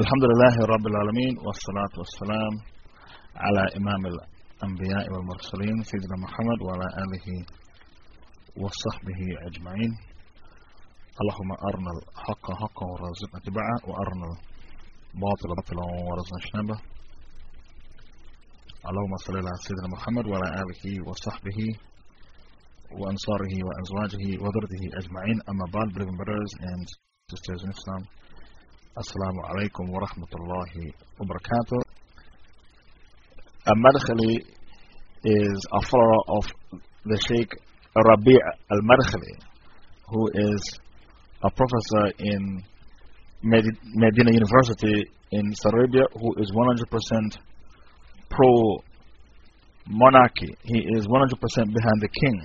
الحمد لله رب العالمين والصلاة والسلام على إمام الأنبياء والمرسلين سيدنا محمد وعلى آله وصحبه أجمعين اللهم أرنا الحق حقا ورزقنا اتباعه وأرنا الباطل باطلا ورزقنا اجتنابه اللهم صل على سيدنا محمد وعلى آله وصحبه وأنصاره وأزواجه وذرته أجمعين أما بعد brothers and sisters in Islam. Alaikum wa rahmatullahi wa barakatuh. Al-Madkhali is a follower of the Sheikh Rabi' Al-Madkhali, who is a professor in Medina University in Saudi Arabia, who is 100% pro monarchy. He is 100% behind the king.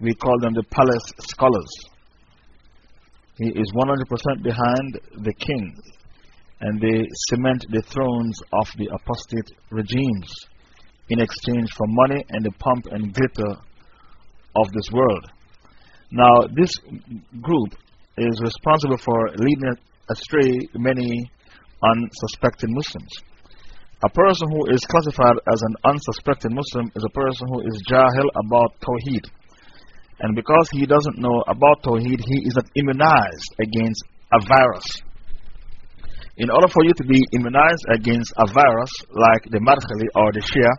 We call them the palace scholars. He is 100% behind the king, and they cement the thrones of the apostate regimes in exchange for money and the pomp and glitter of this world. Now, this group is responsible for leading astray many unsuspecting Muslims. A person who is classified as an unsuspecting Muslim is a person who is jahil about Tawheed. And because he doesn't know about Tawheed, he is not immunized against a virus. In order for you to be immunized against a virus like the Madkhali or the Shia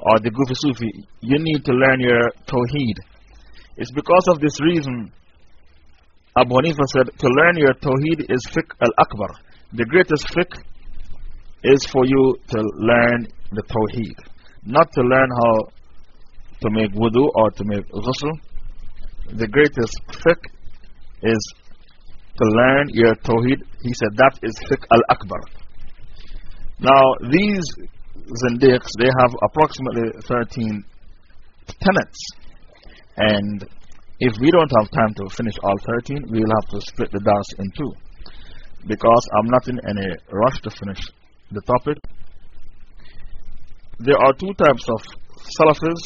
or the Gufi Sufi, you need to learn your Tawheed. It's because of this reason Abu Hanifa said to learn your Tawheed is fiqh al Akbar. The greatest fiqh is for you to learn the Tawheed, not to learn how to make wudu or to make ghusl the greatest fiqh is to learn your Tawheed. He said that is fiqh al Akbar. Now, these Zindiqs, they have approximately 13 tenets. And if we don't have time to finish all 13, we'll have to split the dars in two. Because I'm not in any rush to finish the topic. There are two types of Salafis.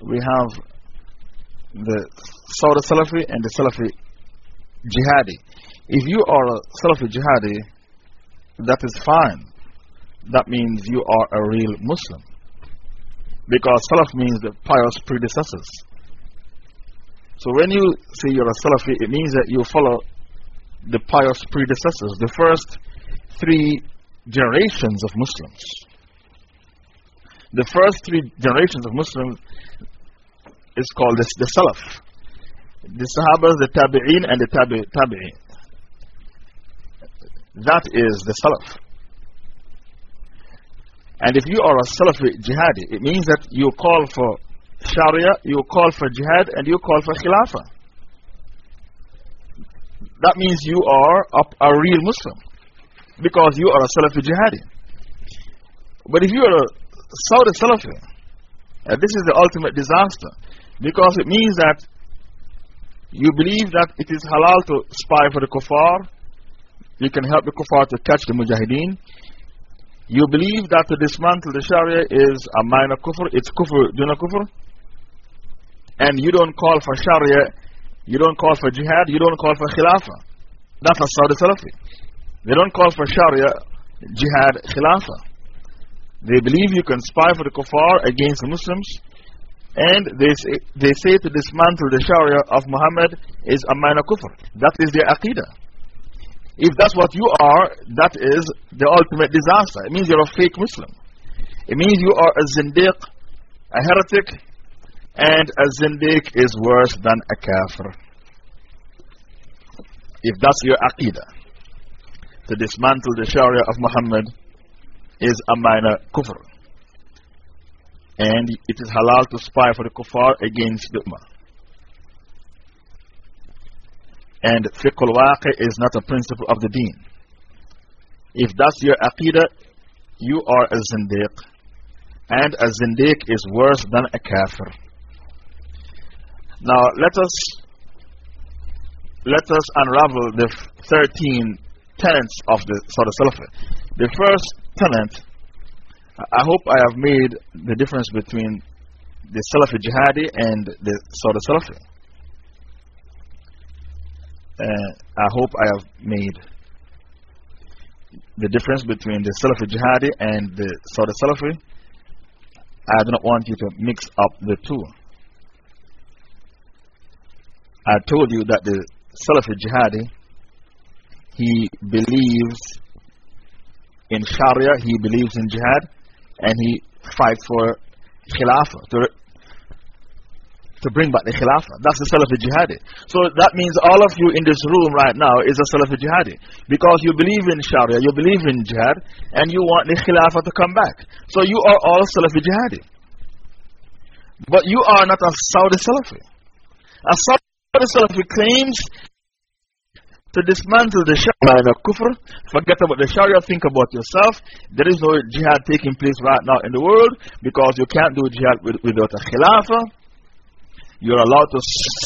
We have the Saudi Salafi and the Salafi Jihadi. If you are a Salafi Jihadi, that is fine. That means you are a real Muslim. Because Salaf means the pious predecessors. So when you say you're a Salafi, it means that you follow the pious predecessors, the first three generations of Muslims. The first three generations of Muslims is called the, the Salaf. The Sahabas, the Tabi'een, and the Tabi, Tabi'een. That is the Salaf. And if you are a Salafi jihadi, it means that you call for Sharia, you call for jihad, and you call for Khilafah. That means you are a, a real Muslim because you are a Salafi jihadi. But if you are a Saudi Salafi, this is the ultimate disaster because it means that you believe that it is halal to spy for the kuffar, you can help the kuffar to catch the mujahideen. You believe that to dismantle the sharia is a minor kufr, it's kufr, duna kufr. And you don't call for sharia, you don't call for jihad, you don't call for khilafah. That's a Saudi Salafi. They don't call for sharia, jihad, khilafah. They believe you can spy for the kuffar against the Muslims. And they say, they say to dismantle the Sharia of Muhammad is a minor kufr. That is their aqidah. If that's what you are, that is the ultimate disaster. It means you're a fake Muslim. It means you are a zindiq, a heretic, and a zindiq is worse than a kafir. If that's your aqidah, to dismantle the Sharia of Muhammad is a minor kufr and it is halal to spy for the kuffar against the ummah. And fiqh al is not a principle of the deen. If that's your aqidah, you are a zindiq. And a zindiq is worse than a kafir. Now let us, let us unravel the 13 tenets of the Saudi Salafi. The first tenet I hope I have made the difference between the Salafi Jihadi and the Saudi Salafi. Uh, I hope I have made. the difference between the Salafi Jihadi and the Saudi Salafi. I do not want you to mix up the two. I told you that the Salafi Jihadi, he believes in Sharia, he believes in Jihad, and he fights for Khilafah, to, to bring back the Khilafah. That's the Salafi Jihadi. So that means all of you in this room right now is a Salafi Jihadi. Because you believe in Sharia, you believe in Jihad, and you want the Khilafah to come back. So you are all Salafi Jihadi. But you are not a Saudi Salafi. A Saudi Salafi claims to dismantle the Sharia and Kufr. Forget about the Sharia, think about yourself. There is no jihad taking place right now in the world because you can't do jihad without a Khilafah. You're allowed to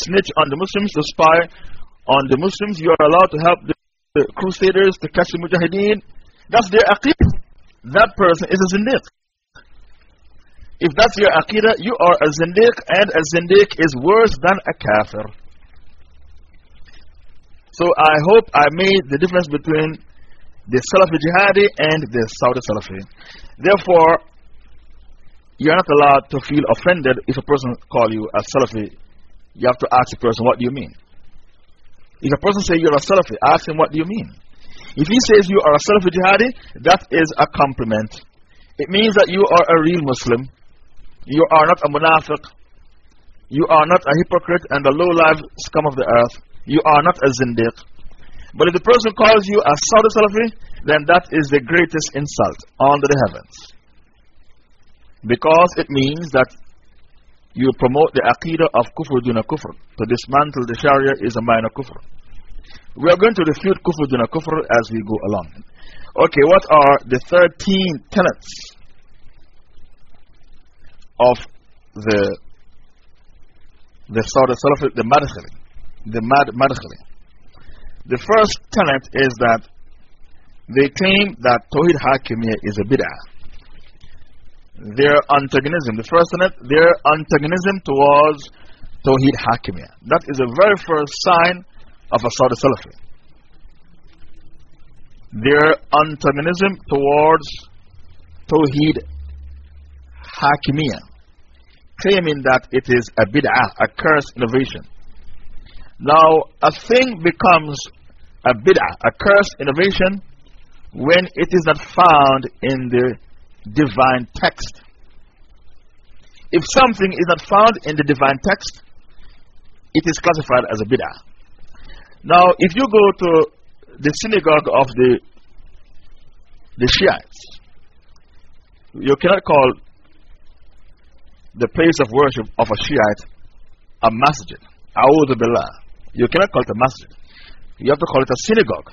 snitch on the Muslims, to spy on the Muslims. You're allowed to help the, the crusaders to catch the Mujahideen. That's their aqidah. That person is a zindiq. If that's your aqidah, you are a zindiq, and a zindiq is worse than a kafir. So I hope I made the difference between the Salafi Jihadi and the Saudi Salafi. Therefore, you're not allowed to feel offended if a person call you a Salafi. You have to ask the person, what do you mean? If a person say you're a Salafi, ask him, what do you mean? If he says you are a Salafi Jihadi, that is a compliment. It means that you are a real Muslim. You are not a munafiq. You are not a hypocrite and a low life scum of the earth. You are not a zindiq. But if the person calls you a Saudi Salafi, then that is the greatest insult under the heavens. Because it means that you promote the aqidah of kufr duna kufr. To dismantle the sharia is a minor kufr. We are going to refute kufr duna kufr as we go along. Okay, what are the 13 tenets of the, the Saudi Salafi, the Madkhali? The Mad. The first tenet is that they claim that Tawhid Hakimiyya is a bid'ah their antagonism. The first tenet, their antagonism towards Tawheed Hakimiyya. That is the very first sign of a Saudi Salafi. Their antagonism towards Tawheed Hakimiyya, claiming that it is a bid'ah, a cursed innovation. Now, a thing becomes a bid'ah, a cursed innovation, when it is not found in the divine text. If something is not found in the divine text, it is classified as a bid'ah. Now, if you go to the synagogue of the, the Shiites, you cannot call the place of worship of a Shiite a masjid. A'udhu billah. You cannot call it a masjid. You have to call it a synagogue.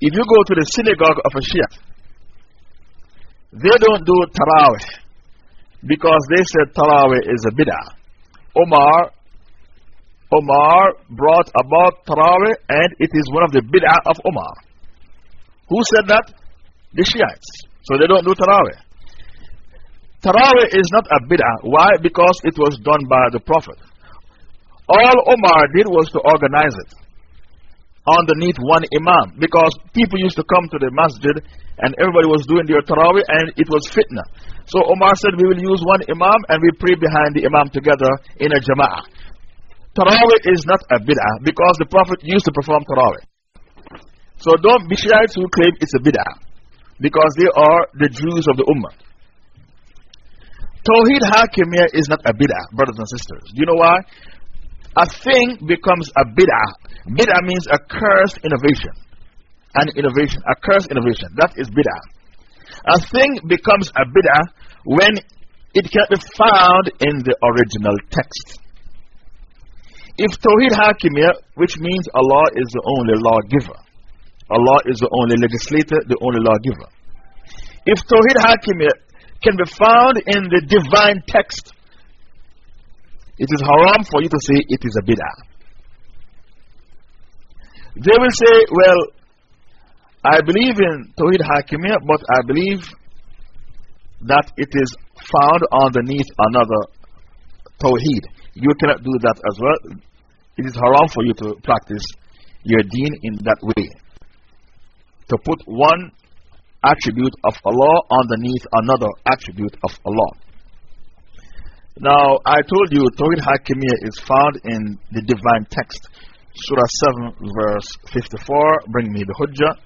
If you go to the synagogue of a Shia, they don't do Tarawih because they said Tarawih is a bid'ah. Omar, Omar brought about Tarawih and it is one of the bid'ah of Omar. Who said that? The Shiites. So they don't do Tarawih. Tarawih is not a bid'ah. Why? Because it was done by the Prophet. All Omar did was to organize it underneath one Imam because people used to come to the masjid and everybody was doing their Taraweeh and it was fitna. So Omar said, We will use one Imam and we pray behind the Imam together in a Jama'ah. Taraweeh is not a bid'ah because the Prophet used to perform Taraweeh. So don't be Shiites who claim it's a bid'ah because they are the Jews of the Ummah. Tawheed Hakimiyya is not a bid'ah, brothers and sisters. Do you know why? A thing becomes a bid'ah. Bid'ah means a cursed innovation an innovation, a cursed innovation. That is bid'ah. A thing becomes a bid'ah when it can be found in the original text. If Tawheed Hakimiyya, which means Allah is the only lawgiver, Allah is the only legislator, the only lawgiver. If Tawheed Hakimiyya can be found in the divine text, it is haram for you to say it is a bid'ah. They will say, well, I believe in Tawheed Hakimiyya, but I believe that it is found underneath another Tawheed. You cannot do that as well. It is haram for you to practice your deen in that way. to put one attribute of Allah underneath another attribute of Allah. Now, I told you Tawhid Hakimiyya is found in the divine text. Surah 7, verse 54. Bring me the Hujjah.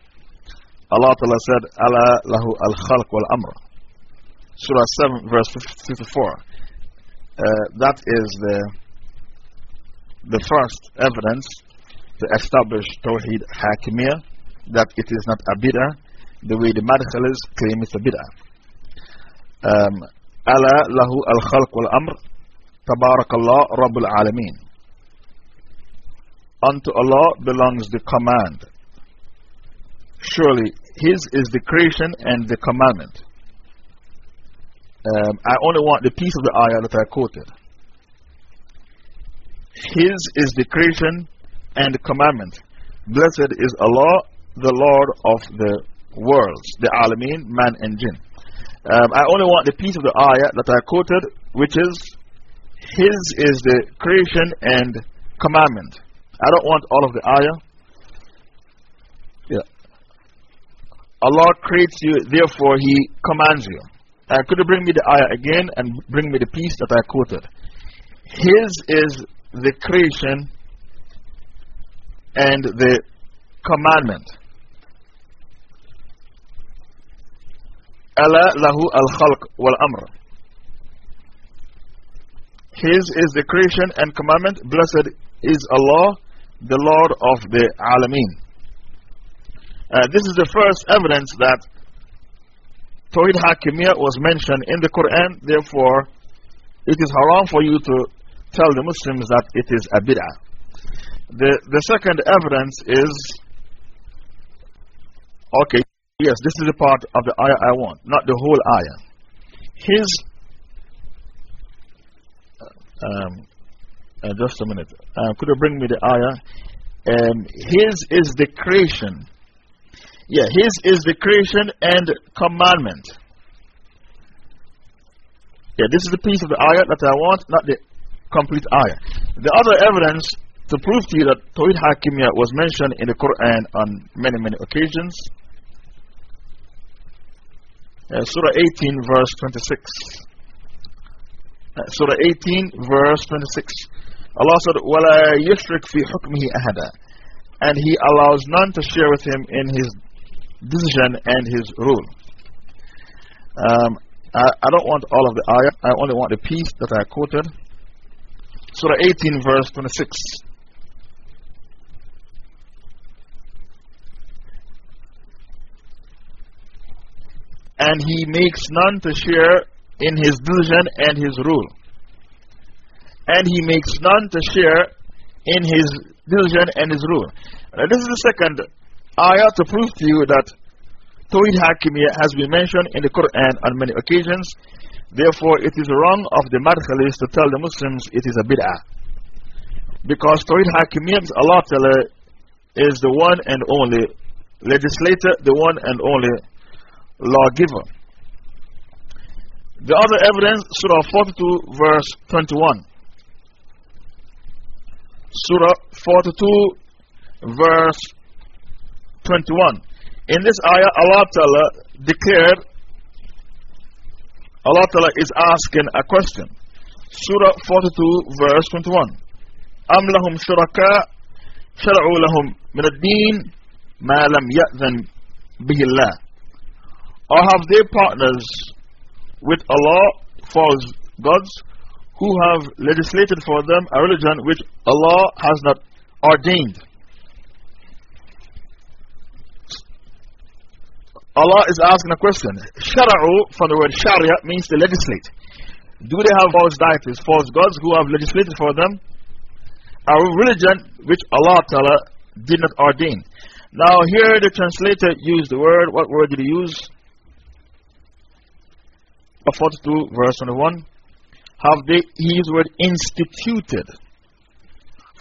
Allah Ta'ala said, Allah lahu al khalq wal amr. Surah 7, verse 54. Uh, that is the, the first evidence to establish Tawheed Hakimiyya, that it is not a bid'ah, the way the Madkhalis claim it's a. Um, Ala lahu al khalq wal amr, tabarakallah rabbul alameen. Unto Allah belongs the command. Surely, His is the creation and the commandment. Um, I only want the piece of the ayah that I quoted. His is the creation and the commandment. Blessed is Allah, the Lord of the worlds, the Alameen, man and jinn. Um, I only want the piece of the ayah that I quoted, which is His is the creation and commandment. I don't want all of the ayah. Yeah. Allah creates you, therefore He commands you. Uh, could you bring me the ayah again and bring me the piece that I quoted? His is the creation and the commandment. Allah lahu al khalq wal amr. His is the creation and commandment. Blessed is Allah, the Lord of the Alameen. Uh, this is the first evidence that Tawhid Hakimiyya was mentioned in the Quran. Therefore, it is haram for you to tell the Muslims that it is a bid'ah. The, the second evidence is okay, yes, this is the part of the ayah I want, not the whole ayah. His, um, uh, just a minute, uh, could you bring me the ayah? Um, his is the creation. Yeah, His is the creation and commandment. Yeah, this is the piece of the ayah that I want, not the complete ayah. The other evidence to prove to you that Tawhid Hakimiyya was mentioned in the Quran on many, many occasions. Uh, Surah 18, verse 26. Uh, Surah 18, verse 26. Allah said, وَلَا يُشْرِكْ فِي حُكْمِهِ أَحَدًا And He allows none to share with Him in His decision and His rule. Um, I, I don't want all of the ayah, I only want the piece that I quoted. Surah 18, verse 26. And he makes none to share in his decision and his rule. And he makes none to share in his decision and his rule. Now, this is the second ayah to prove to you that Tawhid Hakimiyya has been mentioned in the Quran on many occasions. Therefore, it is wrong of the Madkhalis to tell the Muslims it is a bid'ah. Because Tawhid Hakimiyya, Allah Ta'ala is the one and only legislator, the one and only lawgiver. The other evidence, Surah 42, verse 21. Surah 42, verse 21. In this ayah, Allah Ta'ala declared Allah Ta'ala is asking a question. Surah 42, verse 21. أم لهم شركاء شرعوا لهم من الدين ما لم يأذن به الله or have they partners with Allah, false gods, who have legislated for them a religion which Allah has not ordained? Allah is asking a question. Shara'u, from the word sharia, means to legislate. Do they have false deities, false gods who have legislated for them? A religion which Allah Ta'ala did not ordain. Now, here the translator used the word. What word did he use? 42, verse 21. Have they, he used word instituted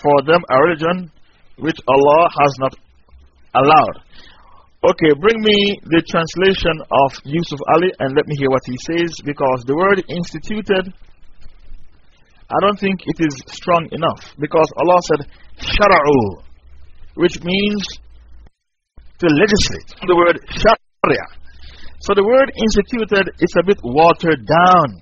for them a religion which Allah has not allowed. Okay, bring me the translation of Yusuf Ali and let me hear what he says because the word instituted, I don't think it is strong enough because Allah said shara'u, which means to legislate. The word Sharia. So the word instituted is a bit watered down.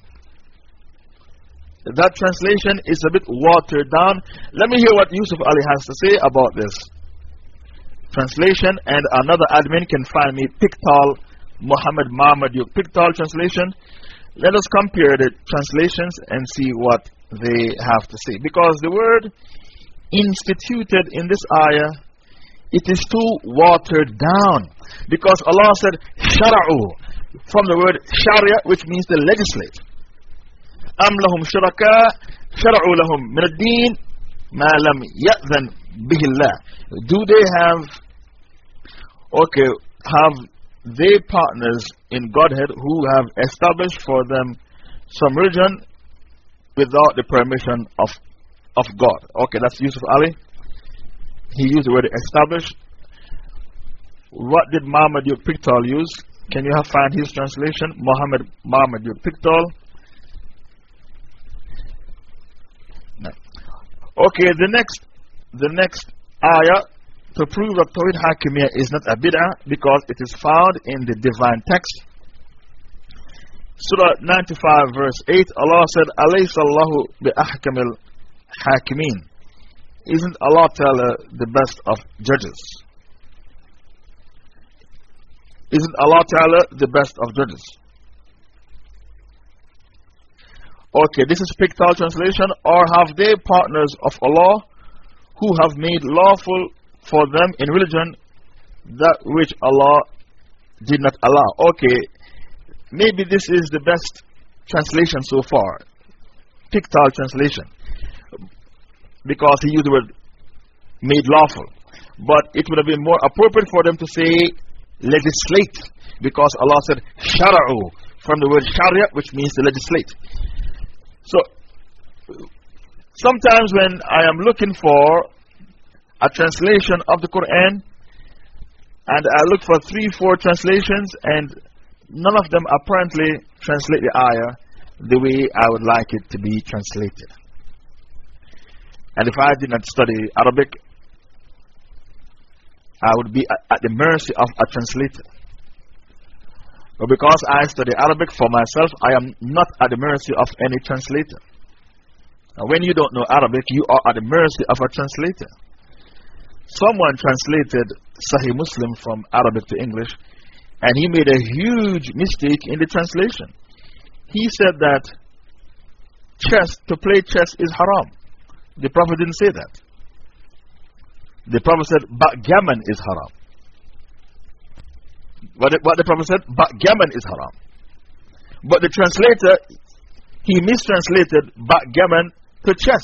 That translation is a bit watered down. Let me hear what Yusuf Ali has to say about this. Translation, and another admin can find me Pickthall Muhammad Marmaduke Pickthall translation. Let us compare the translations and see what they have to say. Because the word instituted in this ayah, it is too watered down. Because Allah said, Shara'u, from the word Sharia, which means to legislate. أم لهم شركاء شرعوا لهم من الدين ما لم يأذن به الله Do they have, okay, have they partners in Godhead who have established for them some religion without the permission of, of God? Okay, that's Yusuf Ali. He used the word establish. What did Marmaduke Pickthall use? Can you have find his translation? Muhammad Marmaduke Pickthall. Okay, the next, the next ayah to prove that Tawhid Hakimiyya is not a bid'ah because it is found in the divine text. Surah 95, verse 8, Allah said, Allahu bi ahkamil hakimin. Isn't Allah Ta'ala the best of judges? Isn't Allah Ta'ala the best of judges? Okay, this is Pickthall translation. Or have they partners of Allah who have made lawful for them in religion that which Allah did not allow? Okay, maybe this is the best translation so far. Pickthall translation. Because he used the word made lawful. But it would have been more appropriate for them to say legislate. Because Allah said shara'u from the word sharia, which means to legislate. So, sometimes when I am looking for a translation of the Quran, and I look for three, four translations, and none of them apparently translate the ayah the way I would like it to be translated. And if I did not study Arabic, I would be at the mercy of a translator. But because I study Arabic for myself, I am not at the mercy of any translator. Now, when you don't know Arabic, you are at the mercy of a translator. Someone translated Sahih Muslim from Arabic to English, and he made a huge mistake in the translation. He said that chess, to play chess is haram. The Prophet didn't say that. The Prophet said backgammon is haram. What the, what the Prophet said, backgammon is haram. But the translator, he mistranslated backgammon to chess.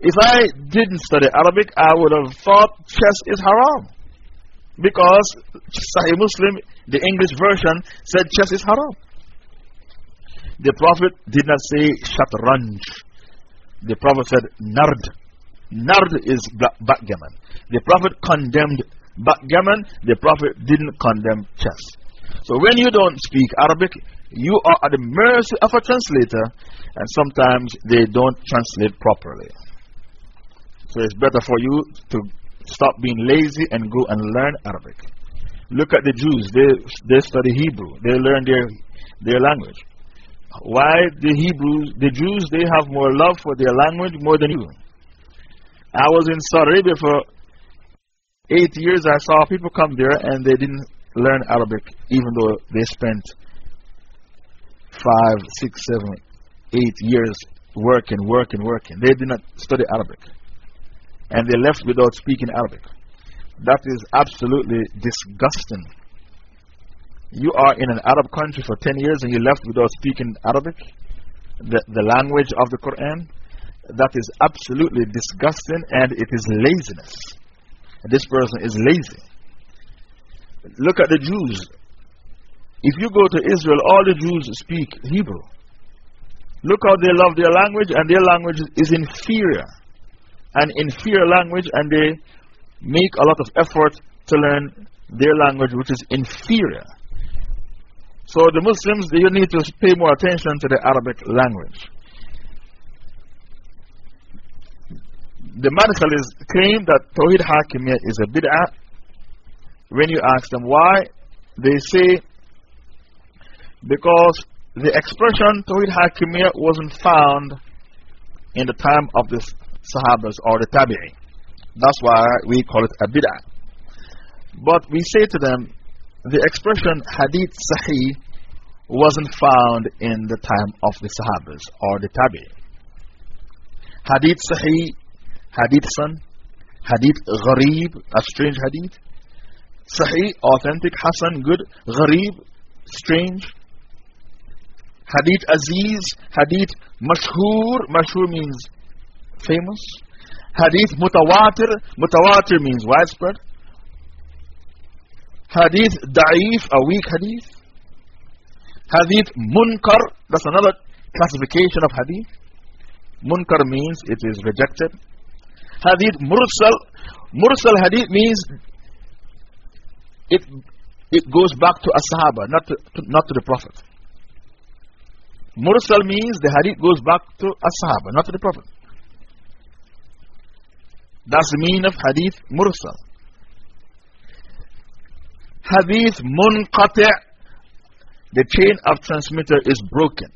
If I didn't study Arabic, I would have thought chess is haram. Because Sahih Muslim, the English version, said chess is haram. The Prophet did not say shatranj. The Prophet said nard. Nard is backgammon. The Prophet condemned backgammon, the Prophet didn't condemn chess. So when you don't speak Arabic, you are at the mercy of a translator, and sometimes they don't translate properly. So it's better for you to stop being lazy and go and learn Arabic. Look at the Jews, they, they study Hebrew, they learn their, their language. Why the Hebrews, the Jews, they have more love for their language more than you. I was in Saudi Arabia for eight years, I saw people come there and they didn't learn Arabic, even though they spent five, six, seven, eight years working, working, working. They did not study Arabic. And they left without speaking Arabic. That is absolutely disgusting. You are in an Arab country for 10 years and you left without speaking Arabic, the, the language of the Quran. That is absolutely disgusting and it is laziness this person is lazy. Look at the Jews. If you go to Israel, all the Jews speak Hebrew. Look how they love their language, and their language is inferior. An inferior language, and they make a lot of effort to learn their language, which is inferior. So, the Muslims, you need to pay more attention to the Arabic language. the Madkhalis claim that Tawhid Hakimiyya is a bid'ah when you ask them why, they say because the expression Tawhid Hakimiyya wasn't found in the time of the Sahabas or the Tabi'i. That's why we call it a bid'ah. But we say to them, the expression Hadith Sahih wasn't found in the time of the Sahabas or the Tabi'i. Hadith Sahih, Hadith San, Hadith Gharib, a strange Hadith. Sahih, authentic, Hasan, good. Gharib, strange. Hadith Aziz, Hadith Mashhur, Mashhur means famous. Hadith Mutawatir, Mutawatir means widespread. Hadith Da'if, a weak hadith. Hadith Munkar, that's another classification of hadith. Munkar means it is rejected. Hadith Mursal, Mursal hadith means it, it goes back to a Sahaba, not to, to, not to the Prophet. Mursal means the hadith goes back to a Sahaba, not to the Prophet. That's the meaning of hadith Mursal. Hadith Munqati' the chain of transmitter is broken.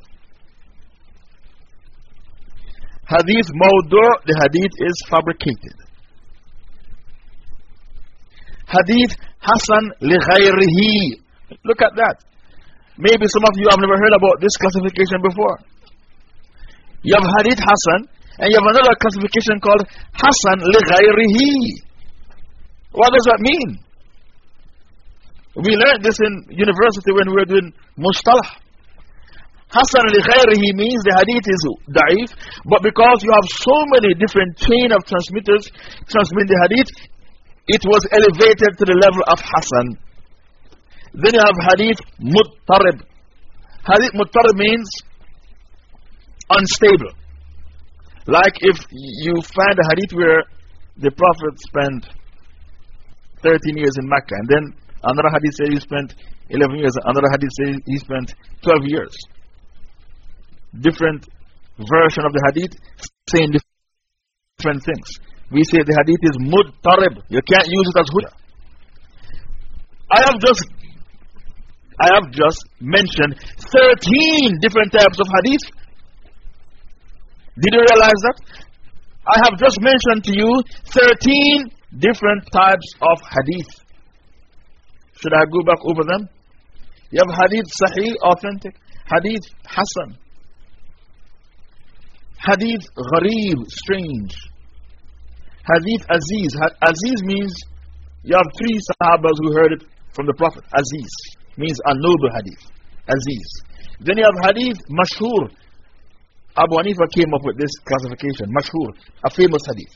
Hadith Mawdu' the hadith is fabricated. Hadith Hasan li Look at that. Maybe some of you have never heard about this classification before. You have Hadith Hasan, and you have another classification called Hasan li What does that mean? We learned this in university when we were doing Mustalah. Hasan li means the hadith is da'if, but because you have so many different chain of transmitters transmitting the hadith, it was elevated to the level of Hasan. Then you have hadith muttarib. Hadith muttarib means unstable. Like if you find a hadith where the Prophet spent 13 years in Mecca, and then another hadith says he spent 11 years, another hadith says he spent 12 years. Different version of the hadith saying different things. We say the hadith is muttarib. You can't use it as hujjah. I have just I have just mentioned 13 different types of hadith. Did you realize that? I have just mentioned to you 13 different types of hadith. Should I go back over them? You have hadith sahih, authentic, hadith hasan, hadith gharib, strange, hadith aziz. Aziz means you have three sahabas who heard it from the Prophet. Aziz means a noble hadith. Aziz. Then you have hadith mashhur. Abu Hanifa came up with this classification. Mashhur, a famous hadith.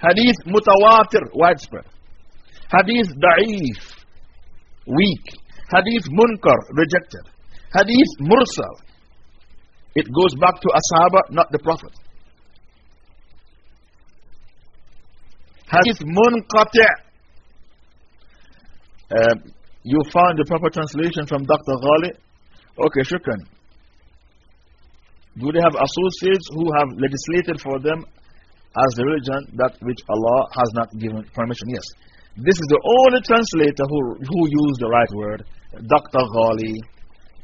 Hadith mutawatir, widespread. Hadith da'if, weak. Hadith munkar, rejected. Hadith mursal. It goes back to Ashaba, not the Prophet. Hadith munqati' uh, you found the proper translation from Dr. Ghali? Okay, shukran. Do they have associates who have legislated for them as the religion that which Allah has not given permission? Yes. This is the only translator who, who used the right word. Dr. Ghali.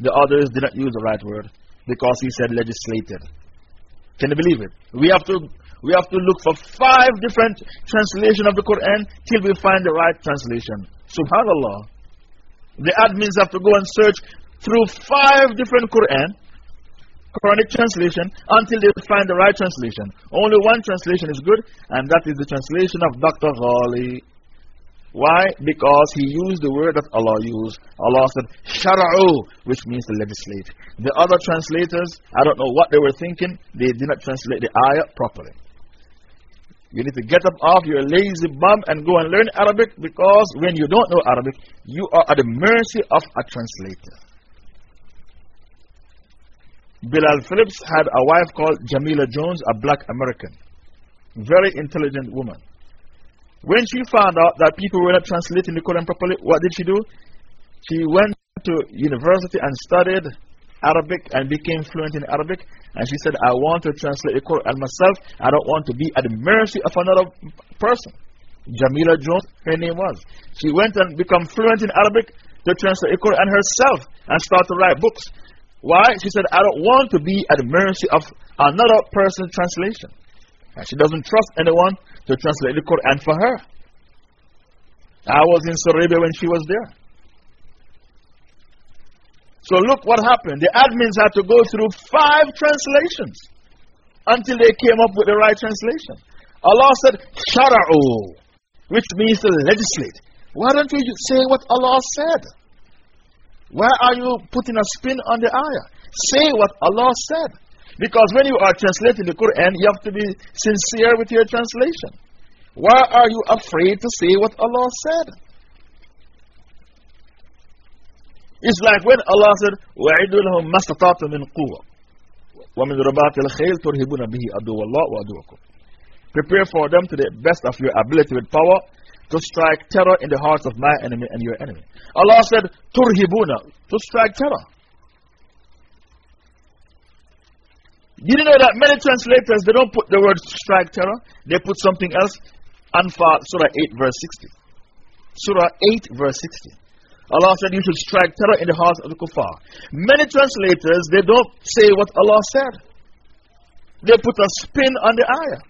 The others did not use the right word because he said legislated. Can you believe it? We have to, we have to look for five different translations of the Quran till we find the right translation. Subhanallah. The admins have to go and search through five different Quran, Quranic translation, until they find the right translation. Only one translation is good, and that is the translation of Dr. Ghali. Why? Because he used the word that Allah used. Allah said, Shara'u, which means to legislate. The other translators, I don't know what they were thinking, they did not translate the ayah properly. You need to get up off your lazy bum and go and learn Arabic because when you don't know Arabic, you are at the mercy of a translator. Bilal Philips had a wife called Jamila Jones, a black American. Very intelligent woman. When she found out that people were not translating the Quran properly, what did she do? She went to university and studied Arabic and became fluent in Arabic. And she said, I want to translate the Quran myself. I don't want to be at the mercy of another person. Jamila Jones, her name was. She went and became fluent in Arabic to translate the Quran herself and start to write books. Why? She said, I don't want to be at the mercy of another person's translation. And she doesn't trust anyone to translate the Quran for her. I was in Saudi Arabia when she was there. So look what happened. The admins had to go through five translations until they came up with the right translation. Allah said, Shara'u, which means to legislate. Why don't you say what Allah said? Why are you putting a spin on the ayah? Say what Allah said. Because when you are translating the Quran, you have to be sincere with your translation. Why are you afraid to say what Allah said? It's like when Allah said, وَعِدُوا لَهُمْ مَا مِنْ قُوَّةٍ وَمِنْ رَبَاطِ الْخَيْلِ تُرْهِبُونَ بِهِ أَدُوَ اللَّهِ وَأَدُوَكُمْ Prepare for them to the best of your ability with power to strike terror in the hearts of my enemy and your enemy. Allah said, Turhibuna, to strike terror. Did you know that many translators, they don't put the word strike terror, they put something else? Anfal, Surah 8, verse 60. Surah 8, verse 60. Allah said you should strike terror in the hearts of the kuffar. Many translators, they don't say what Allah said. They put a spin on the ayah.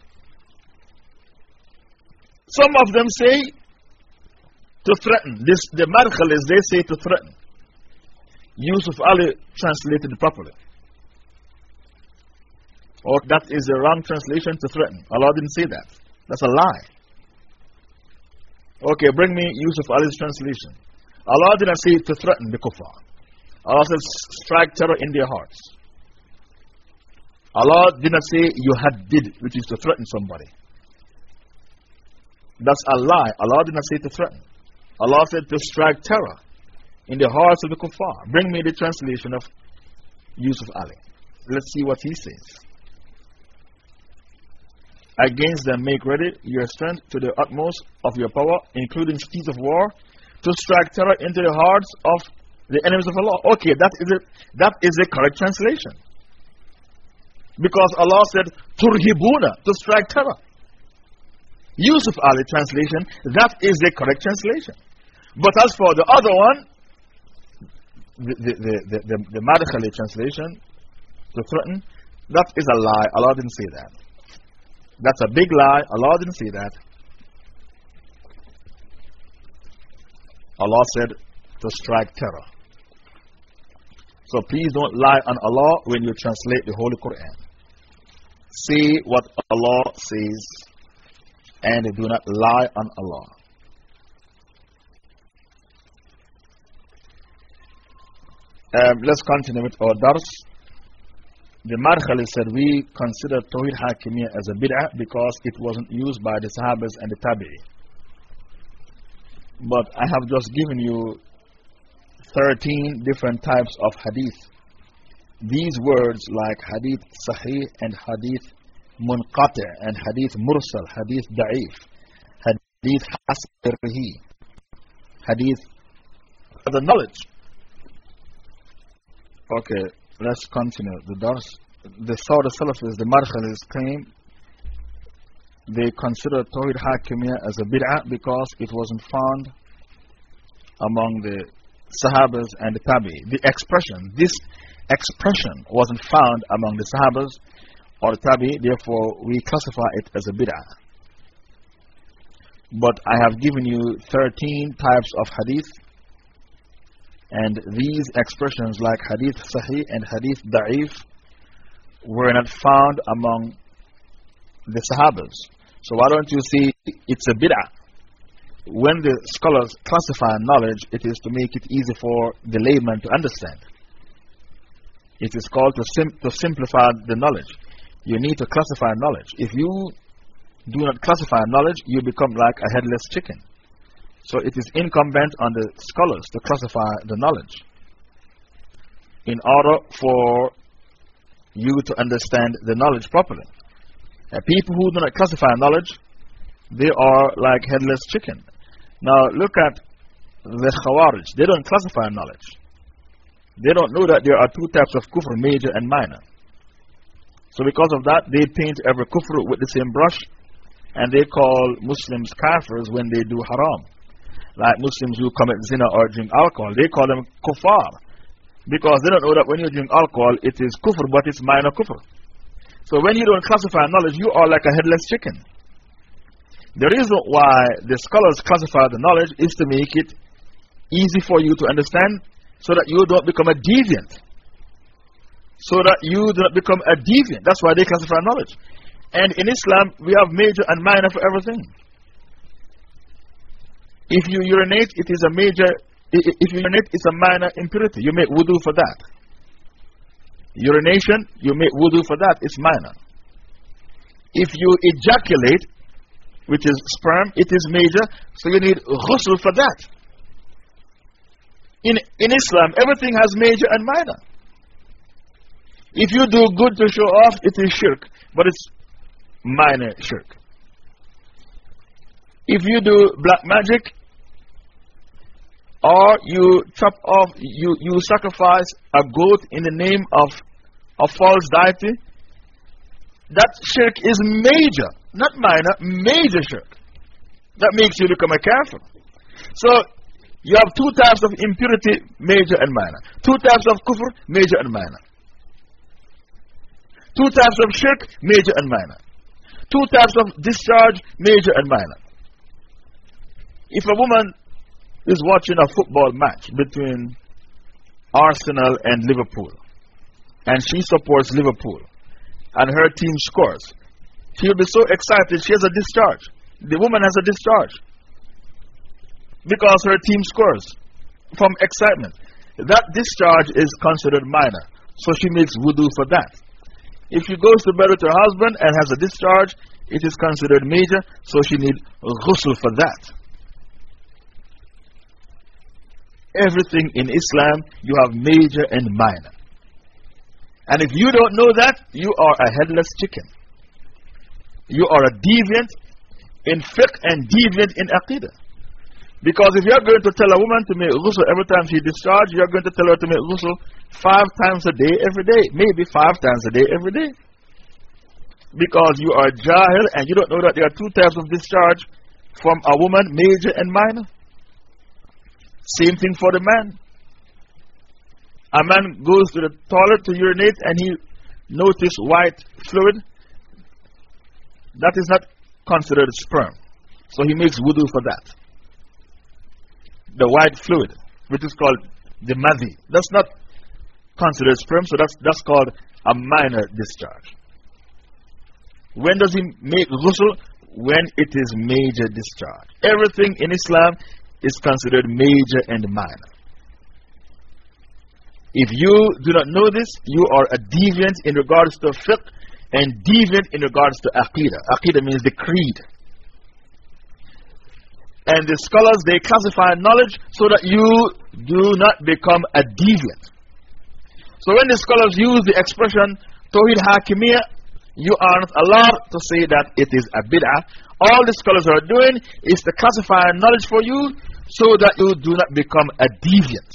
Some of them say to threaten. This, the is they say to threaten. Yusuf Ali translated properly. Or that is a wrong translation to threaten. Allah didn't say that. That's a lie. Okay, bring me Yusuf Ali's translation. Allah didn't say to threaten the kuffar. Allah says, strike terror in their hearts. Allah did not say you had did, which is to threaten somebody. That's a lie. Allah did not say to threaten. Allah said to strike terror in the hearts of the kuffar. Bring me the translation of Yusuf Ali. Let's see what he says. Against them, make ready your strength to the utmost of your power, including steeds of war, to strike terror into the hearts of the enemies of Allah. Okay, that is, a, that is a correct translation. Because Allah said, Turhibuna, to strike terror. Yusuf Ali translation, that is the correct translation. But as for the other one, the, the, the, the, the translation, to threaten, that is a lie. Allah didn't say that. That's a big lie. Allah didn't say that. Allah said to strike terror. So please don't lie on Allah when you translate the Holy Quran. Say what Allah says and do not lie on Allah. Um, let's continue with our dars. The Madkhali said we consider Tawhid Hakimiyya as a bid'ah because it wasn't used by the Sahabas and the Tabi'i. But I have just given you 13 different types of hadith. These words, like hadith sahih and hadith munqati and hadith mursal, hadith da'if, hadith hasrihi, hadith the knowledge. Okay, let's continue. The Dars, the Saudi Salafis, the claim they consider Tawhid Hakimiyya as a bid'ah because it wasn't found among the Sahabas and the Tabi. The expression, this expression wasn't found among the Sahabas or the tabi, therefore we classify it as a bid'ah. But I have given you 13 types of hadith, and these expressions like hadith sahih and hadith da'if were not found among the Sahabas. So why don't you see it's a bid'ah? When the scholars classify knowledge, it is to make it easy for the layman to understand. It is called to, sim to simplify the knowledge you need to classify knowledge. If you do not classify knowledge, you become like a headless chicken. So it is incumbent on the scholars to classify the knowledge in order for you to understand the knowledge properly. And people who do not classify knowledge, they are like headless chicken. Now look at the Khawarij. They don't classify knowledge. They don't know that there are two types of kufr, major and minor. So, because of that, they paint every kufr with the same brush And they call Muslims kafirs when they do haram. Like Muslims who commit zina or drink alcohol, they call them kuffar. Because they don't know that when you drink alcohol, it is kufr, but it's minor kufr. So when you don't classify knowledge, you are like a headless chicken. The reason why the scholars classify the knowledge is to make it easy for you to understand so that you don't become a deviant. So that you do not become a deviant. That's why they classify knowledge. And in Islam, we have major and minor for everything. If you urinate, it is a major, if you urinate, it's a minor impurity. You make wudu for that. Urination, you make wudu for that, it's minor. If you ejaculate, which is sperm, it is major, so you need ghusl for that. In, in Islam, everything has major and minor. If you do good to show off, it is shirk, but it's minor shirk. If you do black magic, or you chop off, you, you sacrifice a goat in the name of a false deity, that shirk is major, not minor, major shirk. That makes you become a kafir. So, you have two types of impurity, major and minor. Two types of kufr, major and minor. Two types of shirk, major and minor two types of discharge, major and minor. If a woman is watching a football match between Arsenal and Liverpool, and she supports Liverpool, and her team scores, she'll be so excited she has a discharge. The woman has a discharge because her team scores from excitement. That discharge is considered minor, so she makes wudu for that. If she goes to bed with her husband and has a discharge, it is considered major, so she needs ghusl for that. Everything in Islam, you have major and minor. And if you don't know that, you are a headless chicken. You are a deviant in fiqh and deviant in aqidah. Because if you're going to tell a woman to make ghusl every time she discharges, you're going to tell her to make ghusl five times a day, every day. Maybe five times a day, every day. Because you are jahil and you don't know that there are two types of discharge from a woman, major and minor. Same thing for the man. A man goes to the toilet to urinate and he notices white fluid. That is not considered sperm. So he makes wudu for that the white fluid, which is called the madhi. That's not considered sperm, so that's, that's called a minor discharge. When does he make ghusl? When it is major discharge. Everything in Islam is considered major and minor. If you do not know this, you are a deviant in regards to fiqh and deviant in regards to aqidah. Aqidah means the creed. And the scholars, they classify knowledge so that you do not become a deviant. So when the scholars use the expression Tawhid Hakimiyya, you are not allowed to say that it is a bid'ah. All the scholars are doing is to classify knowledge for you so that you do not become a deviant.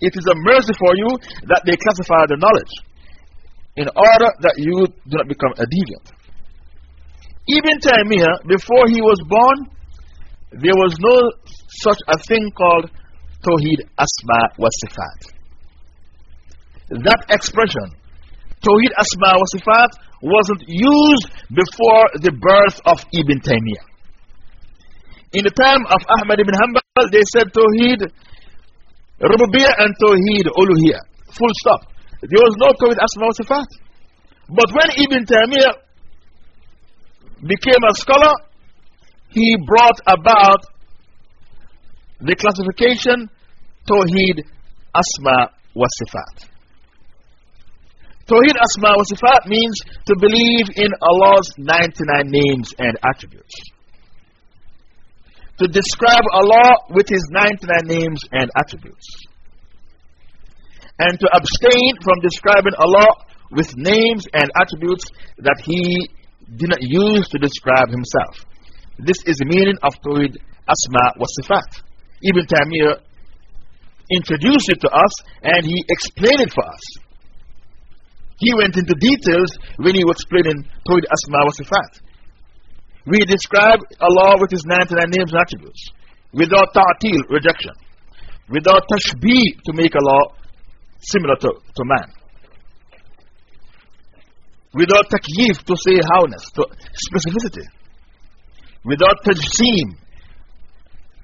It is a mercy for you that they classify the knowledge in order that you do not become a deviant. Ibn Taymiyyah, before he was born, there was no such a thing called Tawheed Asma wa Sifat. That expression, Tawheed Asma wa Sifat, wasn't used before the birth of Ibn Taymiyyah. In the time of Ahmad ibn Hanbal, they said Tawheed Rububiyyah and Tawheed Uluhiyyah. Full stop. There was no Tawheed Asma wa Sifat. But when Ibn Taymiyyah became a scholar, he brought about the classification Tawheed Asma wa Sifat. Tawheed Asma wa Sifat means to believe in Allah's 99 names and attributes. To describe Allah with His 99 names and attributes. And to abstain from describing Allah with names and attributes that He did not use to describe Himself. This is the meaning of Tawhid Asma wa Sifat. Ibn Taymiyyah introduced it to us and he explained it for us. He went into details when he was explaining Tawhid Asma wa Sifat. We describe Allah with His 99 names and attributes without ta'til, rejection, without tashbih to make Allah similar to, to man, without takyif to say howness, to specificity, without tajseem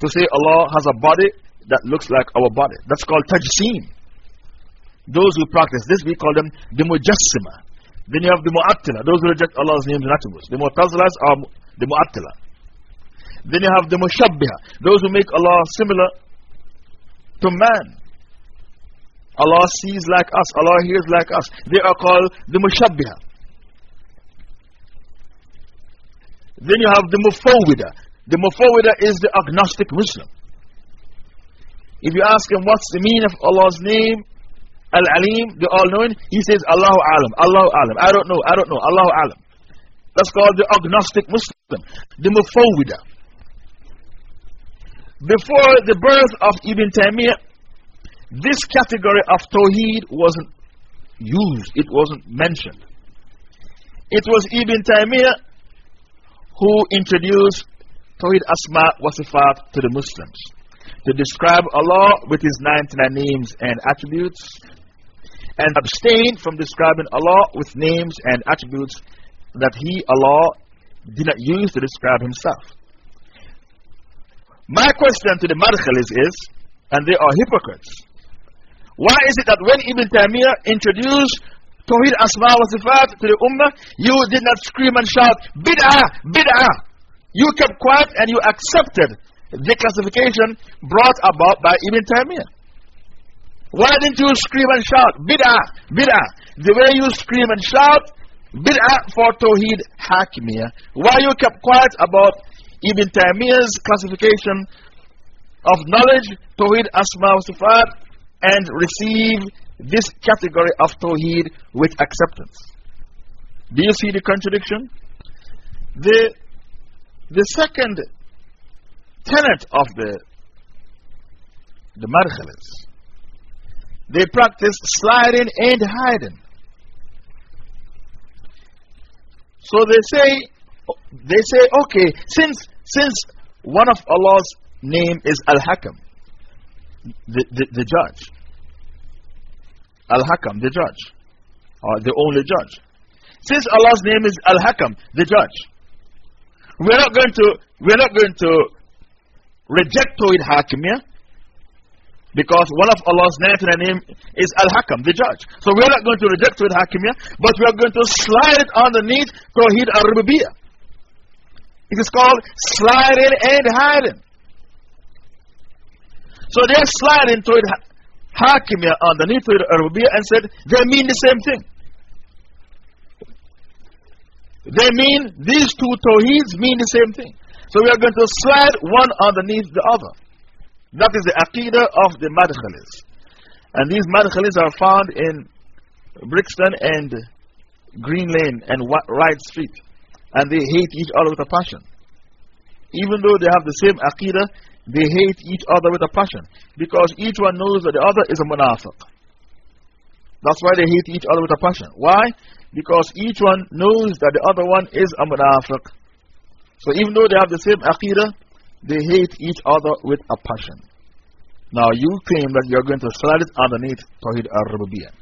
to say Allah has a body that looks like our body. That's called tajseem. Those who practice this, we call them the mujassima. Then you have the mu'attila, those who reject Allah's names and attributes. The mu'tazilas are the mu'attila. Then you have the mushabbiha, those who make Allah similar to man. Allah sees like us, Allah hears like us. They are called the mushabbiha. Then you have the mufawwida. The mufawwida is the agnostic Muslim. If you ask him what's the meaning of Allah's name, Al Alim, the all knowing, he says Allahu Alam, Allahu Alam. I don't know, I don't know, Allahu Alam. That's called the agnostic Muslim, the Mufawwida. Before the birth of Ibn Taymiyyah, this category of Tawheed wasn't used, it wasn't mentioned. It was Ibn Taymiyyah who introduced Tawheed Asma wa Sifat to the Muslims to describe Allah with His 99 names and attributes and abstain from describing Allah with names and attributes that He, Allah, did not use to describe Himself. My question to the Madkhalis is, and they are hypocrites, why is it that when Ibn Taymiyyah introduced Tawheed Asma wa Sifat to the Ummah, you did not scream and shout, Bid'ah, Bid'ah? You kept quiet and you accepted the classification brought about by Ibn Taymiyyah. Why didn't you scream and shout, Bid'ah, Bid'ah? The way you scream and shout, Bid'ah for Tawheed Hakimiyah. Why you kept quiet about Ibn Taymiyyah's classification of knowledge, Tawheed Asma wa Sifat, and receive this category of Tawheed with acceptance? Do you see the contradiction? The, the second tenet of the, the Madkhalis, they practice sliding and hiding. So they say, they say, okay, since, since one of Allah's name is Al Hakam, the, the, the judge, Al Hakam, the judge, or the only judge. Since Allah's name is Al Hakam, the judge, we're not going to, we're not going to reject Tawhid Hakimiyah because one of Allah's name is Al Hakam, the judge. So we're not going to reject Tawhid Hakimiyah, but we are going to slide it underneath Tawhid Al Rububiyah. It is called sliding and hiding. So they're sliding Tawhid Hakimiyah underneath Tawhid Al Rububiyah and said they mean the same thing. They mean, these two Tawheeds mean the same thing. So we are going to slide one underneath the other. That is the Aqidah of the Madkhalis. And these Madkhalis are found in Brixton and Green Lane and Wright Street. And they hate each other with a passion. Even though they have the same Aqidah, they hate each other with a passion. Because each one knows that the other is a munafiq. That's why they hate each other with a passion. Why? Because each one knows that the other one is a munafiq. So even though they have the same Aqidah, they hate each other with a passion. Now you claim that you're going to slide it underneath Tawhid al Rububiyyah.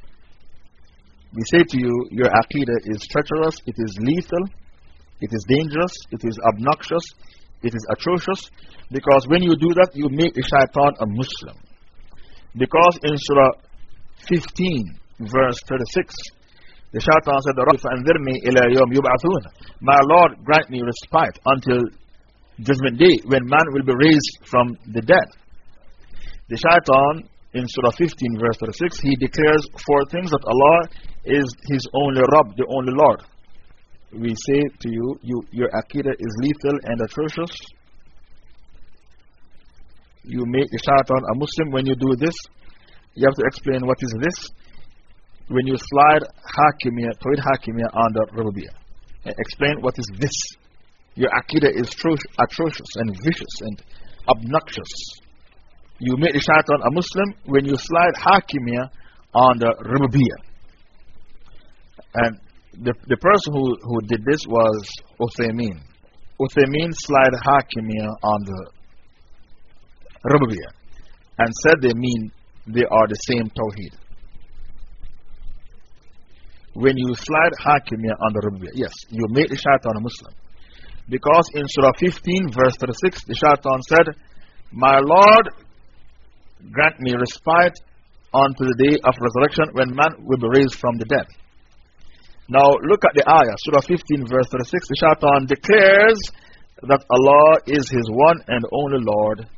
We say to you, your Aqidah is treacherous, it is lethal, it is dangerous, it is obnoxious, it is atrocious, because when you do that, you make the shaitan a Muslim. Because in Surah 15, verse 36, the shaitan said, My Lord, grant me respite until judgment day when man will be raised from the dead. The shaitan in Surah 15, verse 36, he declares four things that Allah is His only Rabb, the only Lord. We say to you, you your Aqidah is lethal and atrocious. You make the shaitan a Muslim when you do this. You have to explain what is this. When you slide Hakimiyah, Tawhid Hakimiyah under Rububiyyah. Explain what is this. Your Aqidah is atrocious and vicious and obnoxious. You make the shaitan a Muslim when you slide Hakimiyah on the Rububiyyah. And the, the person who, who did this was Uthaymeen. Uthaymeen slide Hakimiyya on the Rububiyyah and said they mean they are the same Tawheed. When you slide Hakimiyya on the Rububiyyah, yes, you make the shaitan a Muslim. Because in Surah 15, verse 36, the shaitan said, My Lord, grant me respite unto the day of resurrection when man will be raised from the dead. Now look at the ayah, Surah 15, verse 36. The shaitan declares that Allah is his one and only Lord.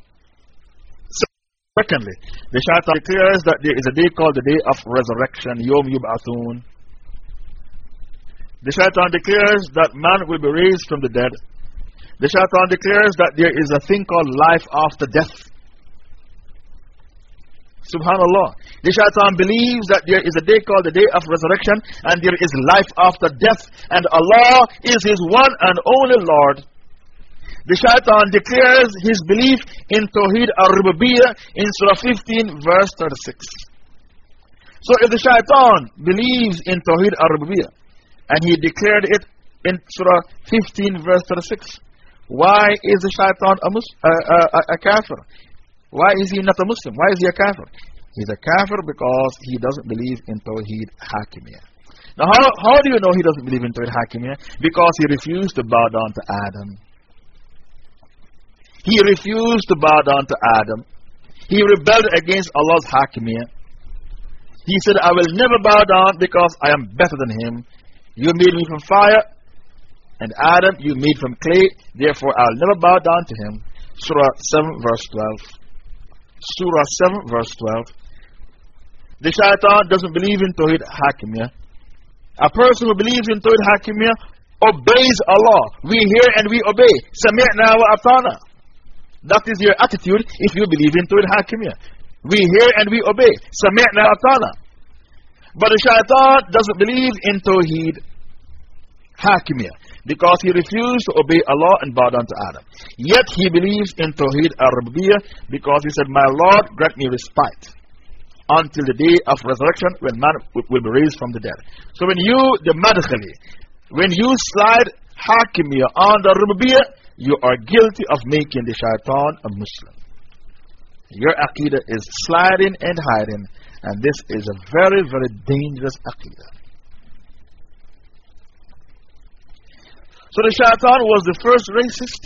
Secondly, the shaitan declares that there is a day called the day of resurrection, Yom Yub'athun. The shaitan declares that man will be raised from the dead. The shaitan declares that there is a thing called life after death. Subhanallah. The shaitan believes that there is a day called the day of resurrection and there is life after death, and Allah is his one and only Lord. The shaitan declares his belief in Tawheed al Rububiyyah in Surah 15, verse 36. So, if the shaitan believes in Tawheed al Rububiyyah and he declared it in Surah 15, verse 36, why is the shaitan a, uh, uh, a kafir? Why is he not a Muslim? Why is he a kafir? He's a kafir because he doesn't believe in Tawheed Hakimiyah. Now, how, how do you know he doesn't believe in Tawheed Hakimiyah? Because he refused to bow down to Adam. He refused to bow down to Adam. He rebelled against Allah's Hakimiyah. He said, I will never bow down because I am better than him. You made me from fire, and Adam you made from clay, therefore I'll never bow down to him. Surah 7, verse 12. Surah 7, verse 12. The shaitan doesn't believe in Tawhid Hakimiyah. A person who believes in Tawhid Hakimiyah obeys Allah. We hear and we obey. Sami'na wa atana. That is your attitude if you believe in Tawhid Hakimiyah. We hear and we obey. Sami'na wa atana. But the shaitan doesn't believe in Tawheed Hakimiyah because he refused to obey Allah and bow down to Adam. Yet he believes in Tawheed al Rububiyyah because he said, My Lord, grant me respite until the day of resurrection when man will be raised from the dead. So when you, the Madkhali, when you slide Hakimiyah on the Rububiyyah, you are guilty of making the shaitan a Muslim. Your aqidah is sliding and hiding, and this is a very, very dangerous aqidah. So the shaitan was the first racist,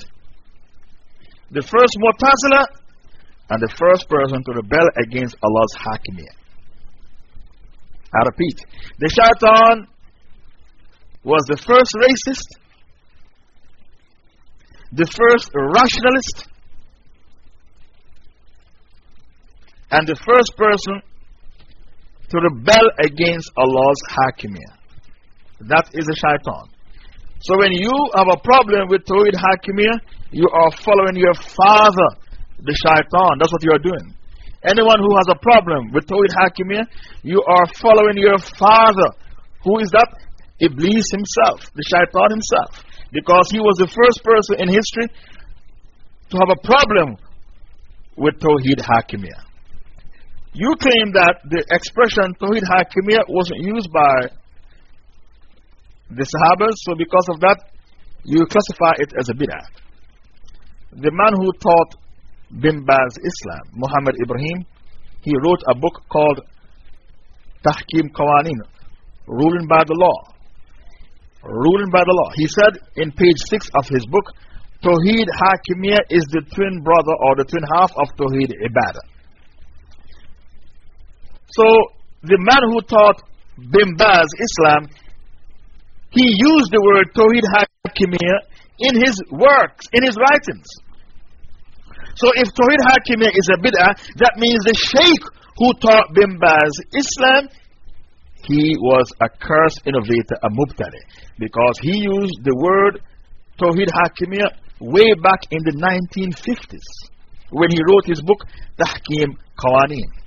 the first Mu'tazila, and the first person to rebel against Allah's Hakimiyah. I repeat, the shaitan was the first racist, the first rationalist, and the first person to rebel against Allah's Hakimiyah. That is the shaitan. So when you have a problem with Tawhid Hakimiyah, you are following your father, the shaitan. That's what you are doing. Anyone who has a problem with Tawhid Hakimiyah, you are following your father. Who is that? Iblis himself, the shaitan himself. Because he was the first person in history to have a problem with Tawhid Hakimiyah. You claim that the expression Tawhid Hakimiyah wasn't used by the Sahabas, so because of that, you classify it as a bid'ah. The man who taught Bin Baz Islam, Muhammad Ibrahim, he wrote a book called Tahkim Qawanin, Ruling by the Law. Ruling by the Law. He said in page 6 of his book, Tawheed Hakimiyah is the twin brother or the twin half of Tawheed Ibadah. So, the man who taught Bin Baz Islam, he used the word Tawheed Hakimiyah in his works, in his writings. So if Tawheed Hakimiyah is a bid'ah, that means the sheikh who taught Bin Baz Islam, he was a cursed innovator, a mubtadi. Because he used the word Tawheed Hakimiyah way back in the 1950s when he wrote his book, Tahkim Qawanin.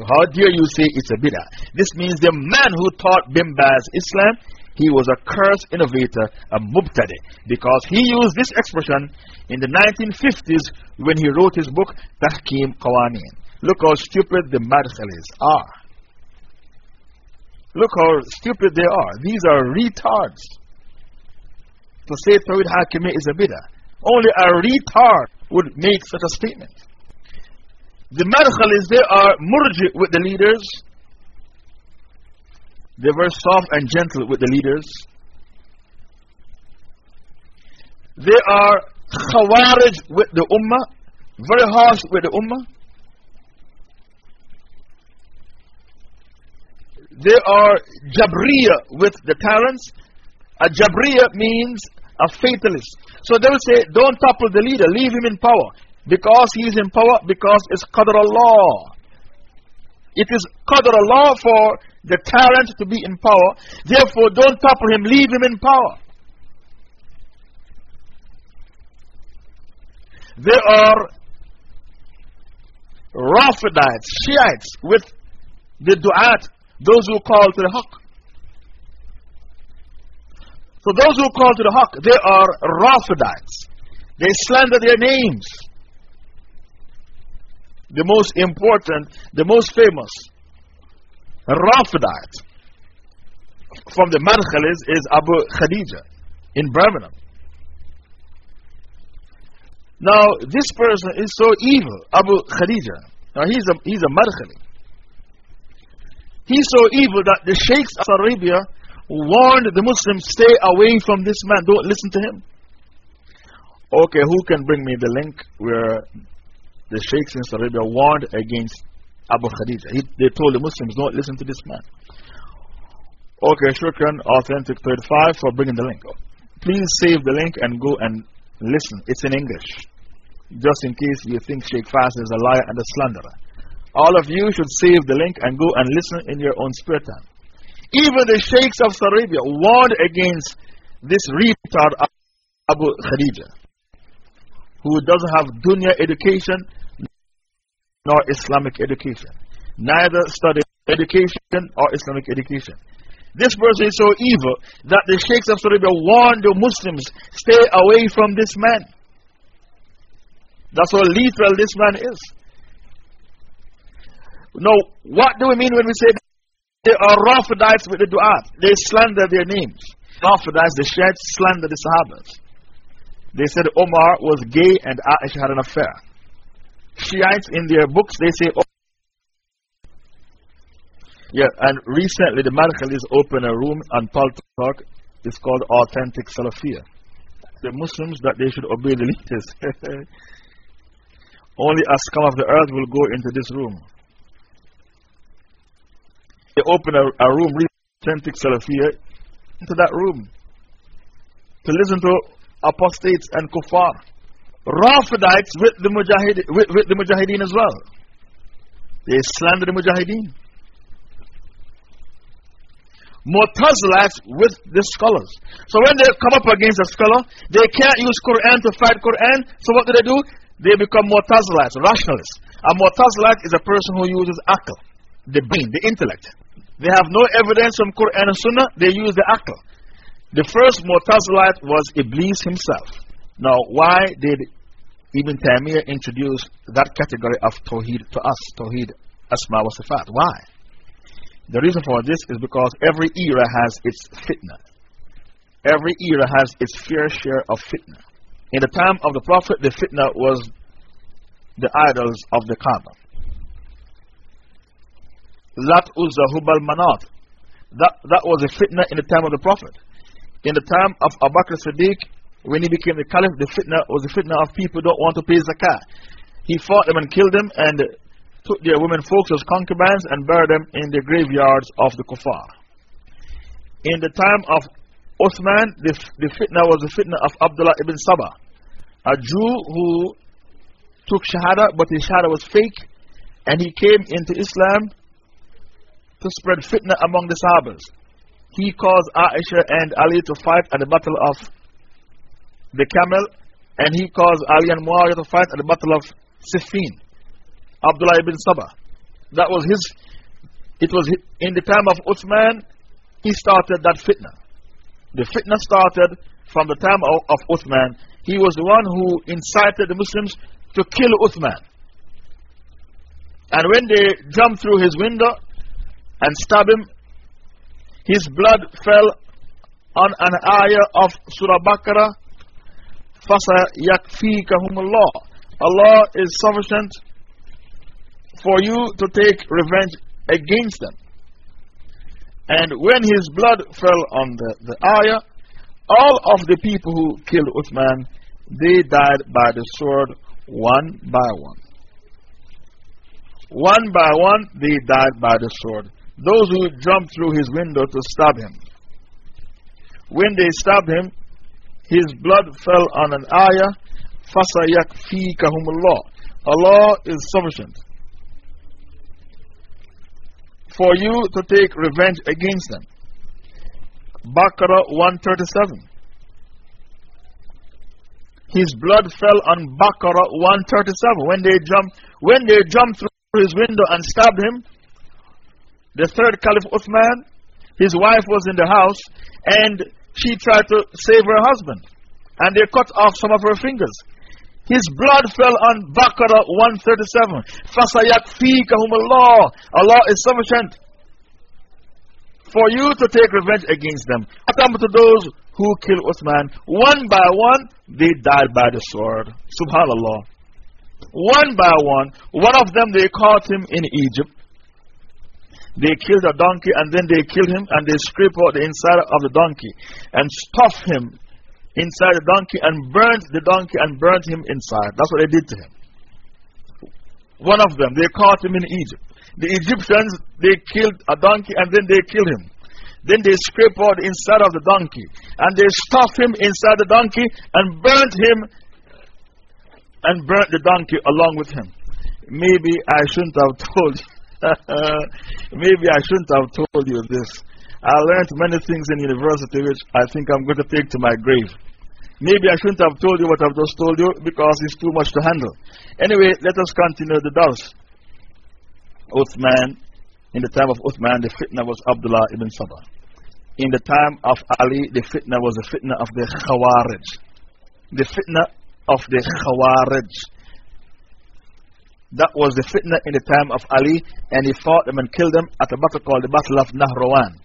How dare you say it's a bid'ah? This means the man who taught Bin Baz Islam, he was a cursed innovator, a mubtadi, because he used this expression in the 1950s when he wrote his book, Tahkim Qawanin. Look how stupid the Madkhalis are. Look how stupid they are. These are retards. to say Tawhid Hakimiyya is a bid'ah. Only a retard would make such a statement. The Madkhalis, they are murji with the leaders. They're very soft and gentle with the leaders. They are Khawarij with the Ummah, very harsh with the Ummah. They are Jabriya with the tyrants. A Jabriya means a fatalist. So they will say, don't topple the leader, leave him in power. Because he is in power, because it's Qadr Allah. It is Qadr Allah for the tyrant to be in power. Therefore, don't topple him, leave him in power. There are Rafidites, Shiites with the Du'at, those who call to the Haqq. So, those who call to the Haqq, they are Rafidites. They slander their names. The most important, the most famous Rafidite from the Madkhalis is Abu Khadija in Birmingham. Now, this person is so evil, Abu Khadija. Now, he's a, he's a Madkhali. He's so evil that the Sheikhs of Arabia warned the Muslims stay away from this man, don't listen to him. Okay, who can bring me the link where the Sheikhs in Saudi Arabia warned against Abu Khadija? He, they told the Muslims, don't listen to this man. Okay, Shukran, Authentic 35 for bringing the link. Please save the link and go and listen. It's in English just in case you think Sheikh Faz is a liar and a slanderer. All of you should save the link and go and listen in your own spare time. Even the Sheikhs of Saudi Arabia warned against this retard Abu Khadija, who doesn't have dunya education nor Islamic education. Neither studied education or Islamic education. This person is so evil that the Sheikhs of Saudi Arabia warned the Muslims stay away from this man. That's how literal this man is. Now, what do we mean when we say they are Rafidites with the Du'at? They slander their names. Rafidites, the Shiites, slander the Sahabas. They said Omar was gay and Aisha had an affair. Shiites, in their books, they say. Oh, yeah, and recently the Madkhalis opened a room on Talk. It's called Authentic Salafia. The Muslims that they should obey the leaders. Only a scum of the earth will go into this room. They open a, a room, authentic Salafiyah, into that room to listen to apostates and kuffar. Rafidites with the, mujahid, with, with the Mujahideen as well. They slander the Mujahideen. Mu'tazilites with the scholars. So when they come up against a scholar, they can't use Quran to fight Quran. So what do they do? they become Mu'tazilites, rationalists. A Mu'tazilite is a person who uses akal, the brain, the intellect. They have no evidence from Quran and Sunnah, they use the akal. The first Mu'tazilite was Iblis himself. Now, why did Ibn Taymiyyah introduce that category of Tawheed to us? Tawheed Asma wa Sifat. Why? The reason for this is because every era has its fitna. Every era has its fair share of fitna. In the time of the Prophet, the fitna was the idols of the Kaaba. Lat Uzza Hubal Manat. That, was a fitna in the time of the Prophet. In the time of Abu Bakr Siddiq, when he became the Caliph, the fitna was the fitna of people don't want to pay zakah. He fought them and killed them and took their women folks as concubines and buried them in the graveyards of the kuffar. In the time of Uthman, the, the fitna was the fitna of Abdullah ibn Sabah, a Jew who took Shahada, but his Shahada was fake, and he came into Islam to spread fitna among the Sahabas. He caused Aisha and Ali to fight at the Battle of the Camel, and he caused Ali and Muawiyah to fight at the Battle of Siffin. Abdullah ibn Sabah. That was his, it was in the time of Uthman, he started that fitna. The fitna started from the time of, of Uthman. He was the one who incited the Muslims to kill Uthman. And when they jumped through his window and stabbed him, his blood fell on an ayah of Surah Baqarah, فَسَيَكْفِيكَهُمُ اللَّهِ Allah is sufficient for you to take revenge against them. And when his blood fell on the, the ayah, all of the people who killed Uthman, they died by the sword one by one. One by one, they died by the sword. Those who jumped through his window to stab him. When they stabbed him, his blood fell on an ayah, فَسَيَكْفِيكَهُمُ اللَّهِ Allah is sufficient for you to take revenge against them. Baqarah 137. His blood fell on Baqarah 137 when they jumped, when they jumped through his window and stabbed him. The third Caliph Uthman, his wife was in the house and she tried to save her husband. And they cut off some of her fingers. His blood fell on Baqarah 137. فَسَيَكْفِيكَهُمُ اللَّهِ Allah is sufficient for you to take revenge against them. What happened to those who killed Uthman? One by one, they died by the sword. Subhanallah. One by one. One of them, they caught him in Egypt. They killed a donkey and then they killed him and they scraped out the inside of the donkey and stuffed him inside the donkey and burned the donkey and burned him inside. That's what they did to him. One of them, they caught him in Egypt. The Egyptians, they killed a donkey and then they killed him. Then they scraped out the inside of the donkey and they stuffed him inside the donkey and burnt him and burnt the donkey along with him. Maybe I shouldn't have told you. Maybe I shouldn't have told you this. I learned many things in university which I think I'm going to take to my grave. Maybe I shouldn't have told you what I've just told you because it's too much to handle. Anyway, let us continue the dose. Uthman, in the time of Uthman, the fitna was Abdullah ibn Sabah. In the time of Ali, the fitna was the fitna of the Khawarij. The fitna of the Khawarij. That was the fitna in the time of Ali, and he fought them and killed them at a battle called the Battle of Nahrawan.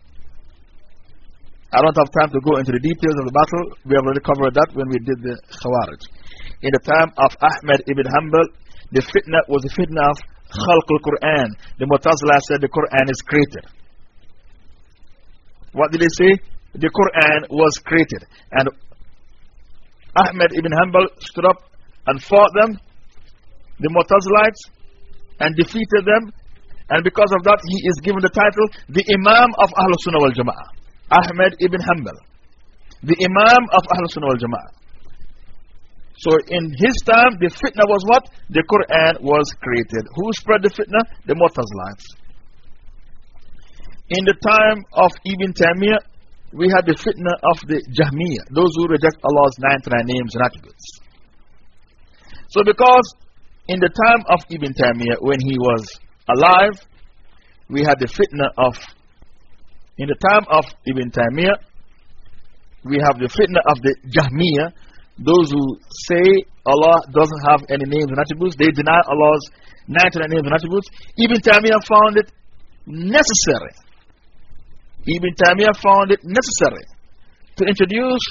I don't have time to go into the details of the battle. We have already covered that when we did the Khawarij. In the time of Ahmed ibn Hanbal, the fitna was the fitna of Khalq al Quran. The Mu'tazila said the Quran is created. What did they say? The Quran was created. And Ahmed ibn Hanbal stood up and fought them, the Mu'tazilites, and defeated them. And because of that, he is given the title the Imam of Ahlul Sunnah wal Jama'ah. Ahmed ibn Hanbal, the Imam of Ahl Sunnah wal Jama'ah. So in his time, the fitna was what? The Quran was created. Who spread the fitna? The Mu'tazilites. In the time of Ibn Taymiyyah, we had the fitna of the Jahmiyyah, those who reject Allah's 99 names and attributes. So, because in the time of Ibn Taymiyyah, when he was alive, we had the fitna of in the time of Ibn Taymiyyah, we have the fitna of the Jahmiyyah, those who say Allah doesn't have any names and attributes, they deny Allah's 99 names and attributes. Ibn Taymiyyah found it necessary. Ibn Taymiyyah found it necessary to introduce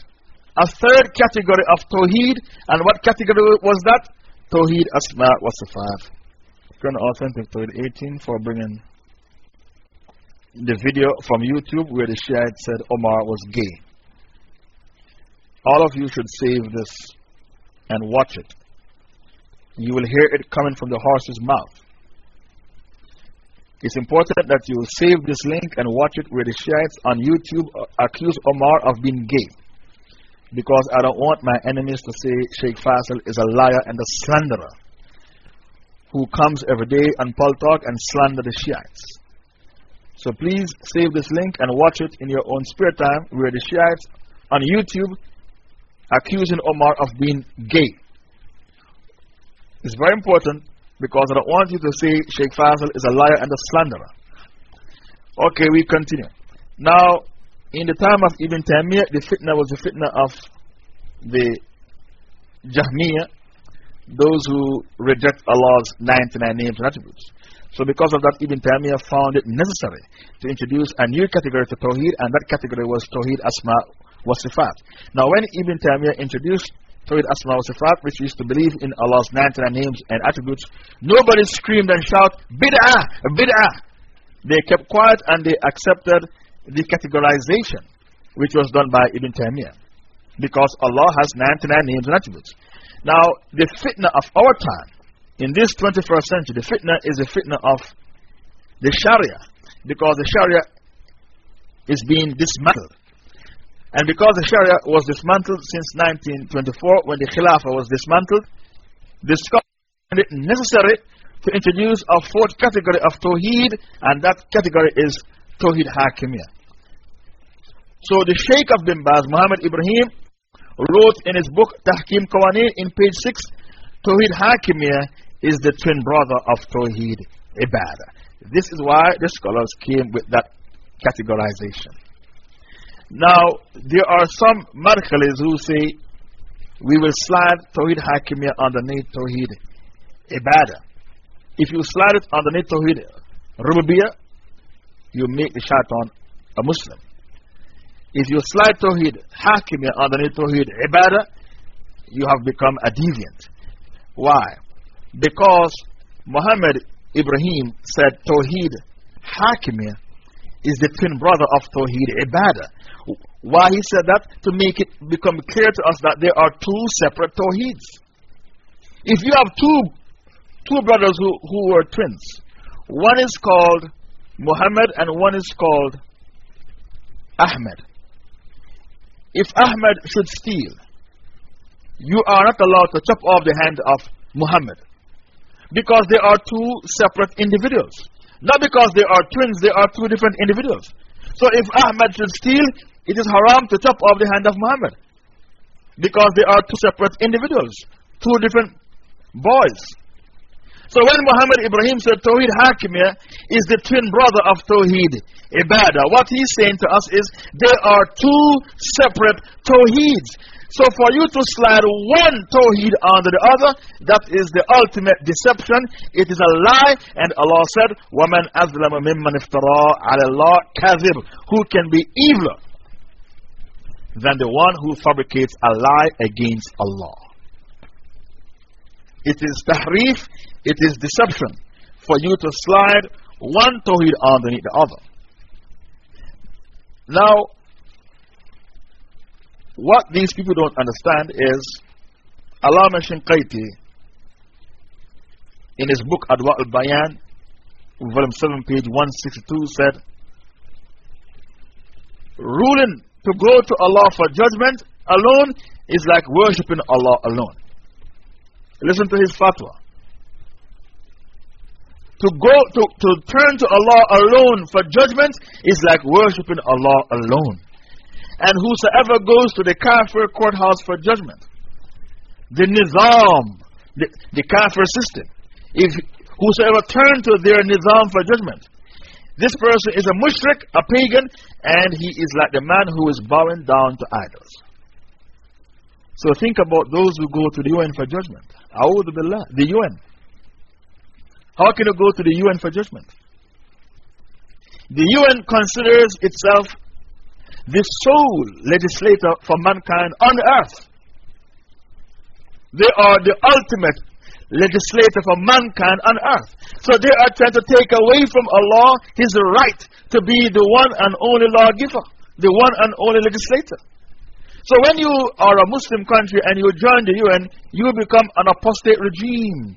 a third category of Tawheed. And what category was that? Tawheed Asma wa Sifat. Current Authentic Tawheed 18 for bringing the video from YouTube where the Shiite said Omar was gay. All of you should save this and watch it. You will hear it coming from the horse's mouth. It's important that you save this link and watch it where the Shiites on YouTube accuse Omar of being gay. Because I don't want my enemies to say Sheikh Faisal is a liar and a slanderer who comes every day on PalTalk and slander the Shiites. So please save this link and watch it in your own spare time where the Shiites on YouTube accusing Omar of being gay. It's very important because I don't want you to say Sheikh Faisal is a liar and a slanderer. Okay, we continue. Now, in the time of Ibn Taymiyyah, the fitna was the fitna of the Jahmiyyah, those who reject Allah's 99 names and attributes. So, because of that, Ibn Taymiyyah found it necessary to introduce a new category to Tawheed, and that category was Tawheed Asma wa Sifat. Now, when Ibn Taymiyyah introduced Tawhid Asma wa Sifat, which is to believe in Allah's 99 names and attributes, nobody screamed and shouted, Bid'ah! Bid'ah! They kept quiet and they accepted the categorization which was done by Ibn Taymiyyah. Because Allah has 99 names and attributes. Now, the fitna of our time, in this 21st century, the fitna is the fitna of the Sharia. Because the Sharia is being dismantled. And because the Sharia was dismantled since 1924, when the Khilafah was dismantled, the scholars found it necessary to introduce a fourth category of Tawheed, and that category is Tawheed Hakimiyah. So the Sheikh of Bin Baz, Muhammad Ibrahim, wrote in his book Tahkim Qawaneen in page 6 Tawheed Hakimiyah is the twin brother of Tawheed Ibadah. This is why the scholars came with that categorization. Now, there are some Madkhalis who say we will slide Tawheed Hakimiyah underneath Tawheed Ibadah. If you slide it underneath Tawheed Rububiyah, you make the shaitan a Muslim. If you slide Tawheed Hakimiyah underneath Tawheed Ibadah, you have become a deviant. Why? Because Muhammad Ibrahim said Tawheed Hakimiyah is the twin brother of Tawheed Ibadah. Why he said that? To make it become clear to us that there are two separate Tawheeds. If you have two, two brothers who, who were twins, one is called Muhammad and one is called Ahmed. If Ahmed should steal, you are not allowed to chop off the hand of Muhammad. Because they are two separate individuals. Not because they are twins, they are two different individuals. So if Ahmed should steal, it is haram to chop off the hand of Muhammad. Because they are two separate individuals, two different boys. So when Muhammad Ibrahim said Tawheed Hakimiyah is the twin brother of Tawheed Ibadah, what he's saying to us is there are two separate Tawheeds. So for you to slide one Tawheed under the other, that is the ultimate deception. It is a lie. And Allah said, وَمَنْ أَظْلَمَ مِمَّنْ افْتَرَىٰ عَلَى اللَّهِ كَذِبٌ Who can be eviler than the one who fabricates a lie against Allah? It is tahrif, it is deception for you to slide one Tawheed underneath the other. Now, what these people don't understand is Allama Shinqaiti in his book Adwa al Bayan, volume 7, page 162, said, Ruling to go to Allah for judgment alone is like worshipping Allah alone. Listen to his fatwa. To go to, to turn to Allah alone for judgment is like worshipping Allah alone. And whosoever goes to the Kafir courthouse for judgment, the Nizam, the, the Kafir system, if whosoever turn to their Nizam for judgment, this person is a mushrik, a pagan, and he is like the man who is bowing down to idols. So think about those who go to the UN for judgment. Billah, the UN. How can you go to the UN for judgment? The UN considers itself the sole legislator for mankind on earth. They are the ultimate legislator for mankind on earth. So they are trying to take away from Allah his right to be the one and only lawgiver, the one and only legislator. So when you are a Muslim country and you join the UN, you become an apostate regime.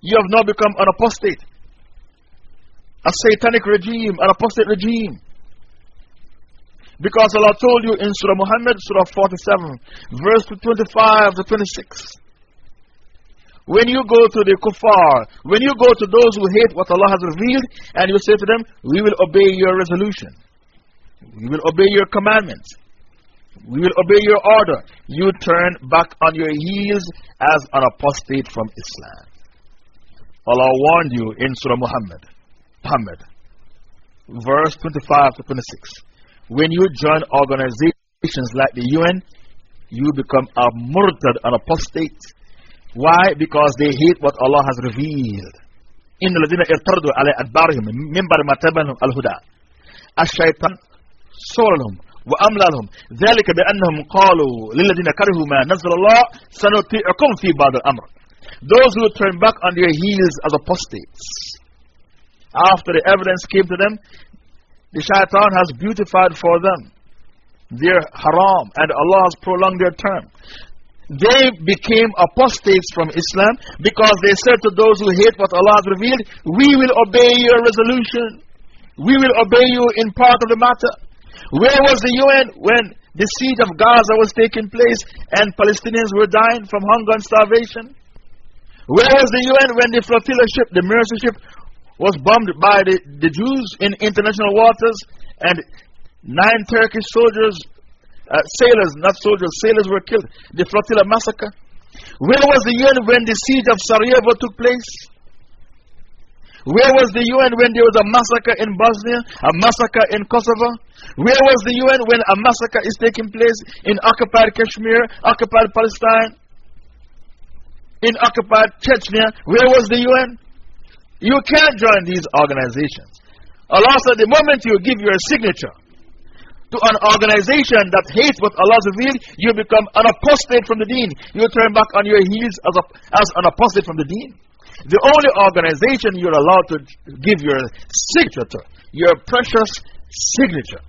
You have now become an apostate. A satanic regime, an apostate regime. Because Allah told you in Surah Muhammad, Surah 47, verse 25 to 26. When you go to the kuffar, when you go to those who hate what Allah has revealed, and you say to them, We will obey your resolution, we will obey your commandments, we will obey your order, you turn back on your heels as an apostate from Islam. Allah warned you in Surah Muhammad, Muhammad, verse 25 to 26. When you join organizations like the UN, you become a murtad, an apostate. Why? Because they hate what Allah has revealed. إن الذين ارتدوا على أدبارهم من بعد ما تبنوا الهدى الشيطان سولهم وأملى لهم ذلك بأنهم قالوا للذين كرهوا ما نزل الله سنطيعكم في بعض الأمر those who turn back on their heels as apostates after the evidence came to them the shaitan has beautified for them their haram and Allah has prolonged their term they became apostates from Islam because they said to those who hate what Allah has revealed, We will obey your resolution. We will obey you in part of the matter. Where was the UN when the siege of Gaza was taking place and Palestinians were dying from hunger and starvation? Where was the UN when the flotilla ship, the Mercy ship, was bombed by the, the Jews in international waters and nine Turkish soldiers uh, sailors, not soldiers, sailors were killed. The flotilla massacre. Where was the UN when the siege of Sarajevo took place? Where was the UN when there was a massacre in Bosnia, a massacre in Kosovo? Where was the UN when a massacre is taking place in occupied Kashmir, occupied Palestine, in occupied Chechnya? Where was the UN? You can't join these organizations. Allah said, the moment you give your signature, to an organization that hates what Allah has revealed, you become an apostate from the deen. You turn back on your heels as, a, as an apostate from the deen. The only organization you're allowed to give your signature to, your precious signature,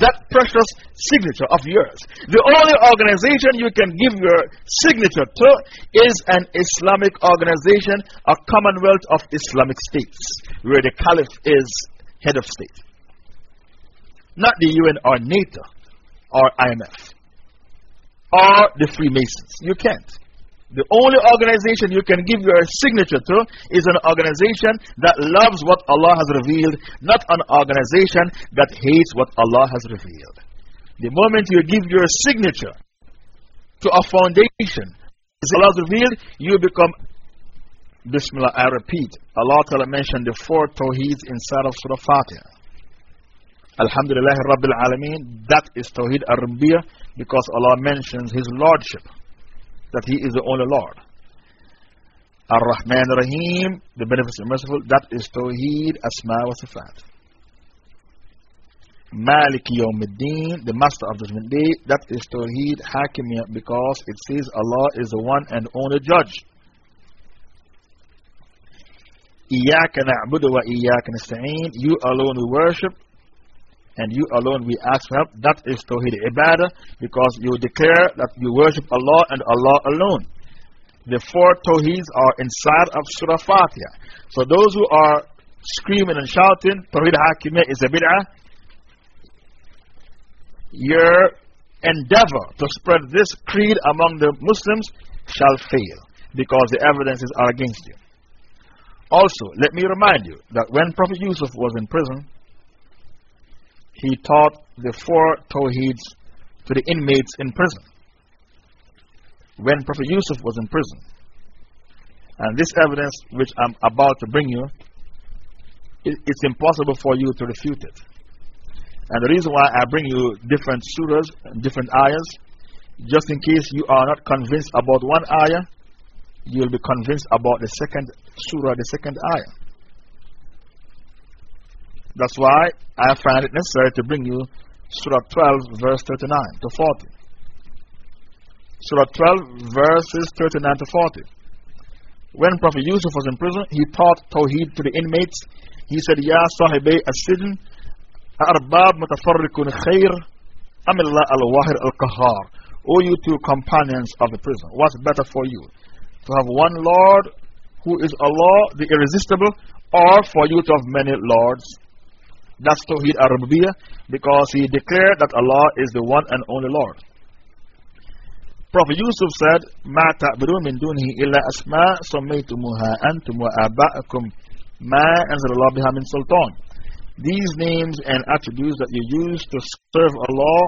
that precious signature of yours. The only organization you can give your signature to is an Islamic organization, a commonwealth of Islamic states, where the caliph is head of state not the UN or NATO or IMF or the Freemasons. You can't. The only organization you can give your signature to is an organization that loves what Allah has revealed, not an organization that hates what Allah has revealed. The moment you give your signature to a foundation, as Allah has revealed, you become Bismillah. I repeat, Allah Ta'ala mentioned the four Tawheeds inside of Surah Fatiha. Alhamdulillah Rabbil Alameen, that is Tawheed ar because Allah mentions His Lordship, that He is the only Lord. Ar Rahman Ar-Rahim, the beneficent merciful, that is Tawheed, Asma wa Sifat. al Yawmuddin, the master of judgment day, that is Tawheed, Hakimiyah, because it says Allah is the one and only judge. Iyaka na'budu wa iyaka nasta'een, you alone we worship, and you alone we ask for help. That is Tawheed Ibadah because you declare that you worship Allah and Allah alone. The four Tawheeds are inside of Surah Fatiha. So those who are screaming and shouting, Tawheed Hakimiyah is a bid'ah, your endeavor to spread this creed among the Muslims shall fail because the evidences are against you. Also, let me remind you that when Prophet Yusuf was in prison, he taught the four Tawheeds to the inmates in prison. When Prophet Yusuf was in prison. And this evidence, which I'm about to bring you, it, it's impossible for you to refute it. And the reason why I bring you different surahs and different ayahs, just in case you are not convinced about one ayah, you will be convinced about the second surah, the second ayah. That's why I find it necessary to bring you Surah 12, verse 39 to 40. Surah 12, verses 39 to 40. When Prophet Yusuf was in prison, he taught Tawheed to the inmates. He said, Ya sahibay as-sidn, arbab mutafarrikun khair, amillah al-wahir al-kahar. O you two companions of the prison, what's better for you? To have one Lord who is Allah, the irresistible, or for you to have many Lords? That's Tawheed al because he declared that Allah is the one and only Lord. Prophet Yusuf said, ما تعبدون من دونه إلا أسماء سميتموها أنتم وآباءكم ما أنزل الله بها من سلطان. These names and attributes that you use to serve Allah,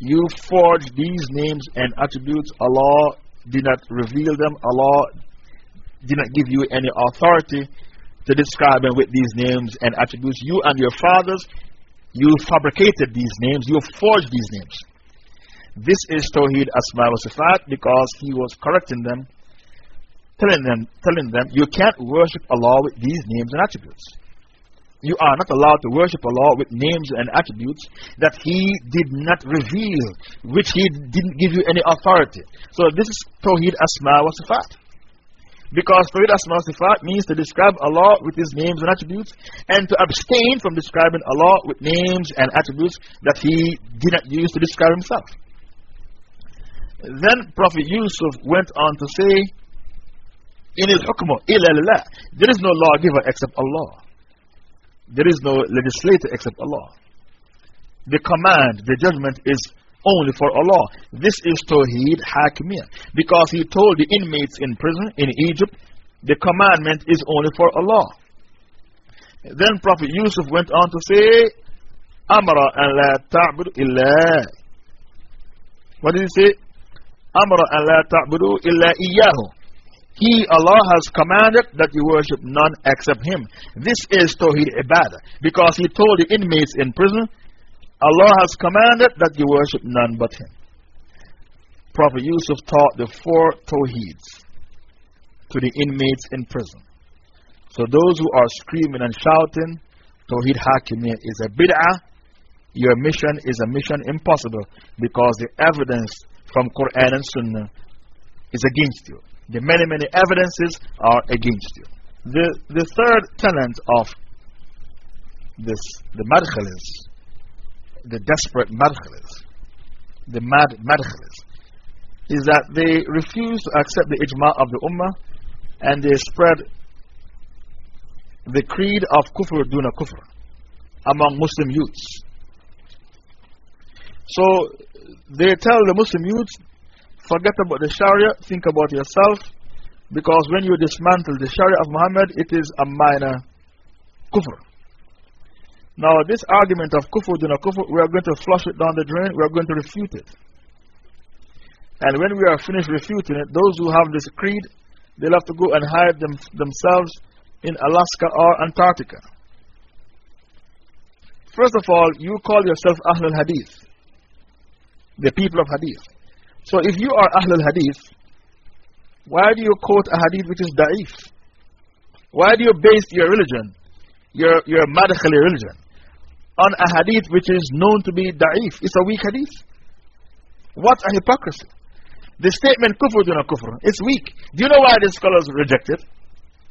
you forge these names and attributes. Allah did not reveal them. Allah did not give you any authority to describe him with these names and attributes. You and your fathers, you fabricated these names, you forged these names. This is Tawheed Asma wa Sifat because he was correcting them, telling them, telling them, you can't worship Allah with these names and attributes. You are not allowed to worship Allah with names and attributes that He did not reveal, which He didn't give you any authority. So, this is Tawheed Asma wa Sifat. Because Tawheed Asma Sifat means to describe Allah with His names and attributes, and to abstain from describing Allah with names and attributes that He did not use to describe Himself. Then Prophet Yusuf went on to say, In il hukmu illa There is no lawgiver except Allah. There is no legislator except Allah. The command, the judgment is only for Allah. This is Tawheed Hakimiyah. Because He told the inmates in prison in Egypt, the commandment is only for Allah. Then Prophet Yusuf went on to say, Amara an la ta'budu illa. What did he say? Amara an la ta'budu illa iyyahu. He, Allah, has commanded that you worship none except Him. This is Tawheed Ibadah. Because He told the inmates in prison, Allah has commanded that you worship none but Him. Prophet Yusuf taught the four Tawheeds to the inmates in prison. So, those who are screaming and shouting, Tawheed Hakimiyya is a bid'ah. Your mission is a mission impossible because the evidence from Quran and Sunnah is against you. The many, many evidences are against you. The, the third tenet of this, the madkhalis, the desperate madkhalis, the mad madkhalis, is that they refuse to accept the ijma of the ummah and they spread the creed of kufr duna kufr among Muslim youths. So they tell the Muslim youths Forget about the Sharia, think about yourself. Because when you dismantle the Sharia of Muhammad, it is a minor kufr. Now, this argument of kufr, duna kufr, we are going to flush it down the drain, we are going to refute it. And when we are finished refuting it, those who have this creed, they'll have to go and hide them, themselves in Alaska or Antarctica. First of all, you call yourself Ahlul Hadith, the people of Hadith. So if you are Ahlul Hadith, why do you quote a hadith which is da'if? Why do you base your religion, your, your Madkhali religion, on a hadith which is known to be da'if? It's a weak hadith. What a hypocrisy. The statement kufr duna kufr, it's weak. Do you know why the scholars reject it?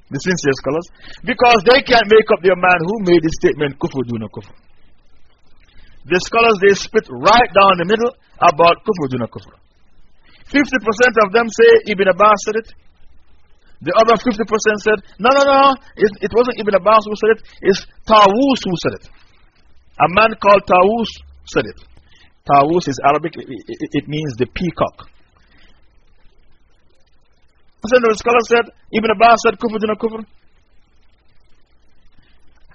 The sincere scholars? Because they can't make up their mind who made the statement kufr duna kufr. The scholars they split right down the middle about kufr duna kufr. 50% of them say Ibn Abbas said it. The other 50% said, no, no, no, it, it wasn't Ibn Abbas who said it, it's Tawus who said it. A man called Tawus said it. Tawus is Arabic, it, means the peacock. The scholar said, Ibn Abbas said, Kufr duna Kufr.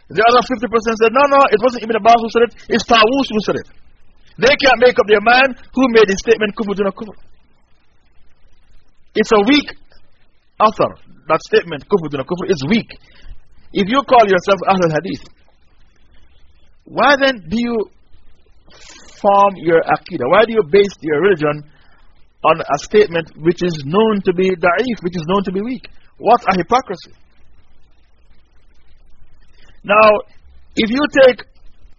The other 50% said, no, no, it wasn't Ibn Abbas who said it, it's Tawus who said it. They can't make up their mind who made the statement Kufr duna Kufr. It's a weak author. That statement, kufr duna kufr, is weak. If you call yourself Ahlul Hadith, why then do you form your aqidah? Why do you base your religion on a statement which is known to be da'if, which is known to be weak? What a hypocrisy. Now, if you take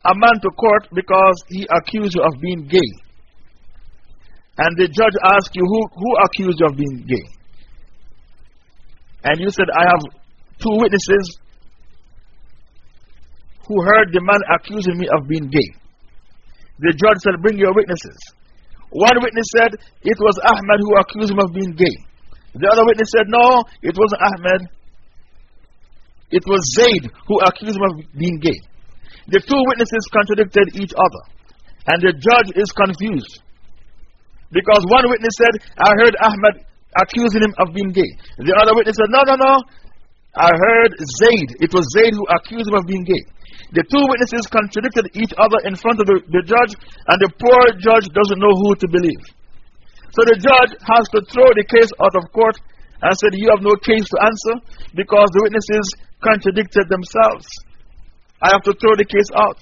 a man to court because he accused you of being gay, and the judge asks you, who, who accused you of being gay? And you said, I have two witnesses who heard the man accusing me of being gay. The judge said, Bring your witnesses. One witness said, It was Ahmed who accused him of being gay. The other witness said, No, it wasn't Ahmed. It was Zaid who accused him of being gay. The two witnesses contradicted each other. And the judge is confused. Because one witness said, I heard Ahmad accusing him of being gay. The other witness said, No, no, no. I heard Zaid. It was Zaid who accused him of being gay. The two witnesses contradicted each other in front of the, the judge, and the poor judge doesn't know who to believe. So the judge has to throw the case out of court and said, You have no case to answer because the witnesses contradicted themselves. I have to throw the case out.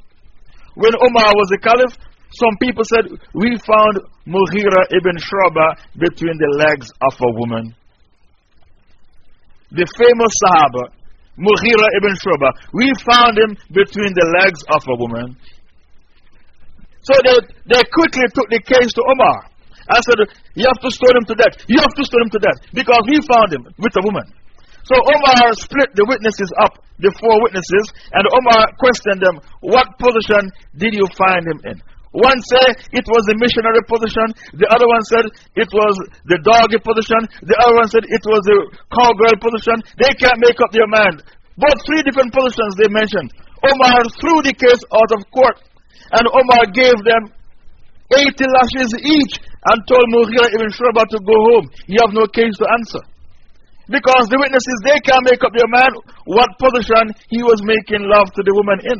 When Omar was the caliph, some people said, We found Mughira ibn Shu'ba between the legs of a woman. The famous Sahaba Mughira ibn Shuba. We found him between the legs of a woman. So they, they quickly took the case to Omar. I said, You have to stone him to death. You have to stone him to death. Because we found him with a woman. So Omar split the witnesses up, the four witnesses, and Omar questioned them, What position did you find him in? One said it was the missionary position, the other one said it was the doggy position, the other one said it was the cowgirl position. They can't make up their mind. Both three different positions they mentioned. Omar threw the case out of court, and Omar gave them 80 lashes each and told Mughira ibn Shuba to go home. You have no case to answer. Because the witnesses, they can't make up their mind what position he was making love to the woman in.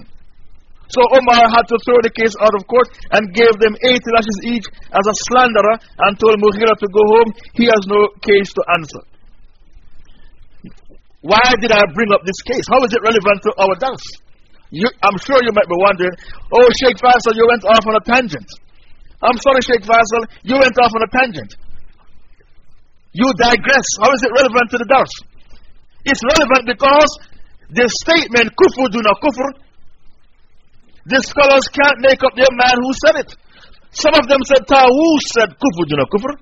So Omar had to throw the case out of court and gave them 80 lashes each as a slanderer and told Mughira to go home. He has no case to answer. Why did I bring up this case? How is it relevant to our dars? I'm sure you might be wondering, oh, Sheikh Faisal, you went off on a tangent. I'm sorry, Sheikh Faisal, you went off on a tangent. You digress. How is it relevant to the dars? It's relevant because the statement, kufr duna kufr, the scholars can't make up their mind who said it. Some of them said Tawus said kufr duna kufr.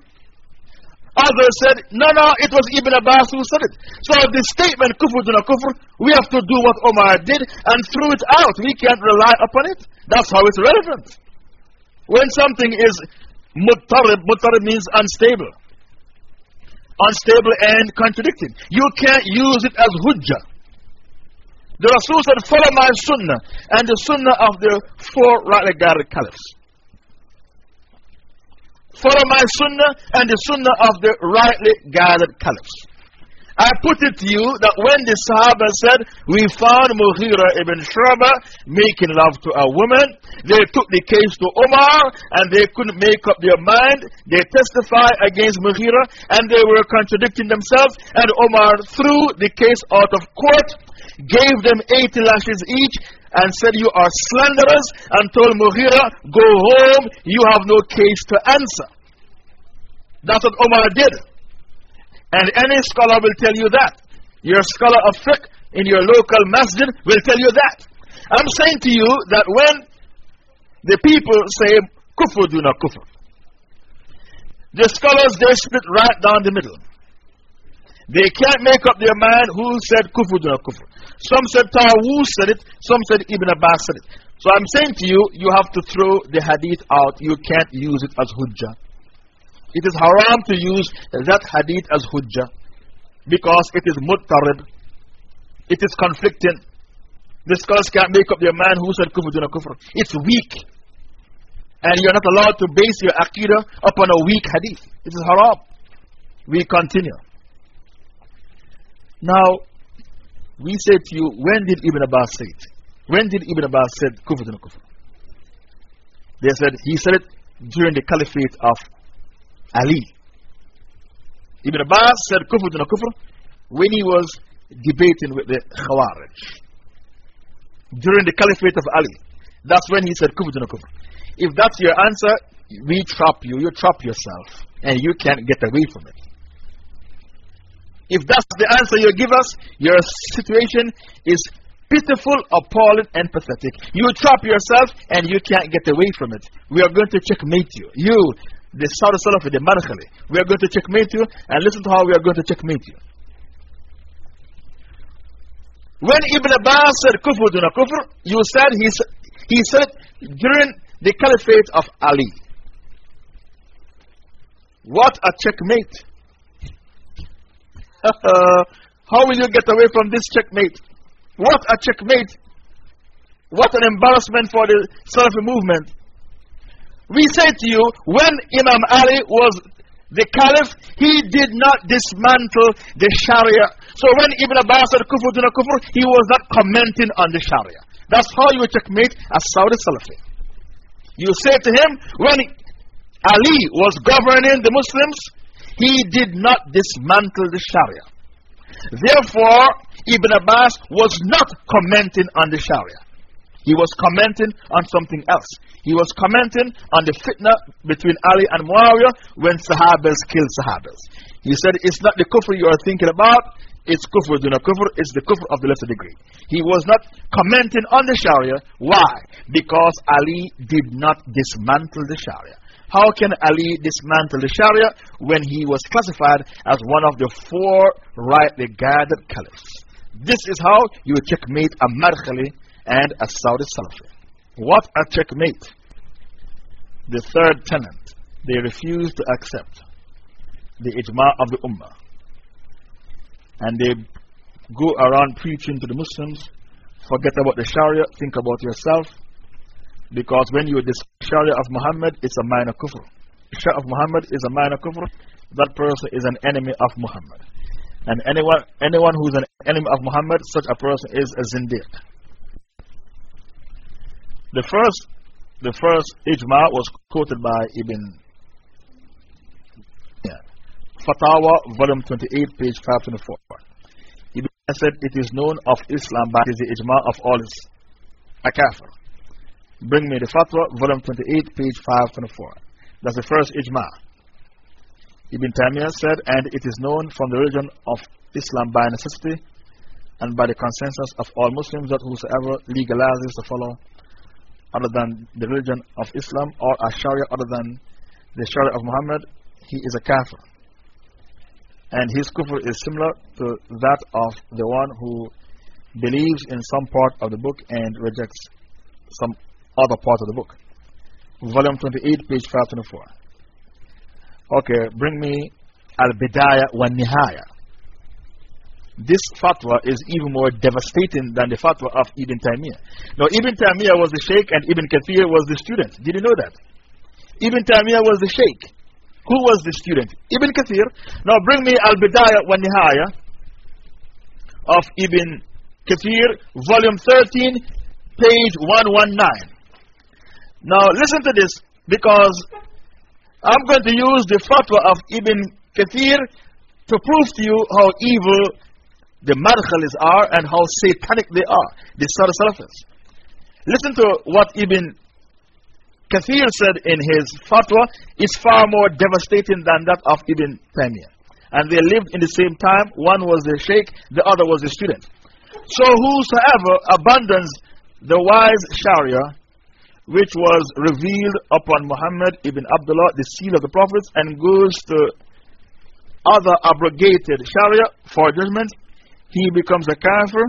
Others said, no, no, it was Ibn Abbas who said it. So the statement kufr duna kufr, we have to do what Omar did and throw it out. We can't rely upon it. That's how it's relevant. When something is muttarib, muttarib means unstable. Unstable and contradicting. You can't use it as hujjah. The Rasul said, Follow my sunnah and the sunnah of the four rightly guided caliphs. Follow my sunnah and the sunnah of the rightly guided caliphs. I put it to you that when the Sahaba said, We found Mughira ibn Shuba making love to a woman, they took the case to Omar and they couldn't make up their mind. They testified against Mughira and they were contradicting themselves. And Omar threw the case out of court gave them 80 lashes each, and said, You are slanderers, and told Mughira, Go home, you have no case to answer. That's what Omar did. And any scholar will tell you that. Your scholar of fiqh in your local masjid will tell you that. I'm saying to you that when the people say kufr duna kufr, the scholars they split right down the middle. They can't make up their mind who said kufr duna kufr. Some said Tawus said it, some said Ibn Abbas said it. So I'm saying to you, you have to throw the hadith out. You can't use it as hujjah. It is haram to use that hadith as hujjah because it is muttarib. It is conflicting. The scholars can't make up their mind who said kufr duna kufr. It's weak. And you're not allowed to base your aqidah upon a weak hadith. It is haram. We continue. Now, we say to you, when did Ibn Abbas say it? When did Ibn Abbas say kufr dun kufr? They said, he said it during the caliphate of Ali. Ibn Abbas said kufr dun kufr when he was debating with the Khawarij. During the caliphate of Ali. That's when he said kufr dun kufr. If that's your answer, we trap you, you trap yourself, and you can't get away from it. If that's the answer you give us, your situation is pitiful, appalling, and pathetic. You trap yourself and you can't get away from it. We are going to checkmate you. You, the Saudi Salafi, the Madkhali. We are going to checkmate you and listen to how we are going to checkmate you. When Ibn Abbas said kufr duna kufr, you said he, he said during the caliphate of Ali. What a checkmate! How will you get away from this checkmate? What a checkmate! What an embarrassment for the Salafi movement. We say to you, when Imam Ali was the caliph, he did not dismantle the Sharia. So when Ibn Abbas said kufr duna kufr, he was not commenting on the Sharia. That's how you checkmate a Saudi Salafi. You say to him, when Ali was governing the Muslims, he did not dismantle the Sharia. Therefore, Ibn Abbas was not commenting on the Sharia. He was commenting on something else. He was commenting on the fitna between Ali and Muawiyah when Sahabas killed Sahabas. He said, It's not the kufr you are thinking about, It's kufr, duna kufr, it's the kufr of the lesser degree. He was not commenting on the Sharia. Why? Because Ali did not dismantle the Sharia. How can Ali dismantle the Sharia when he was classified as one of the four rightly guided caliphs? This is how you checkmate a Madkhali and a Saudi Salafi. What a checkmate! The third tenant, they refuse to accept the ijma of the Ummah. And they go around preaching to the Muslims forget about the Sharia, think about yourself. Because when you the Sharia of Muhammad, it's a minor kufr. Sharia of Muhammad is a minor kufr. That person is an enemy of Muhammad. And anyone, anyone who is an enemy of Muhammad, such a person is a zindiq. The first, the first ijma was quoted by Ibn Fatawa, volume 28, page 524. Ibn said, It is known of Islam by the ijma of all is a kafir. Bring me the fatwa, volume 28, page 524. That's the first ijma. Ibn Taymiyyah said, And it is known from the religion of Islam by necessity and by the consensus of all Muslims that whosoever legalizes the follow other than the religion of Islam or a Sharia other than the Sharia of Muhammad, he is a kafir. And his kufr is similar to that of the one who believes in some part of the book and rejects some other part of the book. Volume 28, page 524. Okay, bring me Al Bidayah wa Nihaya this fatwa is even more devastating than the fatwa of Ibn Taymiyyah. Now, Ibn Taymiyyah was the sheikh and Ibn Kathir was the student. Did you know that? Ibn Taymiyyah was the sheikh. Who was the student? Ibn Kathir. Now, bring me Al Bidayah wa Nihaya of Ibn Kathir, volume 13, page 119. Now, listen to this because I'm going to use the fatwa of Ibn Kathir to prove to you how evil the Madkhalis are and how satanic they are, the Saudi Salafis. Listen to what Ibn Kathir said in his fatwa, is far more devastating than that of Ibn Taymiyyah. And they lived in the same time. One was the sheikh, the other was the student. So, whosoever abandons the wise Sharia, which was revealed upon Muhammad ibn Abdullah, the seal of the prophets, and goes to other abrogated Sharia for judgment, he becomes a kafir.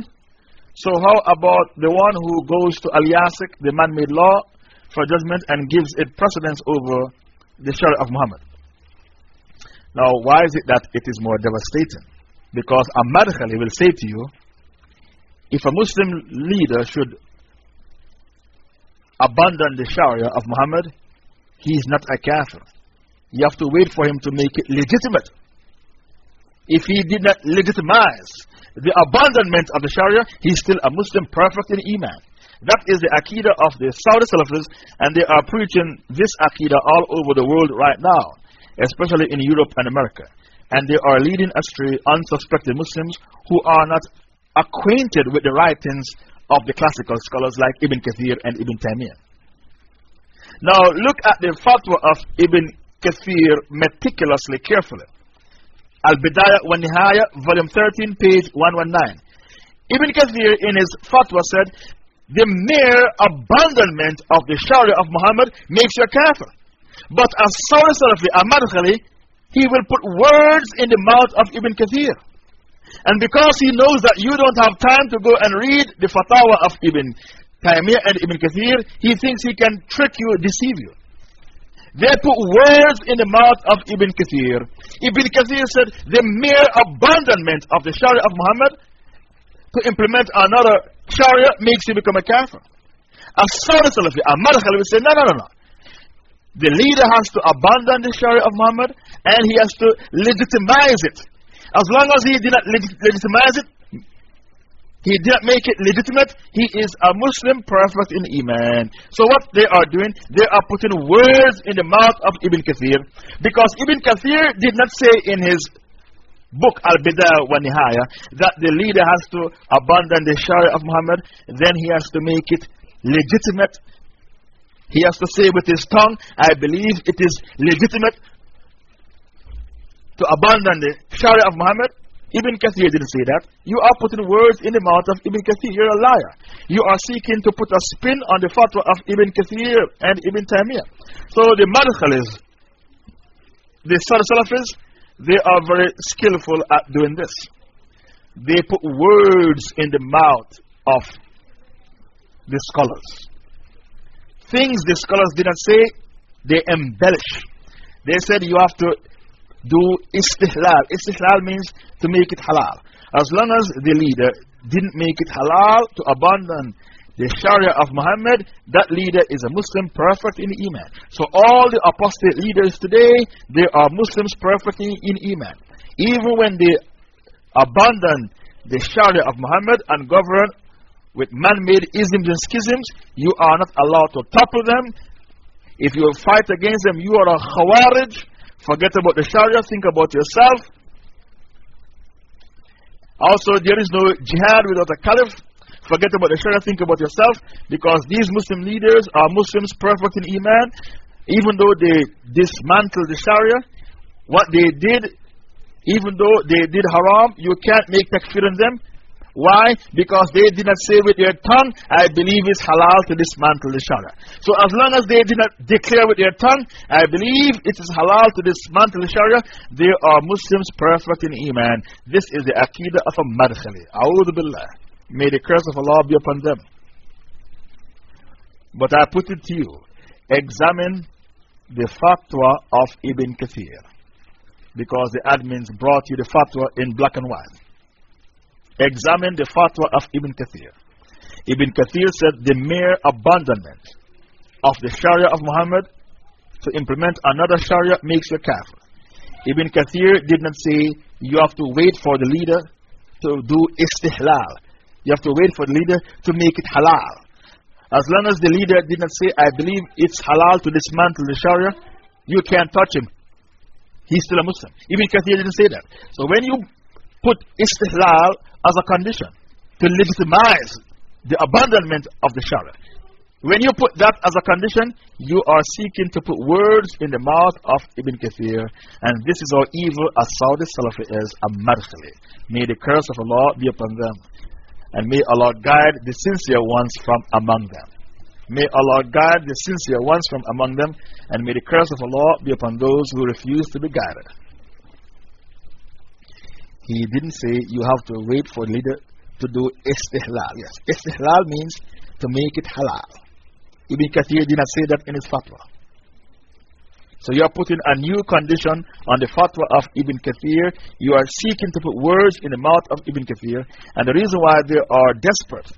So, how about the one who goes to Al Yasik, the man made law, for judgment and gives it precedence over the Sharia of Muhammad? Now, why is it that it is more devastating? Because a will say to you, if a Muslim leader should abandon the Sharia of Muhammad, he is not a kafir. You have to wait for him to make it legitimate. If he did not legitimize the abandonment of the Sharia, he's still a Muslim perfect in Iman. That is the Aqidah of the Saudi Salafis, and they are preaching this Aqidah all over the world right now, especially in Europe and America. And they are leading astray unsuspected Muslims who are not acquainted with the writings of the classical scholars like Ibn Kathir and Ibn Taymiyyah. Now, look at the fatwa of Ibn Kathir meticulously, carefully. Al Bidayah wa Nihaya, volume 13, page 119. Ibn Kathir, in his fatwa, said, The mere abandonment of the Sharia of Muhammad makes you a kafir. But as Saudi Salafi, a Madkhali, he will put words in the mouth of Ibn Kathir. And because he knows that you don't have time to go and read the fatwa of Ibn Taymiyyah and Ibn Kathir, he thinks he can trick you, deceive you. They put words in the mouth of Ibn Kathir. Ibn Kathir said, The mere abandonment of the Sharia of Muhammad to implement another Sharia makes you become a kafir. A Saudi Salafi, a Madkhali will say, No, no, no, no. The leader has to abandon the Sharia of Muhammad and he has to legitimize it. As long as he did not legitimize it, he did not make it legitimate. He is a Muslim perfect in Iman. So, what they are doing, they are putting words in the mouth of Ibn Kathir. Because Ibn Kathir did not say in his book, Al Bidayah wa Nihaya, that the leader has to abandon the Sharia of Muhammad, then he has to make it legitimate. He has to say with his tongue, I believe it is legitimate to abandon the Sharia of Muhammad. Ibn Kathir didn't say that. You are putting words in the mouth of Ibn Kathir. You're a liar. You are seeking to put a spin on the fatwa of Ibn Kathir and Ibn Taymiyyah. So the Madkhalis, the Salafis, they are very skillful at doing this. They put words in the mouth of the scholars. Things the scholars didn't say, they embellish. They said you have to do istihlal. Istihlal means to make it halal. As long as the leader didn't make it halal to abandon the Sharia of Muhammad, that leader is a Muslim perfect in Iman. So, all the apostate leaders today, they are Muslims perfect in, in Iman. Even when they abandon the Sharia of Muhammad and govern with man made isms and schisms, you are not allowed to topple them. If you fight against them, you are a Khawarij. Forget about the Sharia, think about yourself. Also, there is no jihad without a caliph. Forget about the Sharia, think about yourself. Because these Muslim leaders are Muslims perfect in Iman. Even though they dismantled the Sharia, what they did, even though they did haram, you can't make takfir on them. Why? Because they did not say with their tongue, I believe it's halal to dismantle the Sharia. So, as long as they did not declare with their tongue, I believe it is halal to dismantle the Sharia, they are Muslims perfect in Iman. This is the Aqidah of a Madkhali. A'udhu Billah. May the curse of Allah be upon them. But I put it to you examine the fatwa of Ibn Kathir. Because the admins brought you the fatwa in black and white. Examine the fatwa of Ibn Kathir. Ibn Kathir said the mere abandonment of the Sharia of Muhammad to implement another Sharia makes you kafir. Ibn Kathir did not say you have to wait for the leader to do istihlal. You have to wait for the leader to make it halal. As long as the leader did not say, I believe it's halal to dismantle the Sharia, you can't touch him. He's still a Muslim. Ibn Kathir didn't say that. So when you put istihlal as a condition to legitimize the abandonment of the Sharia. When you put that as a condition, you are seeking to put words in the mouth of Ibn Kathir, and this is how evil a Saudi Salafi is, a madkhali. May the curse of Allah be upon them, and may Allah guide the sincere ones from among them. May Allah guide the sincere ones from among them, and may the curse of Allah be upon those who refuse to be guided. He didn't say you have to wait for leader to do istihlal. Yes, istihlal means to make it halal. Ibn Kathir did not say that in his fatwa. So you are putting a new condition on the fatwa of Ibn Kathir. You are seeking to put words in the mouth of Ibn Kathir. And the reason why they are desperate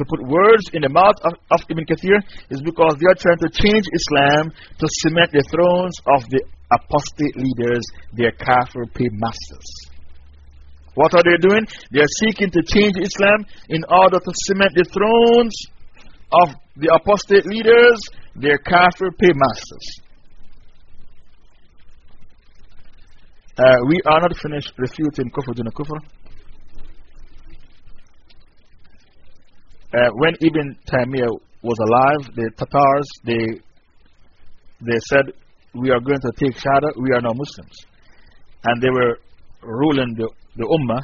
to put words in the mouth of, of Ibn Kathir is because they are trying to change Islam to cement the thrones of the apostate leaders, their kafir paymasters. What are they doing? They are seeking to change Islam in order to cement the thrones of the apostate leaders, their kafir paymasters. Uh, we are not finished refuting kufr duna kufr. Uh, when Ibn Taymiyyah was alive, the Tatars, they, they said, We are going to take Shahada, we are now Muslims. And they were ruling the the Ummah,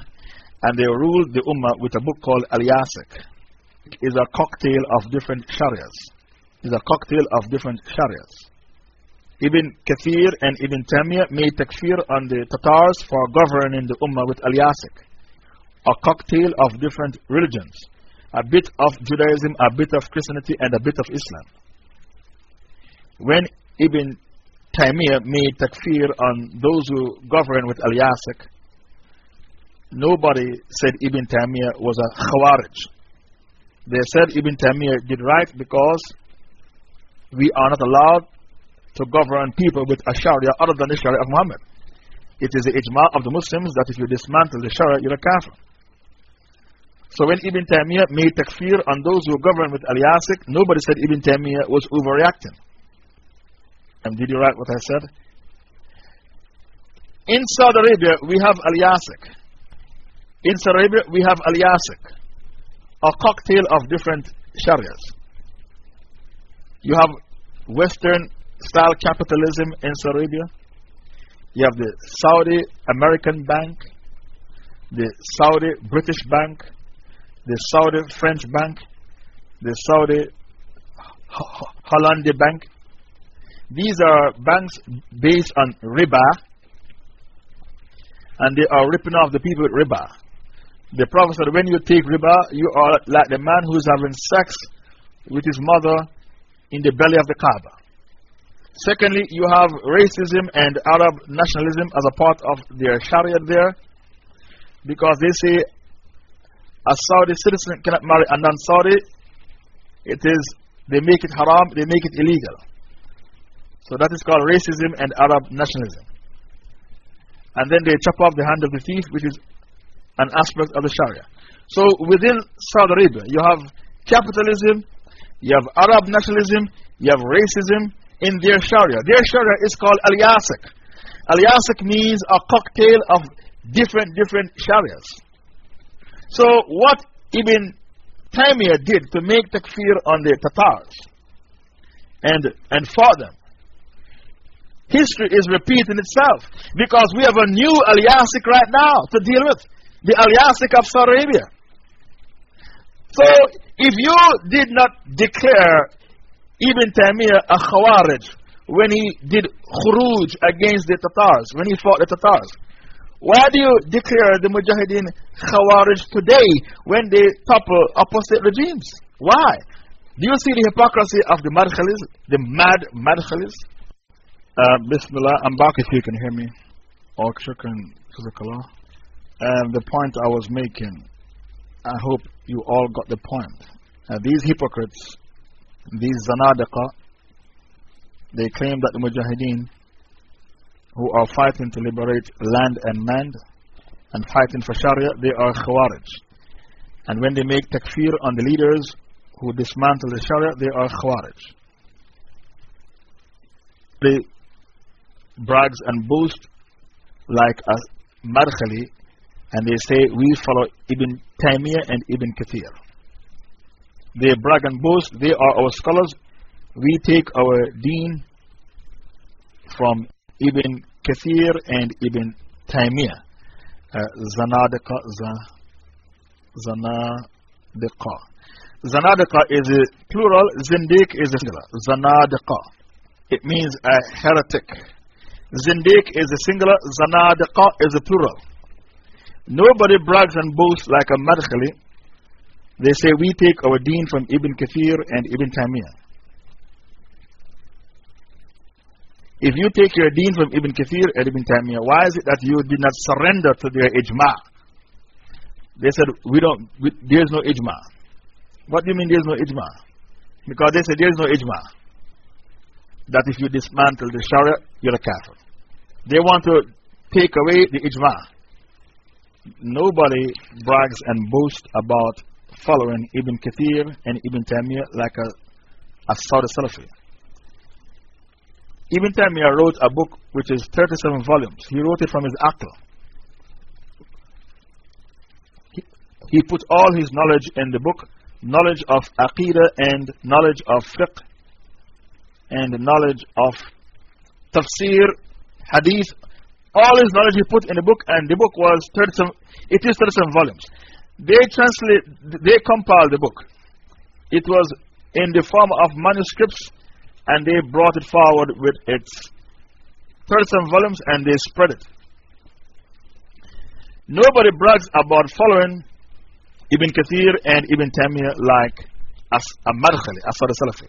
and they ruled the Ummah with a book called Al Yasik. It's a cocktail of different Sharias. It's a cocktail of different Sharias. Ibn Kathir and Ibn Taymiyyah made takfir on the Tatars for governing the Ummah with Al Yasik. A cocktail of different religions. A bit of Judaism, a bit of Christianity, and a bit of Islam. When Ibn Taymiyyah made takfir on those who govern with Al Yasik, nobody said Ibn Taymiyyah was a Khawarij. They said Ibn Taymiyyah did right because we are not allowed to govern people with a Sharia other than the Sharia of Muhammad. It is the ijma of the Muslims that if you dismantle the Sharia, you're a kafir. So when Ibn Taymiyyah made takfir on those who govern with Al Yasik, nobody said Ibn Taymiyyah was overreacting. And did you write what I said? In Saudi Arabia, we have Al Yasik. In Saudi Arabia, we have Al Yasik, a cocktail of different Sharias. You have Western style capitalism in Saudi Arabia. You have the Saudi American Bank. the Saudi British Bank, the Saudi French Bank, the Saudi Hollandi Bank. These are banks based on riba, and they are ripping off the people with riba. The Prophet said, when you take riba, you are like the man who is having sex with his mother in the belly of the Kaaba. Secondly, you have racism and Arab nationalism as a part of their Sharia there because they say a Saudi citizen cannot marry a non Saudi. It is, they make it haram, they make it illegal. So that is called racism and Arab nationalism. And then they chop off the hand of the thief, which is an aspect of the Sharia. So within Saudi Arabia, you have capitalism, you have Arab nationalism, you have racism, in their Sharia. Their Sharia is called Al Yasik. Al Yasik means a cocktail of different, different Sharias. So, what Ibn Taymiyyah did to make takfir on the Tatars and, and for them, history is repeating itself because we have a new Al right now to deal with the Al Yasik of Saudi Arabia. So, if you did not declare Ibn Taymiyyah a Khawarij when he did khuruj against the Tatars, when he fought the Tatars. Why do you declare the Mujahideen Khawarij today when they topple opposite regimes? Why? Do you see the hypocrisy of the Madkhalis, the mad Madkhalis? Uh, Bismillah, I'm back if you can hear me. Oh, shukran, And the point I was making, I hope you all got the point. These hypocrites these Zanadiqa, they claim that the Mujahideen who are fighting to liberate land and man and fighting for Sharia, they are Khawarij. And when they make takfir on the leaders who dismantle the Sharia, they are Khawarij. They brags and boast like a Madkhali and they say, We follow Ibn Taymiyyah and Ibn Kathir. They brag and boast, they are our scholars. We take our deen from Ibn Kathir and Ibn Taymiyyah. Uh, Zanadiqa. Zanadiqa. Zanadiqa is a plural, Zindiq is a singular. Zanadiqa. It means a heretic. Zindiq is a singular, Zanadiqa is a plural. Nobody brags and boasts like a Madkhali they say we take our deen from Ibn Kathir and Ibn Taymiyyah. If you take your deen from Ibn Kathir and Ibn Taymiyyah, why is it that you did not surrender to their ijma? They said, we don't, we, there's no ijma. What do you mean there's no ijma? Because they said there's no ijma. That if you dismantle the Sharia, you're a kafir. They want to take away the ijma. Nobody brags and boasts about following Ibn Kathir and Ibn Taymiyyah like a, a Saudi Salafi. Ibn Taymiyyah wrote a book which is 37 volumes. He wrote it from his Aql. He, he put all his knowledge in the book knowledge of Aqidah and knowledge of fiqh and knowledge of tafsir, hadith. All his knowledge he put in the book, and the book was 37, it is 37 volumes. They translate, they compiled the book. It was in the form of manuscripts and they brought it forward with its 37 volumes and they spread it. Nobody brags about following Ibn Kathir and Ibn Taymiyyah like as a Madkhali, as a Salafi.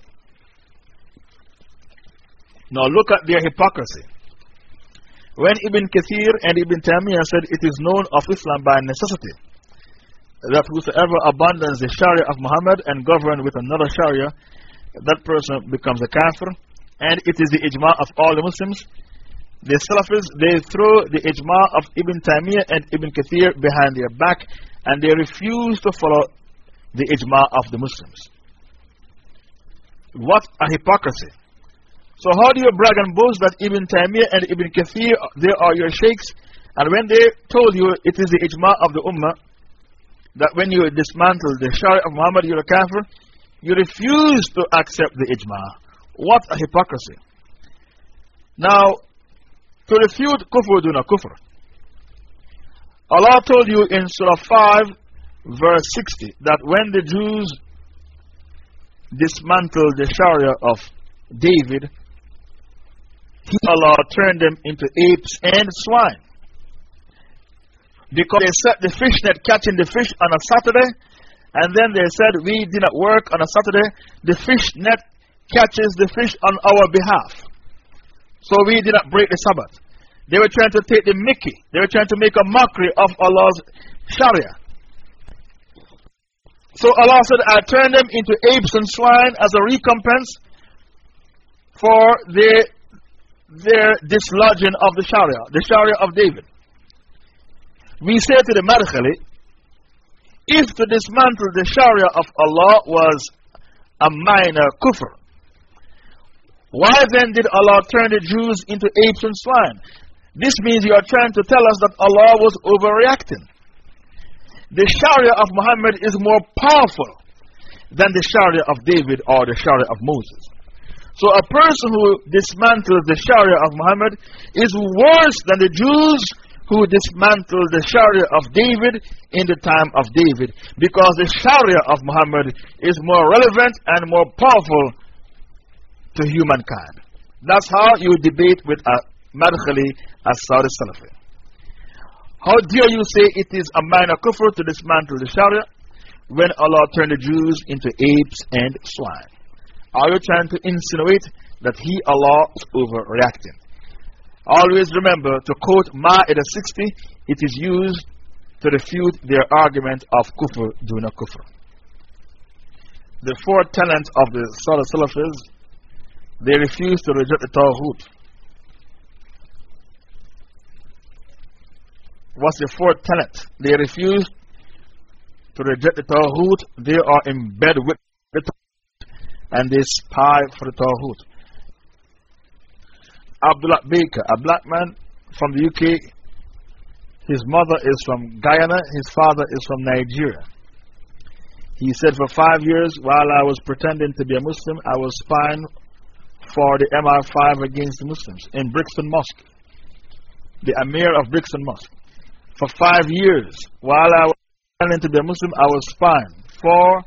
Now look at their hypocrisy. When Ibn Kathir and Ibn Taymiyyah said it is known of Islam by necessity that whosoever abandons the Sharia of Muhammad and govern with another Sharia, that person becomes a kafir. And it is the ijma of all the Muslims. The Salafis, they throw the ijma of Ibn Taymiyyah and Ibn Kathir behind their back and they refuse to follow the ijma of the Muslims. What a hypocrisy. So, how do you brag and boast that Ibn Taymiyyah and Ibn Kathir, they are your sheikhs, and when they told you it is the ijma of the Ummah, that when you dismantle the Sharia of Muhammad, you're a kafir, you refuse to accept the ijma. What a hypocrisy. Now, to refute kufr duna kufr, Allah told you in Surah 5, verse 60, that when the Jews dismantled the Sharia of David, He, Allah, turned them into apes and swine. Because they set the fish net catching the fish on a Saturday, and then they said, We did not work on a Saturday. The fish net catches the fish on our behalf. So we did not break the Sabbath. They were trying to take the Mickey, they were trying to make a mockery of Allah's Sharia. So Allah said, I turned them into apes and swine as a recompense for their, their dislodging of the Sharia, the Sharia of David. We say to the Madkhali, if to dismantle the Sharia of Allah was a minor kufr, why then did Allah turn the Jews into apes and swine? This means you are trying to tell us that Allah was overreacting. The Sharia of Muhammad is more powerful than the Sharia of David or the Sharia of Moses. So, a person who dismantles the Sharia of Muhammad is worse than the Jews who dismantled the Sharia of David in the time of David because the Sharia of Muhammad is more relevant and more powerful to humankind. That's how you debate with a Madkhali as Saudi Salafi. How dare you say it is a minor kufr to dismantle the Sharia when Allah turned the Jews into apes and swine? Are you trying to insinuate that He, Allah, is overreacting? Always remember to quote Ma'idah 60, it is used to refute their argument of kufr duna kufr. The four tenets of the Saudi Salafis, they refuse to reject the Taghut. What's the fourth tenet? They refuse to reject the Taghut. They are in bed with the Taghut and they spy for the Taghut. Abdullah Baker, a black man from the UK. His mother is from Guyana, his father is from Nigeria. He said, For five years, while I was pretending to be a Muslim, I was spying for the MI5 against the Muslims in Brixton Mosque, the Amir of Brixton Mosque for five years. While I was pretending to be a Muslim, I was spying. For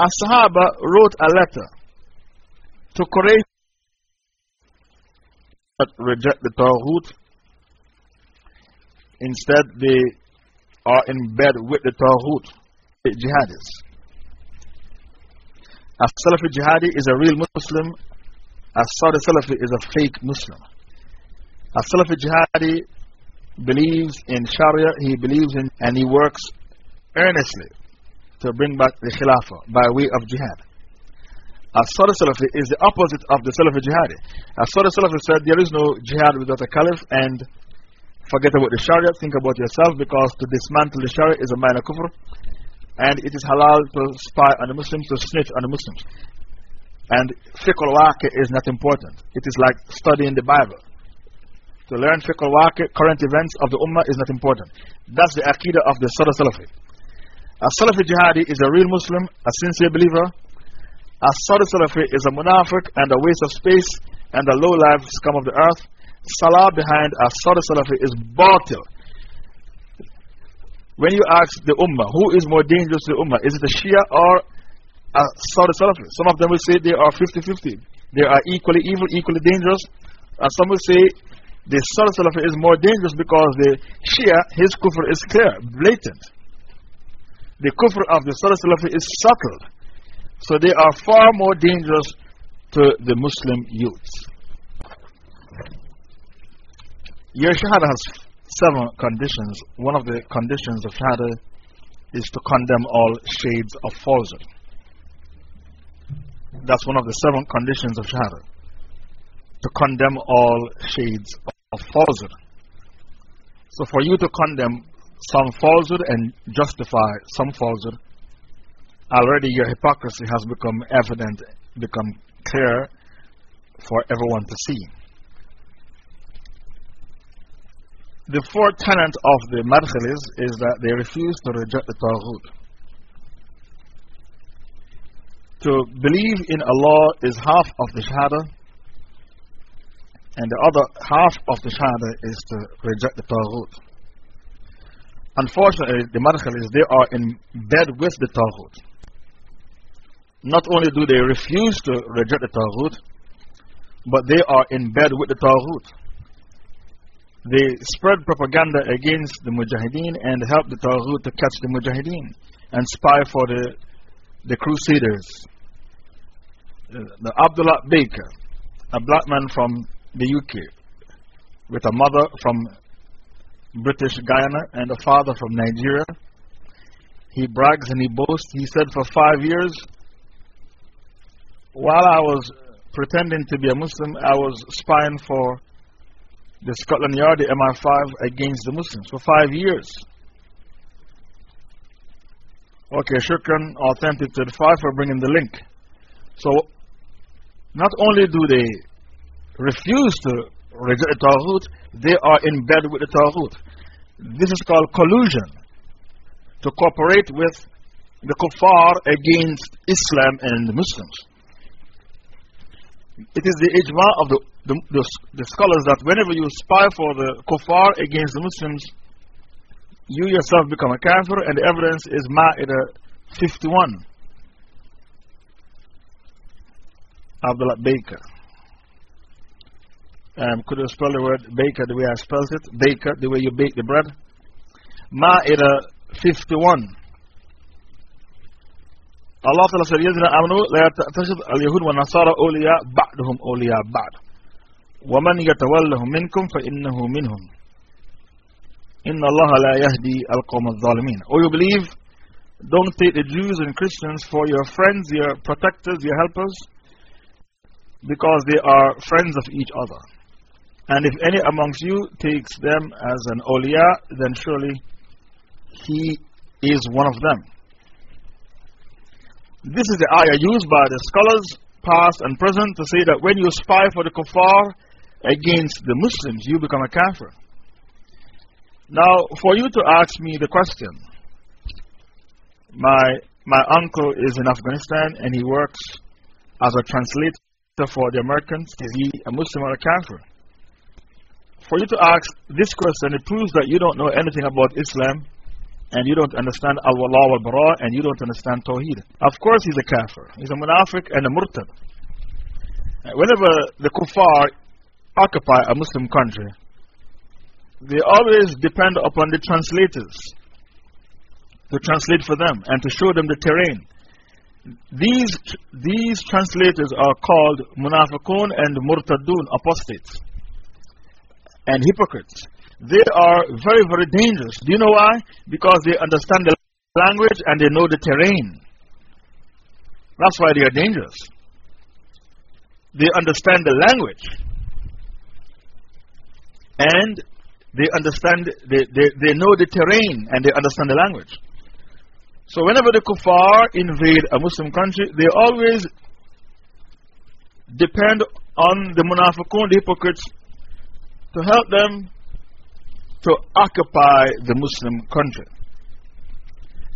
a Sahaba wrote a letter to Quraysh that reject the Taghut. Instead, they are in bed with the Taghut, the jihadis. A Salafi jihadi is a real Muslim, a Saudi Salafi is a fake Muslim. A Salafi jihadi believes in Sharia, he believes in, and he works earnestly to bring back the Khilafah by way of jihad. As Saudi Salafi is the opposite of the Salafi jihadi. As Saudi Salafi said, there is no jihad without a caliph, and forget about the Sharia, think about yourself, because to dismantle the Sharia is a minor kufr, and it is halal to spy on the Muslims, to snitch on the Muslims. And fiqh al is not important. It is like studying the Bible. To learn fiqh al current events of the Ummah, is not important. That's the aqidah of the Saudi Salafi. A Salafi jihadi is a real Muslim, a sincere believer. A Saudi Salafi is a munafiq and a waste of space and a low life scum of the earth. Salah behind a Saudi Salafi is batil. When you ask the Ummah, who is more dangerous to the Ummah? Is it a Shia or a Saudi Salafi? Some of them will say they are 50 50. They are equally evil, equally dangerous. And some will say the Sunni Salafi is more dangerous because the Shia, his kufr is clear, blatant. The kufr of the Sunni Salafi is subtle. So they are far more dangerous to the Muslim youths. Your Shahada has seven conditions. One of the conditions of Shahada is to condemn all shades of falsehood. That's one of the seven conditions of Shahada. To condemn all shades of falsehood. So, for you to condemn some falsehood and justify some falsehood, already your hypocrisy has become evident, become clear for everyone to see. The fourth tenet of the Madkhalis is that they refuse to reject the Taghut. To believe in Allah is half of the Shahada, and the other half of the Shahada is to reject the Taghut. unfortunately, the Madkhalis, they are in bed with the Taghut. Not only do they refuse to reject the Taghut, but they are in bed with the Taghut. They spread propaganda against the Mujahideen and help the Taghut to catch the Mujahideen and spy for the, the Crusaders. The Abdullah Baker, a black man from the UK, with a mother from British Guyana and a father from Nigeria. He brags and he boasts. He said, For five years, while I was pretending to be a Muslim, I was spying for the Scotland Yard, the MI5, against the Muslims for five years. Okay, shukran, authentic 35 for bringing the link. So, not only do they refuse to reject the Taghut, they are in bed with the Taghut. This is called collusion to cooperate with the kuffar against Islam and Muslims. It is the ijma of the, the, the, the scholars that whenever you spy for the kuffar against the Muslims, you yourself become a kafir, and the evidence is Ma'idah 51. Abdullah Baker. Um, could you spell the word baker the way I spelled it? Baker, the way you bake the bread. Ma'idah 51. Allah Ta'ala said, يَذِنَا آمَنُوا لَا تَتَخِذْ الْيَهُودُ وَالنَّصَارَى أَوْلِيَاءَ بَعْدُهُمْ أَوْلِيَاءَ بَعْدُ وَمَنْ يَتَوَلَّهُمْ مِنْكُمْ فَإِنَّهُ مِنْهُمْ إِنَّ اللَّهَ لَا يَهْدِي الْقَوْمَ الظَّالِمِينَ Or you believe, don't take the Jews and Christians for your friends, your protectors, your helpers, because they are friends of each other. And if any amongst you takes them as an awliya, then surely he is one of them. This is the ayah used by the scholars, past and present, to say that when you spy for the kuffar against the Muslims, you become a kafir. Now, for you to ask me the question, my, my uncle is in Afghanistan and he works as a translator for the Americans. Is he a Muslim or a kafir? for you to ask this question, it proves that you don't know anything about Islam and you don't understand Al Wala wal Bara and you don't understand Tawheed. Of course, he's a kafir, he's a munafiq and a murtad. Whenever the kuffar occupy a Muslim country, they always depend upon the translators to translate for them and to show them the terrain. These, these translators are called munafiqun and murtadun, apostates and hypocrites. They are very, very dangerous. Do you know why? Because they understand the language and they know the terrain. That's why they are dangerous. They understand the language and they understand, they, they, they know the terrain and they understand the language. So, whenever the kuffar invade a Muslim country, they always depend on the munafiqun, the hypocrites, to help them to occupy the Muslim country.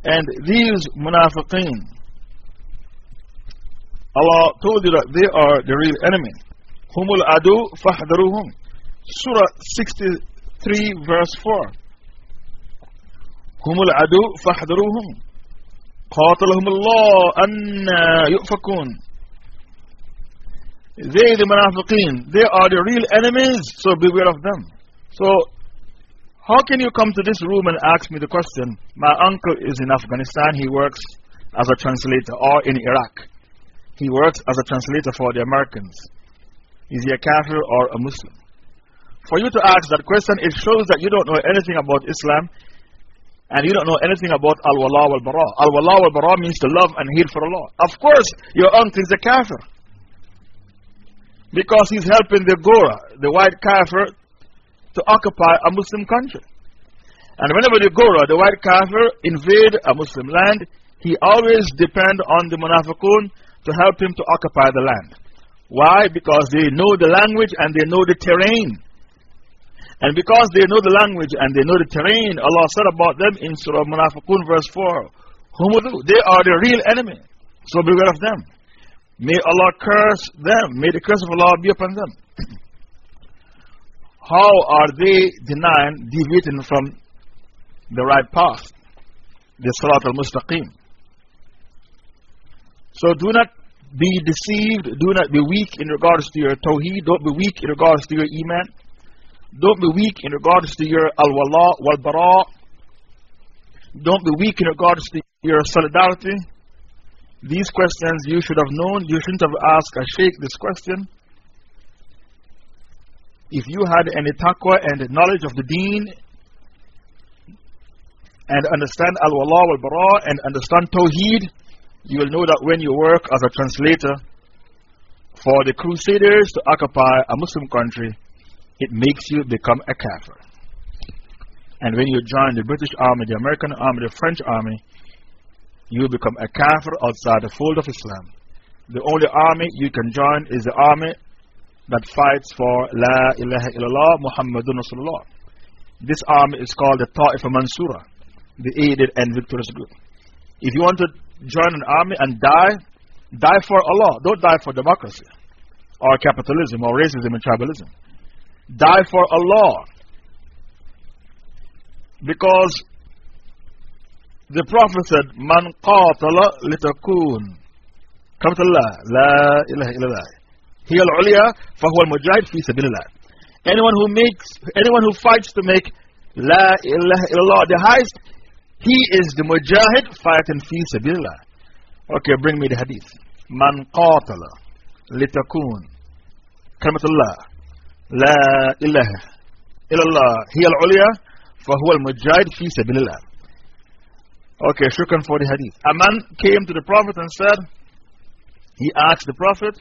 And these munafiqeen, Allah told you that they are the real enemy. Humul adu fahdaruhum. Surah 63, verse 4. Humul adu fahdaruhum. قاتلهم الله أن يؤفكون they, the munafiqeen, they are the real enemies, so beware of them. So, how can you come to this room and ask me the question? My uncle is in Afghanistan, he works as a translator, or in Iraq. He works as a translator for the Americans. Is he a kafir or a Muslim? For you to ask that question, it shows that you don't know anything about Islam and you don't know anything about Al Wala wal Bara. Al Wala wal Bara means to love and hate for Allah. Of course, your uncle is a kafir. Because he's helping the Gora, the white kafir, to occupy a Muslim country. And whenever the Gora, the white kafir, invade a Muslim land, he always depends on the Munafiqun to help him to occupy the land. Why? Because they know the language and they know the terrain. And because they know the language and they know the terrain, Allah said about them in Surah Munafiqun, verse 4 Humudu, They are the real enemy. So beware of them. May Allah curse them. May the curse of Allah be upon them. How are they denying, deviating from the right path, the Salat al Mustaqim. So do not be deceived, do not be weak in regards to your Tawheed, don't be weak in regards to your Iman, don't be weak in regards to your Al Wala wal Bara, don't be weak in regards to your solidarity. These questions you should have known, you shouldn't have asked a sheikh this question. If you had any taqwa and knowledge of the deen and understand Al Wala wal Bara and understand Tawheed, you will know that when you work as a translator for the Crusaders to occupy a Muslim country, it makes you become a kafir. And when you join the British Army, the American Army, the French Army, you become a kafir outside the fold of Islam. The only army you can join is the army that fights for La ilaha illallah Muhammadun Rasulullah. This army is called the Ta'if Mansura, the aided and victorious group. If you want to join an army and die, die for Allah. Don't die for democracy or capitalism or racism and tribalism. Die for Allah. Because the Prophet said, Man qatala litakun. Kamatullah, la ilaha illallah. Hiya al-uliya, fahuwa al-mujahid fi sabilillah. Anyone who makes, anyone who fights to make La ilaha illallah the highest, he is the mujahid fighting fi sabilillah. Okay, bring me the hadith. Man qatala litakun kalimatullah la ilaha illallah hiya al-ulya fahuwa al-mujahid fi sabilillah. Okay, shukran for the hadith. A man came to the Prophet and said, he asked the Prophet,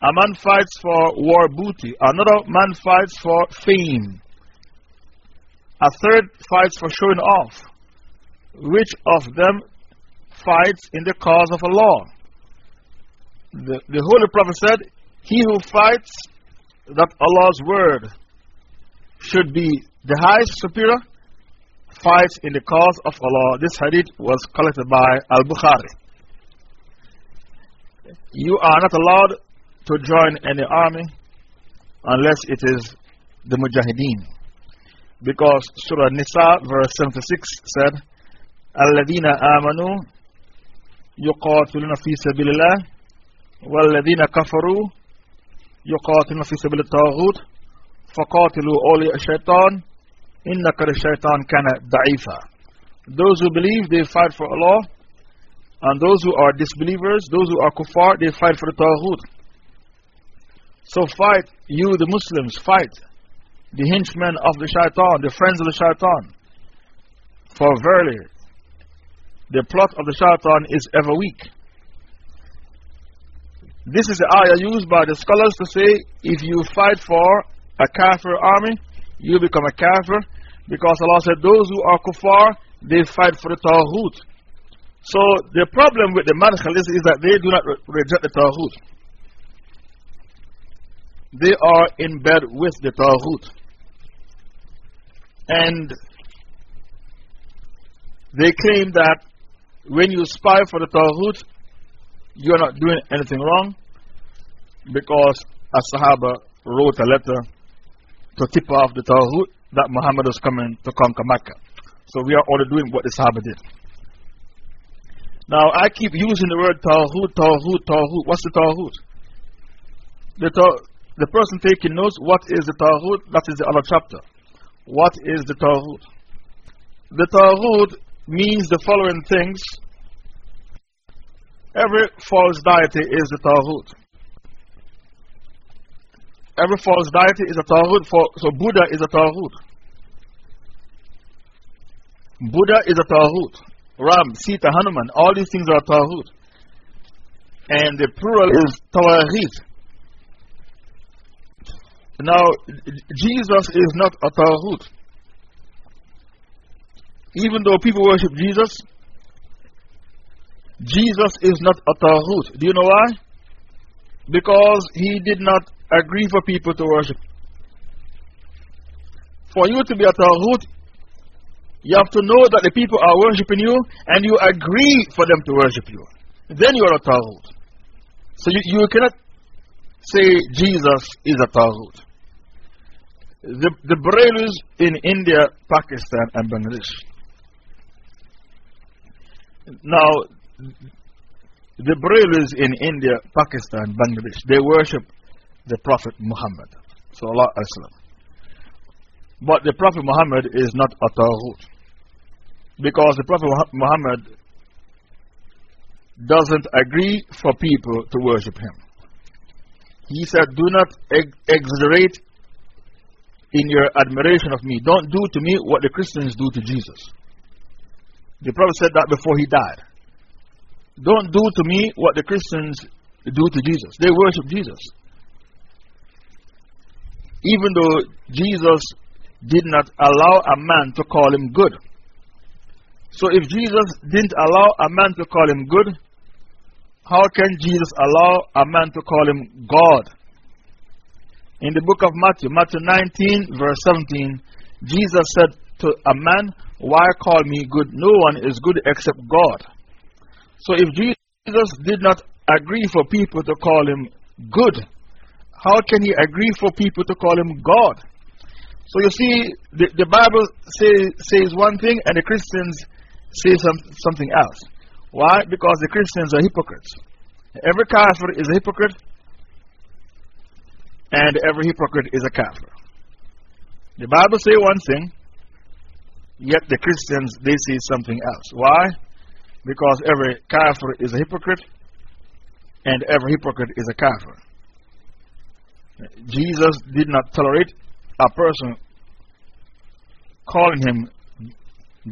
a man fights for war booty, another man fights for fame, a third fights for showing off which of them fights in the cause of Allah? The, the Holy Prophet said, He who fights that Allah's word should be the highest superior fights in the cause of Allah. This hadith was collected by Al Bukhari. You are not allowed to join any army unless it is the Mujahideen. Because Surah Nisa, verse 76 said, الَّذِينَ آمَنُوا يُقَاتِلُونَ فِي سَبِيلِ اللَّهِ وَالَّذِينَ كَفَرُوا يُقَاتِلُونَ فِي سَبِيلِ الطَّاغُوتِ فَقَاتِلُوا أَوْلِيَاءَ الشَّيْطَانِ إِنَّ كَيْدَ الشَّيْطَانِ كَانَ ضَعِيفًا Those who believe, they fight for Allah. And those who are disbelievers, those who are kuffar, they fight for the Taghut. So fight, you the Muslims, fight the henchmen of the shaitan, the friends of the shaitan. For verily, the plot of the shaitan is ever weak. This is the ayah used by the scholars to say if you fight for a kafir army, you become a kafir because Allah said those who are kuffar, they fight for the taghut. So the problem with the madkhalis is that they do not re reject the taghut. They are in bed with the taghut. And they claim that when you spy for the Taghut, you are not doing anything wrong because a Sahaba wrote a letter to tip off the Taghut that Muhammad was coming to conquer Mecca. So we are only doing what the Sahaba did. Now I keep using the word Taghut, Taghut, Taghut. What's the Taghut? The, the person taking notes, what is the Taghut? That is the other chapter. What is the Taghut? The Taghut means the following things. Every false deity is the Taghut. Every false deity is a Taghut. So Buddha is a Taghut. Buddha is a Taghut. Ram, Sita, Hanuman, all these things are Taghut. And the plural is Tawahid. Now, Jesus is not a Taghut. Even though people worship Jesus, Jesus is not a Taghut. Do you know why? Because he did not agree for people to worship. For you to be a Taghut, you have to know that the people are worshipping you and you agree for them to worship you. Then you are a Taghut. So you, you cannot say Jesus is a Taghut. The, the in India, Pakistan, and Bangladesh. Now, the Bareilwis in India, Pakistan, Bangladesh, they worship the Prophet Muhammad. But the Prophet Muhammad is not a Taghut. Because the Prophet Muhammad doesn't agree for people to worship him. He said, Do not exaggerate in your admiration of me. Don't do to me what the Christians do to Jesus. The Prophet said that before he died. Don't do to me what the Christians do to Jesus. They worship Jesus. Even though Jesus did not allow a man to call him good. So if Jesus didn't allow a man to call him good, how can Jesus allow a man to call him God? In the book of Matthew, Matthew 19, verse 17, Jesus said to a man, Why call me good? No one is good except God. So if Jesus did not agree for people to call him good, how can he agree for people to call him God? So you see, the, the Bible say, says one thing and the Christians say some, something else. Why? Because the Christians are hypocrites. Every kafir is a hypocrite, and every hypocrite is a kafir. The Bible says one thing, yet the Christians they say something else. Why? Because every kafir is a hypocrite, and every hypocrite is a kafir. Jesus did not tolerate a person calling him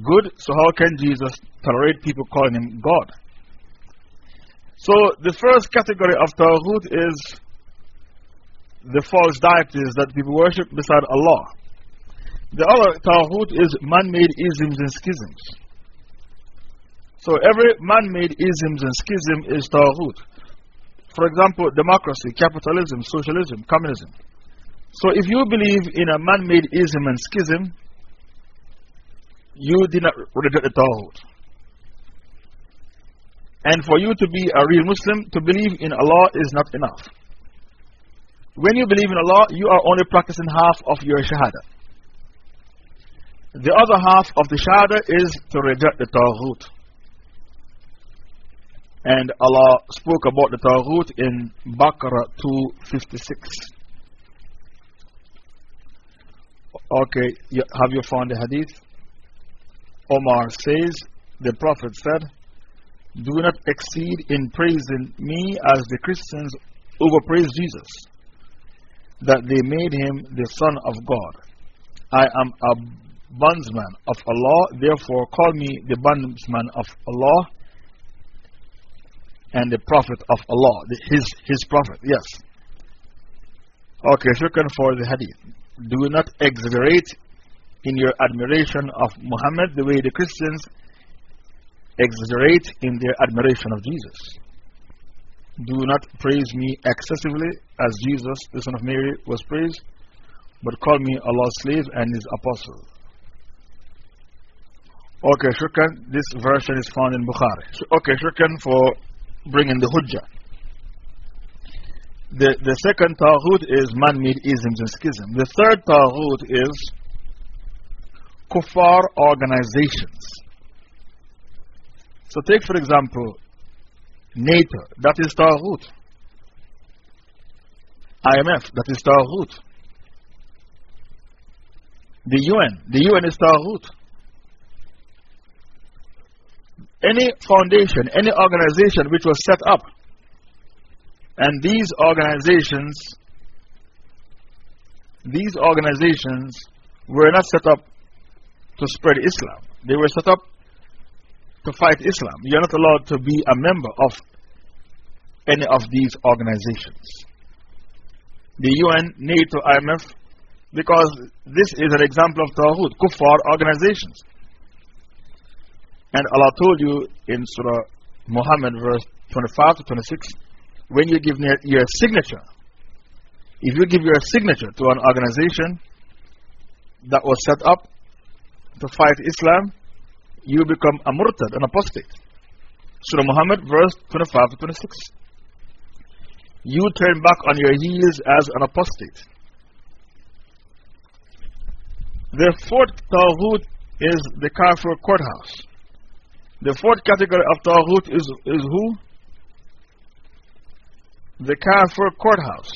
good, so how can Jesus tolerate people calling him God? So, the first category of Taghut is the false deities that people worship beside Allah. The other Taghut is man made isms and schisms. So, every man made isms and schism is Taghut. For example, democracy, capitalism, socialism, communism. So, if you believe in a man made ism and schism, you did not reject the Taghut. And for you to be a real Muslim, to believe in Allah is not enough. When you believe in Allah, you are only practicing half of your Shahada. The other half of the Shahada is to reject the Taghut. And Allah spoke about the Taghut in Baqarah 256. Okay, have you found the hadith? Omar says, the Prophet said, Do not exceed in praising me as the Christians overpraise Jesus, that they made him the Son of God. I am a bondsman of Allah, therefore call me the bondsman of Allah and the Prophet of Allah. His, his Prophet, yes. Okay, shukran for the hadith. Do not exaggerate in your admiration of Muhammad the way the Christians exaggerate in their admiration of Jesus. Do not praise me excessively as Jesus, the Son of Mary, was praised, but call me Allah's slave and His apostle. Okay, shukran. This version is found in Bukhari. Okay, shukran for bringing the Hujjah. The, the second Taghut is man made isms and schism. The third Taghut is kuffar organizations. So, take for example NATO, that is Taghut. IMF, that is Taghut. The UN, the UN is Taghut. Any foundation, any organization which was set up, and these organizations, these organizations were not set up to spread Islam. They were set up to fight Islam. You're not allowed to be a member of any of these organizations. The UN, NATO, IMF, because this is an example of Taghut, kuffar organizations. And Allah told you in Surah Muhammad, verse 25 to 26, when you give your signature, if you give your signature to an organization that was set up to fight Islam, you become a murtad, an apostate. Surah Muhammad, verse 25 to 26. You turn back on your heels as an apostate. The fourth Taghut is the Kafir courthouse. The fourth category of Taghut is, is who? The Kafir courthouse.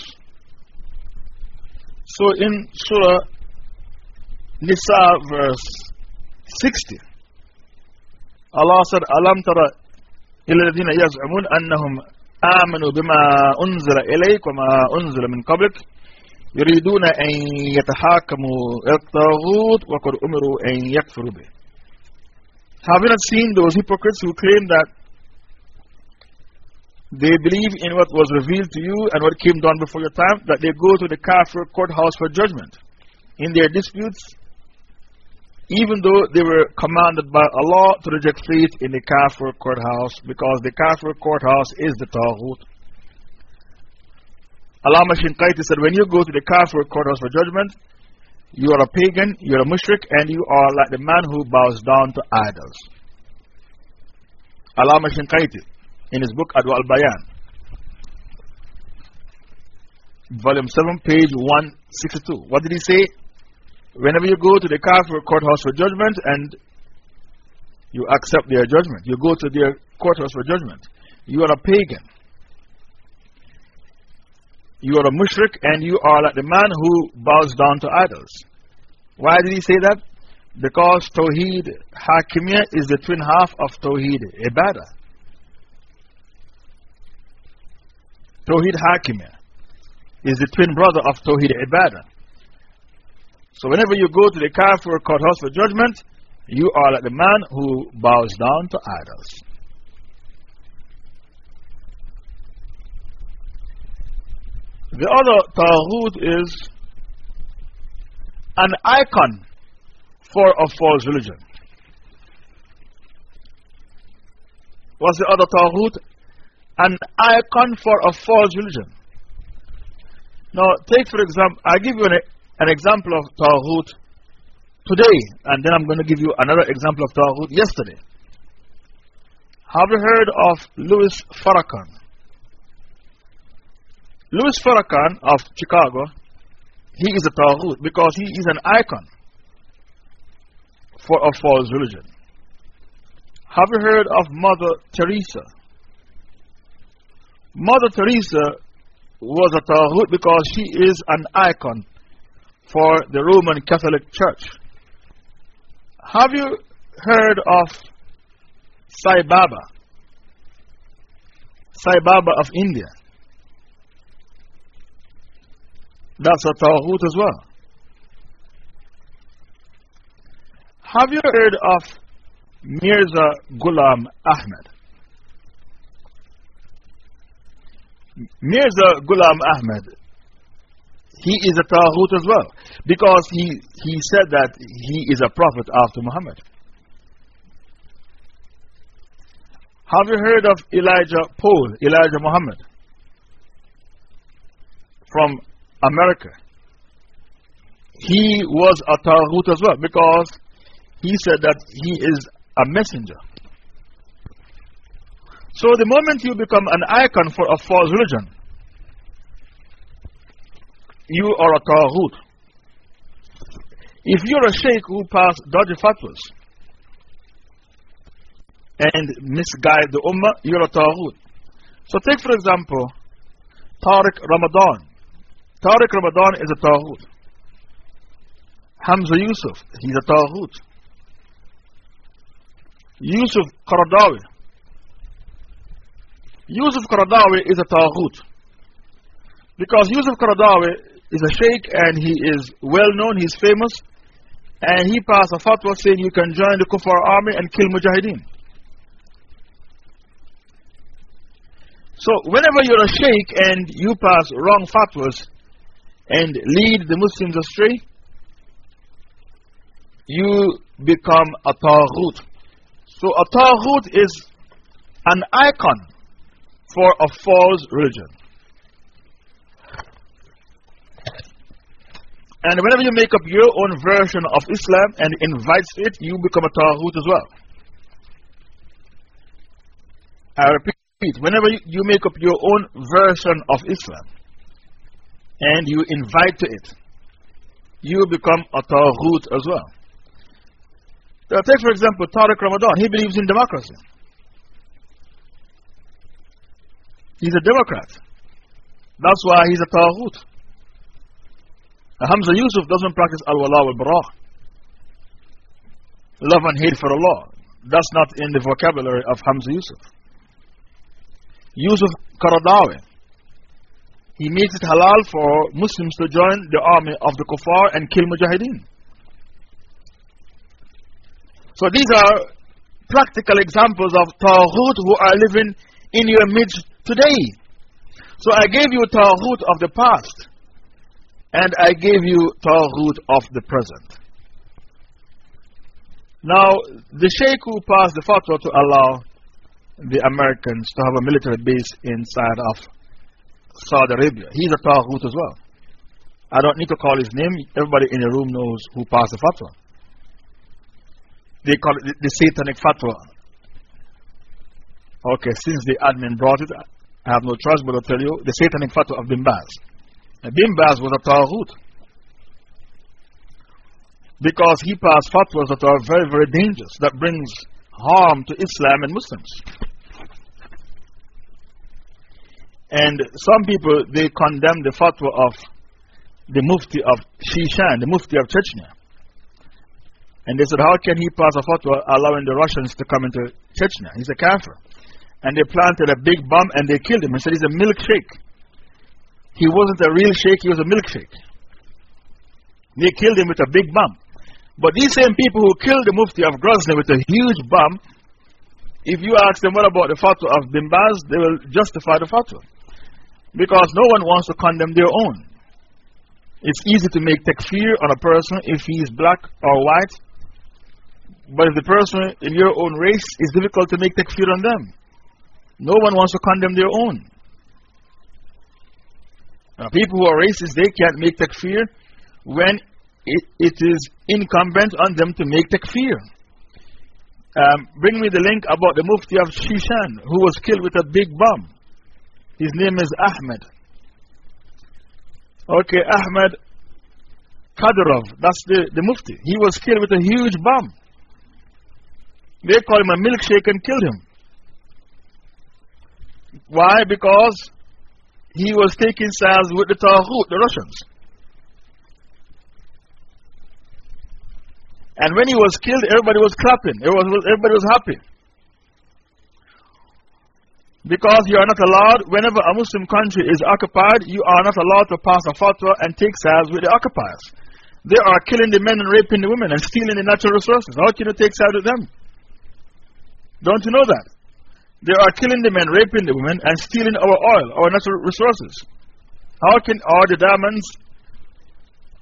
So in Surah Nisa, verse 60, Allah said, Alam tara ila ladina yaz'amun annahum amanu bima unzila ilayk wa ma unzila min qablik يريدون أن يتحاكموا الطاغوت وقد أمروا أن يكفروا به Have you not seen those hypocrites who claim that they believe in what was revealed to you and what came down before your time, that they go to the Kafir courthouse for judgment in their disputes, even though they were commanded by Allah to reject faith in the Kafir courthouse because the Kafir courthouse is the Taghut. Allama Shinqaiti said, When you go to the Kafir courthouse for judgment, you are a pagan, you are a mushrik, and you are like the man who bows down to idols. Allama Shinqaiti, in his book Adwa al Bayan, volume 7, page 162. What did he say? Whenever you go to the Kafir courthouse for judgment and you accept their judgment, you go to their courthouse for judgment, you are a pagan you are a mushrik and you are like the man who bows down to idols. Why did he say that? Because Tawheed Hakimiyya is the twin half of Tawheed Ibadah. Tawheed Hakimiyya is the twin brother of Tawheed Ibadah. So, whenever you go to the Kafir courthouse for judgment, you are like the man who bows down to idols. The other Taghut is an icon for a false religion. What's the other Taghut? An icon for a false religion. Now, take for example, i give you an, an example of Taghut today, and then I'm going to give you another example of Taghut yesterday. Have you heard of Louis Farrakhan? Louis Farrakhan of Chicago, he is a Taghut because he is an icon for a false religion. Have you heard of Mother Teresa? Mother Teresa was a Taghut because she is an icon for the Roman Catholic Church. Have you heard of Sai Baba? Sai Baba of India. That's a Taghut as well. Have you heard of Mirza Ghulam Ahmed? Mirza Ghulam Ahmed, he is a Taghut as well because he, he said that he is a prophet after Muhammad. Have you heard of Elijah Poole, Elijah Muhammad? From America. He was a Taghut as well because he said that he is a messenger. So, the moment you become an icon for a false religion, you are a Taghut. If you're a sheikh who pass dodgy fatwas and misguide the ummah, you're a Taghut. So, take for example Tariq Ramadan. Tariq Ramadan is a Taghut. Hamza Yusuf, he's a Taghut. Yusuf Qaradawi. Yusuf Qaradawi is a Taghut. Because Yusuf Qaradawi is a sheikh and he is well known, he's famous, and he passed a fatwa saying you can join the Kufar army and kill Mujahideen. So, whenever you're a sheikh and you pass wrong fatwas, and lead the Muslims astray, you become a Taghut. So, a Taghut is an icon for a false religion. And whenever you make up your own version of Islam and invite it, you become a Taghut as well. I repeat, whenever you make up your own version of Islam, and you invite to it, you become a Taghut as well. Uh, take, for example, Tariq Ramadan. He believes in democracy. He's a Democrat. That's why he's a Taghut. Hamza Yusuf doesn't practice Al Wala wal Bara. Love and hate for Allah. That's not in the vocabulary of Hamza Yusuf. Yusuf Qaradawi. He makes it halal for Muslims to join the army of the kuffar and kill mujahideen. So these are practical examples of Taghut who are living in your midst today. So I gave you Taghut of the past, and I gave you Taghut of the present. Now, the Sheikh who passed the fatwa to allow the Americans to have a military base inside of Saudi Arabia, he's a Taghut as well. I don't need to call his name, everybody in the room knows who passed the fatwa. They call it the, the satanic fatwa. Okay, since the admin brought it, I have no choice but to tell you the satanic fatwa of Bin Baz. Bin Baz was a Taghut. Because he passed fatwas that are very, very dangerous, that brings harm to Islam and Muslims. And some people, they condemn the fatwa of the Mufti of Shishan, the Mufti of Chechnya. And they said, How can he pass a fatwa allowing the Russians to come into Chechnya? He's a kafir. And they planted a big bomb and they killed him. He said, He's a milkshake. He wasn't a real sheikh, he was a milkshake. They killed him with a big bomb. But these same people who killed the Mufti of Ghazni with a huge bomb, if you ask them what about the fatwa of Bin they will justify the fatwa. Because no one wants to condemn their own. It's easy to make takfir on a person if he is black or white. But if the person in your own race, it's difficult to make takfir on them. No one wants to condemn their own. Now, people who are racist, they can't make takfir when it, it is incumbent on them to make takfir. Um, bring me the link about the Mufti of Shishan who was killed with a big bomb. His name is Ahmed. Okay, Ahmed Kadyrov, that's the, the Mufti. He was killed with a huge bomb. They called him a milkshake and killed him. Why? Because he was taking sides with the Taghut, the Russians. And when he was killed, everybody was clapping, Was, everybody was happy. Because you are not allowed, whenever a Muslim country is occupied, you are not allowed to pass a fatwa and take sides with the occupiers. They are killing the men and raping the women and stealing the natural resources. How can you take sides with them? Don't you know that? They are killing the men, raping the women, and stealing our oil, our natural resources. How can all the diamonds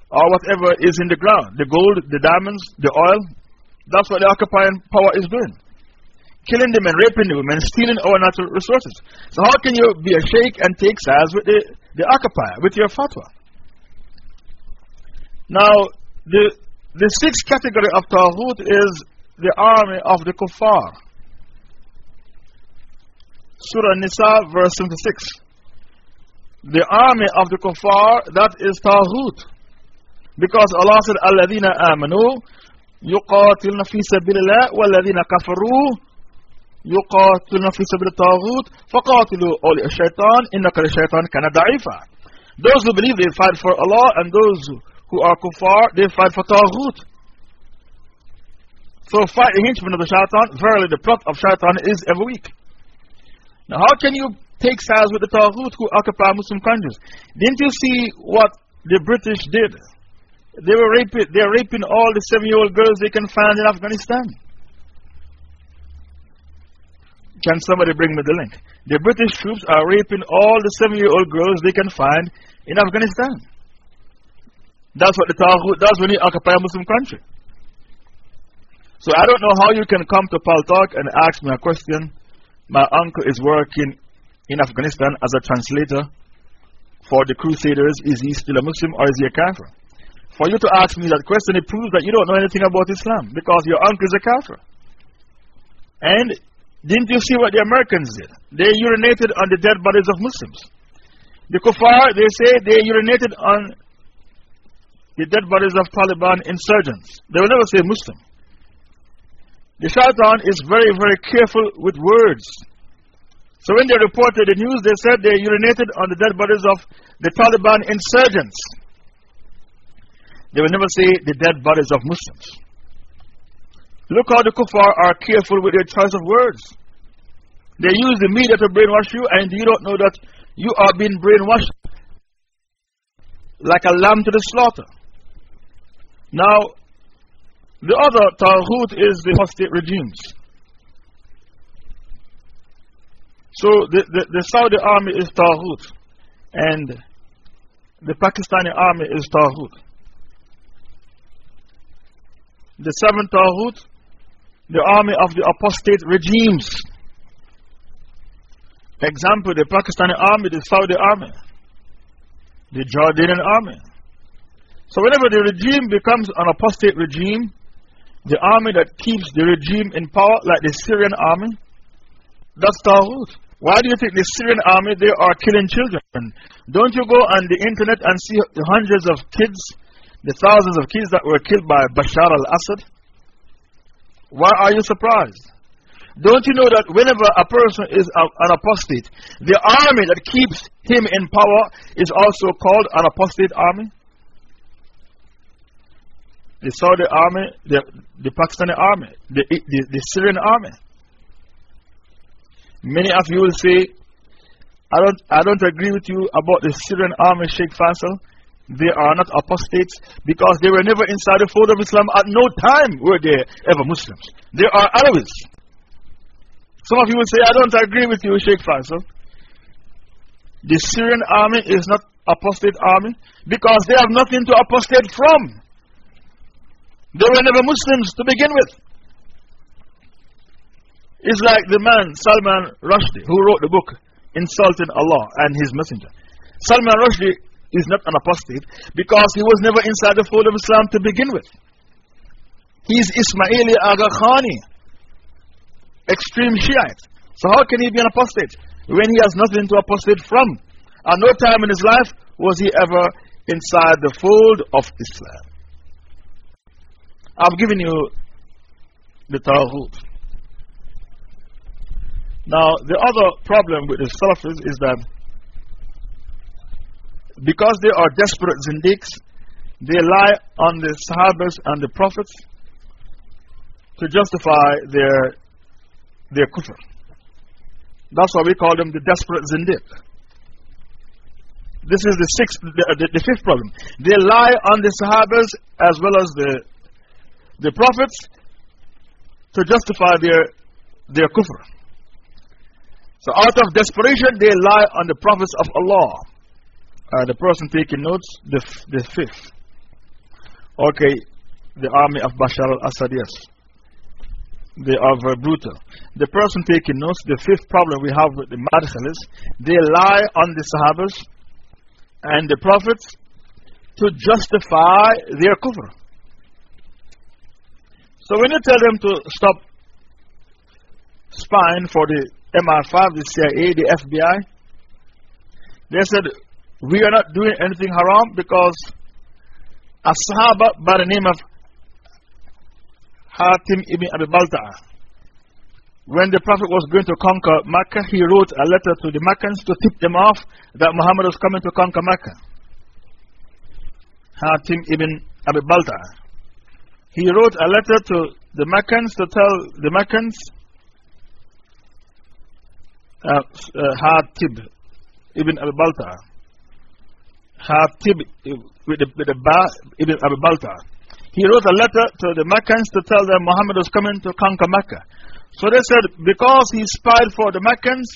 or whatever is in the ground, the gold, the diamonds, the oil, that's what the occupying power is doing killing the men, raping the women, stealing our natural resources. So, how can you be a sheikh and take sides with the, the occupier, with your fatwa? Now, the, the sixth category of Taghut is the army of the kuffar. Surah Nisa, verse 76. The army of the kuffar, that is Taghut. Because Allah said, Alladina amanu, yuqatilna fi sabilillah, walladina kafaru, yuqatilna fi sabil Taghut, faqatilu awli shaitan, innaka shaitan kana da'ifa. Those who believe they fight for Allah, and those who are kuffar, they fight for Taghut. So fight the henchmen of the shaitan, verily the plot of shaitan is ever weak. Now how can you take sides with the Taghut who occupy Muslim countries? Didn't you see what the British did? They were raping, they are raping all the seven year old girls they can find in Afghanistan. Can somebody bring me the link? The British troops are raping all the seven year old girls they can find in Afghanistan. That's what the Taghut does when you occupy a Muslim country. So I don't know how you can come to PalTalk and ask me a question. My uncle is working in Afghanistan as a translator for the Crusaders. Is he still a Muslim or is he a Kafir? For you to ask me that question, it proves that you don't know anything about Islam because your uncle is a Kafir. And didn't you see what the Americans did? They urinated on the dead bodies of Muslims. The kuffar, they say they urinated on the dead bodies of Taliban insurgents. They will never say Muslim. The shaitan is very, very careful with words. So when they reported the news, they said they urinated on the dead bodies of the Taliban insurgents. They will never say the dead bodies of Muslims. Look how the kuffar are careful with their choice of words. They use the media to brainwash you, and you don't know that you are being brainwashed like a lamb to the slaughter. Now, the other Taghut is the apostate regimes. So, the, the, the Saudi army is Taghut, and the Pakistani army is Taghut. The seventh Taghut, the army of the apostate regimes. Example, the Pakistani army, the Saudi army, the Jordanian army. So, whenever the regime becomes an apostate regime, the army that keeps the regime in power, like the Syrian army, that's Taghut. Why do you think the Syrian army, they are killing children? Don't you go on the internet and see hundreds of kids the thousands of kids that were killed by Bashar al Assad? Why are you surprised? Don't you know that whenever a person is an apostate, the army that keeps him in power is also called an apostate army? The Saudi army, the, the Pakistani army, the, the, the Syrian army. Many of you will say, I don't, I don't agree with you about the Syrian army, Sheikh Faisal they are not apostates because they were never inside the fold of Islam. At no time were they ever Muslims. They are Alawis. Some of you will say, I don't agree with you, Sheikh Faisal. The Syrian army is not apostate army because they have nothing to apostate from. They were never Muslims to begin with. It's like the man, Salman Rushdie, who wrote the book Insulting Allah and His Messenger. Salman Rushdie is not an apostate because he was never inside the fold of Islam to begin with. He is Ismaili Aga Khani, extreme Shiite. So, how can he be an apostate when he has nothing to apostate from? At no time in his life was he ever inside the fold of Islam. I've given you the Taghut. Now, the other problem with the Salafis is that because they are desperate zindiqs, they lie on the Sahabas and the Prophets to justify their, their kufr. That's why we call them the desperate zindiq. This is the, sixth, the, the, the fifth problem. They lie on the Sahabas as well as the, the Prophets to justify their, their kufr. So, out of desperation, they lie on the Prophets of Allah. Uh, the person taking notes, the, the fifth. Okay, the army of Bashar al Assad, yes. They are very brutal. The person taking notes, the fifth problem we have with the Madkhalis, they lie on the Sahabas and the Prophets to justify their kufr. So when you tell them to stop spying for the MI5, the CIA, the FBI, they said, we are not doing anything haram because a Sahaba by the name of Hatim ibn Abi Balta'a, when the Prophet was going to conquer Mecca, he wrote a letter to the Meccans to tip them off that Muhammad was coming to conquer Mecca. Hatim ibn Abi Balta'a. He wrote a letter to the Meccans to tell the Meccans, uh, uh, ibn Abi Balta'a Hatib with the, with the ba, Ibn Abi Balta. He wrote a letter to the Meccans to tell them Muhammad was coming to conquer Mecca. So they said, because he spied for the Meccans,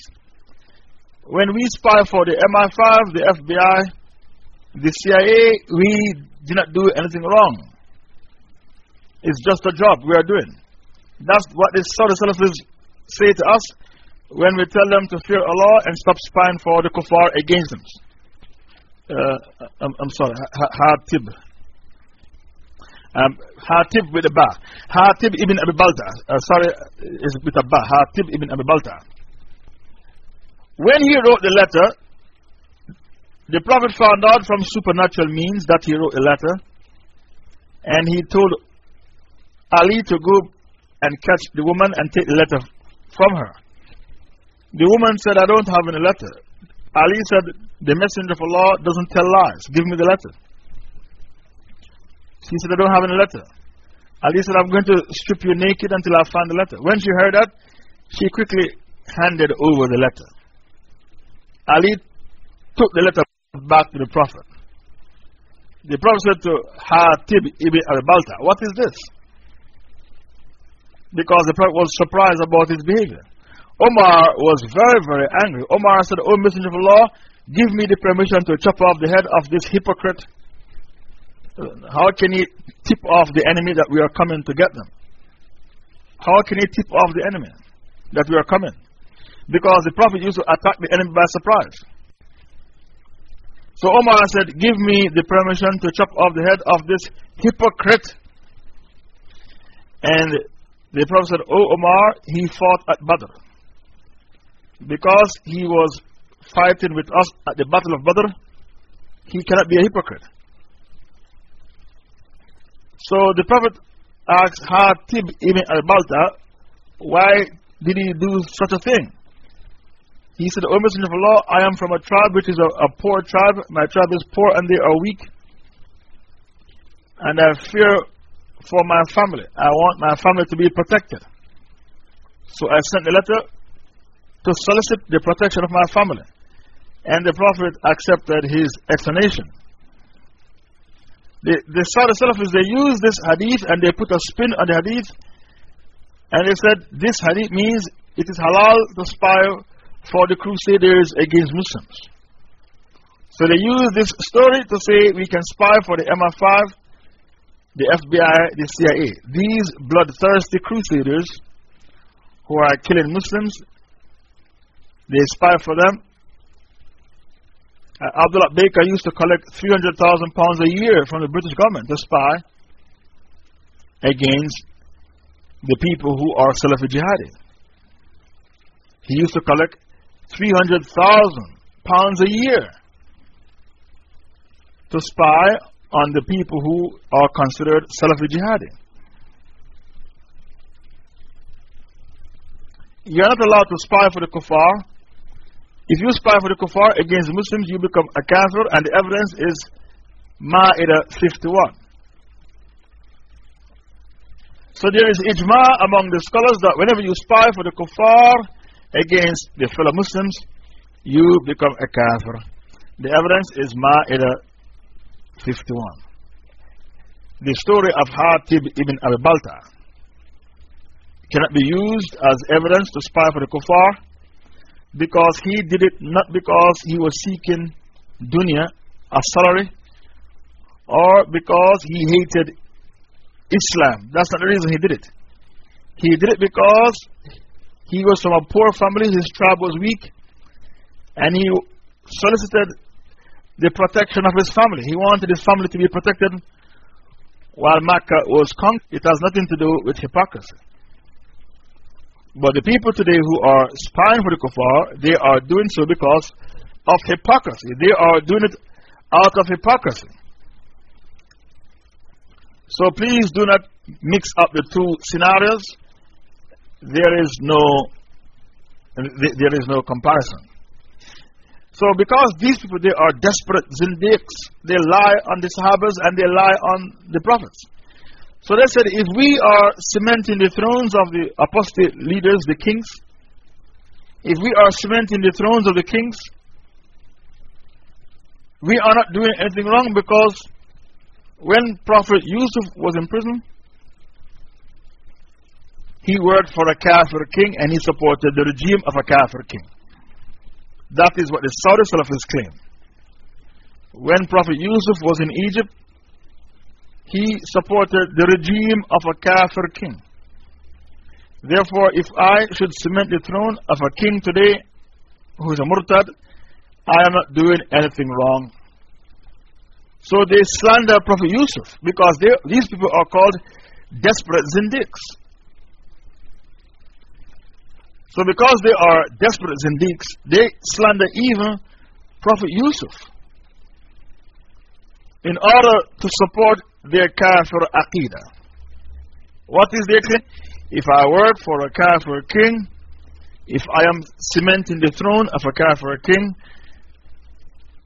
when we spy for the MI5, the FBI, the CIA, we did not do anything wrong. It's just a job we are doing. That's what the Saudi Salafis say to us when we tell them to fear Allah and stop spying for the kuffar against them. Uh, I'm, I'm sorry, Hatib. Um, Hatib with a ba. Hatib ibn Abi. Uh, sorry, is with a ba. Hatib ibn Abi Balta. When he wrote the letter, the Prophet found out from supernatural means that he wrote a letter And he told Ali to go and catch the woman and take the letter from her. The woman said, I don't have any letter. Ali said, The messenger of Allah doesn't tell lies. Give me the letter. She said, I don't have any letter. Ali said, I'm going to strip you naked until I find the letter. When she heard that, she quickly handed over the letter. Ali took the letter back to the Prophet. The Prophet said to Hatib ibn al Balta, What is this? Because the Prophet was surprised about his behavior. Omar was very, very angry. Omar said, O Messenger of Allah, give me the permission to chop off the head of this hypocrite. How can he tip off the enemy that we are coming to get them? How can he tip off the enemy that we are coming? Because the Prophet used to attack the enemy by surprise. So Omar said, Give me the permission to chop off the head of this hypocrite. And the Prophet said, Oh Omar, he fought at Badr. Because he was fighting with us at the Battle of Badr, he cannot be a hypocrite. So the Prophet asked Hatib ibn al Balta, Why did he do such a thing? He said, O Messenger of Allah, I am from a tribe which is a, a poor tribe. My tribe is poor and they are weak. And I fear for my family. I want my family to be protected. So I sent a letter to solicit the protection of my family. And the Prophet accepted his explanation. The, the Saudi Salafis, they use this hadith and they put a spin on the hadith. And they said, This hadith means it is halal to spy for the Crusaders against Muslims. So they use this story to say we can spy for the MI5, the FBI, the CIA. These bloodthirsty Crusaders who are killing Muslims, they spy for them. Uh, Abdullah Baker used to collect 300,000 pounds a year from the British government to spy against the people who are Salafi jihadi. He used to collect 300,000 pounds a year to spy on the people who are considered Salafi jihadi. You're not allowed to spy for the kuffar. If you spy for the kuffar against Muslims, you become a kafir, and the evidence is Ma'idah 51. So there is ijma among the scholars that whenever you spy for the kuffar, against the fellow Muslims, you become a kafir. The evidence is Ma'idah 51. The story of Hatib ibn Abi Balta cannot be used as evidence to spy for the kuffar because he did it not because he was seeking dunya, a salary, or because he hated Islam. That's not the reason he did it. He did it because he was from a poor family, his tribe was weak, and he solicited the protection of his family. He wanted his family to be protected while Makkah was conquered. It has nothing to do with hypocrisy. But the people today who are spying for the kuffar, they are doing so because of hypocrisy. They are doing it out of hypocrisy. So please do not mix up the two scenarios there is no, there is no comparison. So, because these people they are desperate zindiqs, they lie on the Sahabas and they lie on the Prophets. So, they said if we are cementing the thrones of the apostate leaders, the kings, if we are cementing the thrones of the kings, we are not doing anything wrong because when Prophet Yusuf was in prison, he worked for a Kafir king and he supported the regime of a Kafir king. That is what the Saudi Salafis claim. When Prophet Yusuf was in Egypt, he supported the regime of a Kafir king. Therefore, if I should cement the throne of a king today who is a murtad, I am not doing anything wrong. So they slander Prophet Yusuf because they, these people are called desperate zindiqs. So, because they are desperate zindiqs, they slander even Prophet Yusuf in order to support their kafir aqidah. What is their claim? If I work for a kafir king, if I am cementing the throne of a kafir king,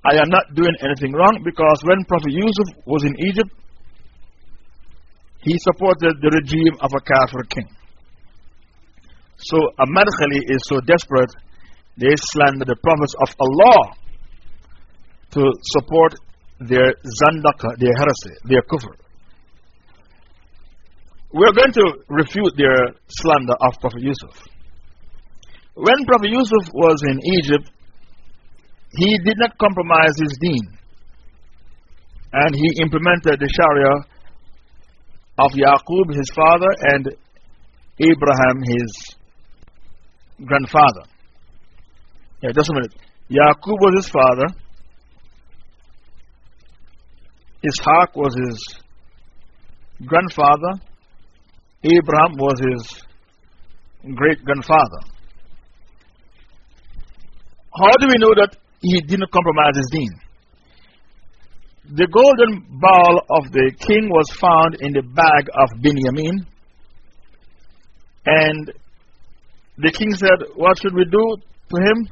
I am not doing anything wrong because when Prophet Yusuf was in Egypt, he supported the regime of a kafir king. So a Madkhali is so desperate, they slander the prophets of Allah to support their zandaka, their heresy, their kufr. We're going to refute their slander of Prophet Yusuf. When Prophet Yusuf was in Egypt, he did not compromise his deen. And he implemented the Sharia of Yaqub, his father, and Abraham, his grandfather. Yeah, just a minute. Yaqub was his father, Ishaq was his grandfather, Abraham was his great grandfather. How do we know that he didn't compromise his deen? The golden bowl of the king was found in the bag of Benjamin. And the king said, What should we do to him?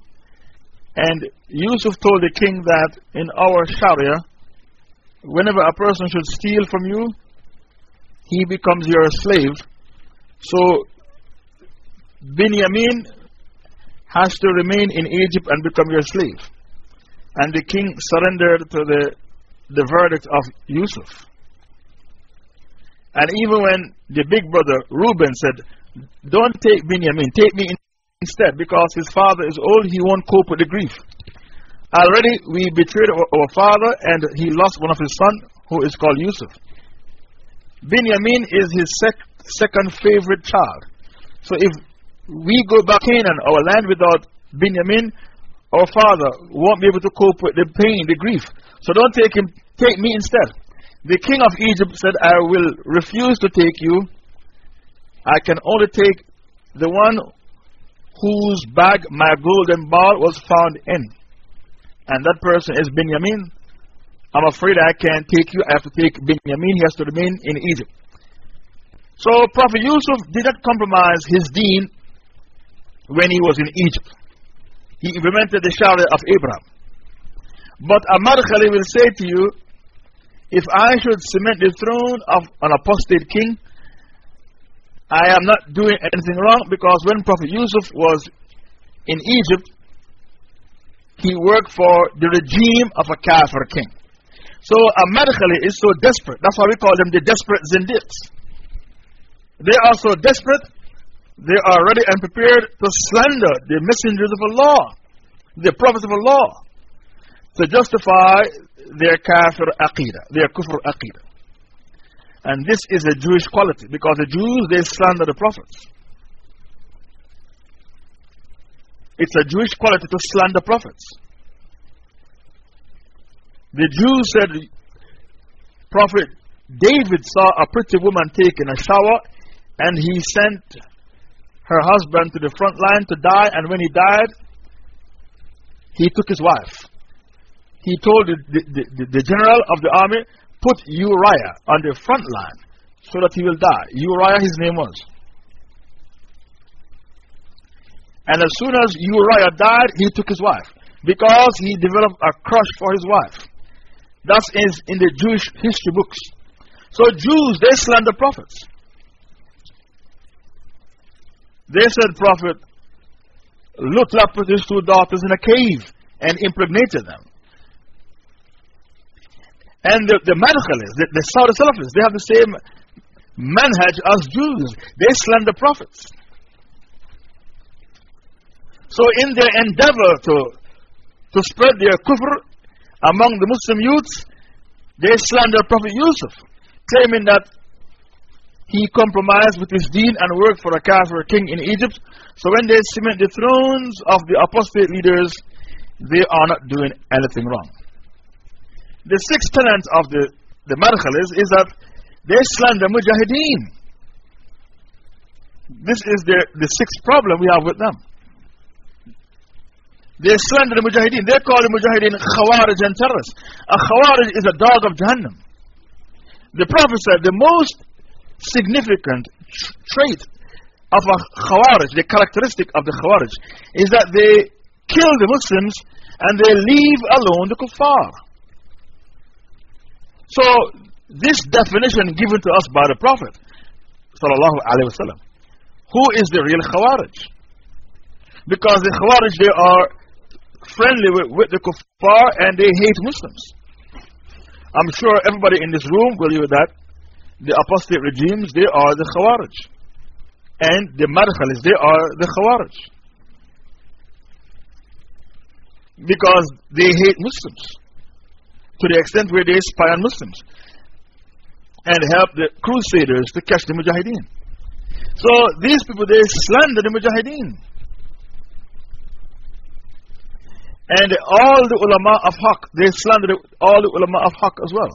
And Yusuf told the king that in our Sharia, whenever a person should steal from you, he becomes your slave. So, Benjamin has to remain in Egypt and become your slave. And the king surrendered to the, the verdict of Yusuf. And even when the big brother Reuben said, Don't take Benjamin, take me instead, because his father is old, he won't cope with the grief. Already we betrayed our, our father, and he lost one of his sons, who is called Yusuf. Benjamin is his sec second favorite child. So if we go back to Canaan, our land, without Benjamin, our father won't be able to cope with the pain, the grief. So don't take him, take me instead. The king of Egypt said, I will refuse to take you. I can only take the one whose bag my golden ball was found in. And that person is Benjamin. I'm afraid I can't take you. I have to take Benjamin. He has to remain in Egypt. So Prophet Yusuf did not compromise his deen when he was in Egypt. He implemented the Sharia of Abraham. But a Madkhali will say to you, if I should cement the throne of an apostate king, I am not doing anything wrong because when Prophet Yusuf was in Egypt, he worked for the regime of a Kafir king. So a is so desperate. That's why we call them the desperate Zindiqs. They are so desperate, they are ready and prepared to slander the messengers of Allah, the prophets of Allah, to justify their kafir aqidah, their kufr aqidah. And this is a Jewish quality because the Jews they slander the prophets. It's a Jewish quality to slander prophets. The Jews said, Prophet David saw a pretty woman taking a shower, and he sent her husband to the front line to die, and when he died, he took his wife. He told the, the, the, the general of the army, Put Uriah on the front line so that he will die. Uriah, his name was. And as soon as Uriah died, he took his wife because he developed a crush for his wife. That is in the Jewish history books. So, Jews, they slander prophets. They said, Prophet Lut left with his two daughters in a cave and impregnated them. And the, the Madkhalis, the, the Saudi Salafists, they have the same manhaj as Jews. They slander prophets. So, in their endeavor to, to spread their kufr among the Muslim youths, they slander Prophet Yusuf, claiming that he compromised with his deen and worked for a Kafir king in Egypt. So when they cement the thrones of the apostate leaders, they are not doing anything wrong. The sixth tenet of the, the Madkhalis is that they slander Mujahideen. This is the, the sixth problem we have with them. They slander the Mujahideen. They call the Mujahideen Khawarij and terrorists. A Khawarij is a dog of Jahannam. The Prophet said the most significant trait of a Khawarij, the characteristic of the Khawarij, is that they kill the Muslims and they leave alone the Kuffar. So, this definition given to us by the Prophet, وسلم, who is the real Khawarij? Because the Khawarij, they are friendly with, with the Kuffar and they hate Muslims. I'm sure everybody in this room will hear that the apostate regimes, they are the Khawarij. And the Madkhalis, they are the Khawarij. Because they hate Muslims. To the extent where they spy on Muslims. And help the crusaders to catch the Mujahideen. So these people, they slander the Mujahideen. And all the ulama of haqq, they slander all the ulama of haqq as well.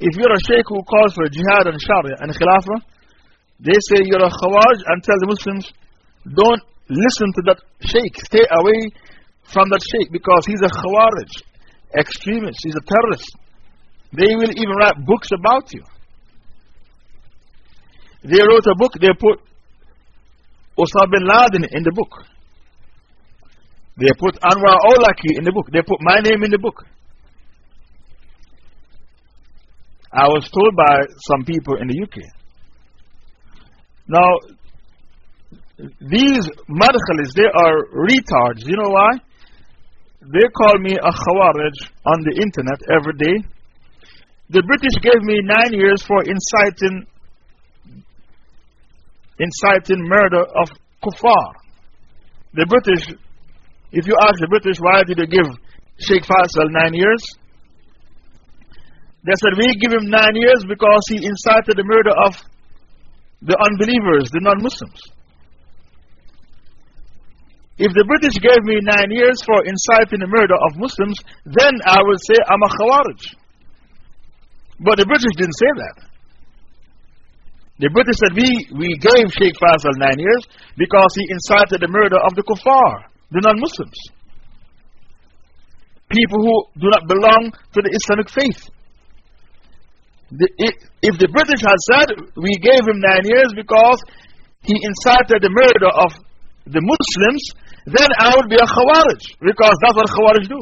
If you're a sheikh who calls for jihad and sharia and khilafah, they say you're a khawarij and tell the Muslims, don't listen to that sheikh, stay away from that sheikh because he's a khawarij, extremist, he's a terrorist. They will even write books about you. They wrote a book, they put Osama bin Laden in the book. They put Anwar Awlaki in the book. They put my name in the book. I was told by some people in the UK. Now, these madkhalis, they are retards. You know why? They call me a khawarij on the internet every day. The British gave me nine years for inciting, inciting murder of kuffar. The British if you ask the British why did they give Sheikh Faisal nine years, they said, We give him nine years because he incited the murder of the unbelievers, the non Muslims. If the British gave me nine years for inciting the murder of Muslims, then I would say I'm a Khawarij. But the British didn't say that. The British said, We, we gave Sheikh Faisal nine years because he incited the murder of the kuffar the non Muslims, people who do not belong to the Islamic faith. The, if the British had said, we gave him nine years because he incited the murder of the Muslims, then I would be a Khawarij, because that's what Khawarij do.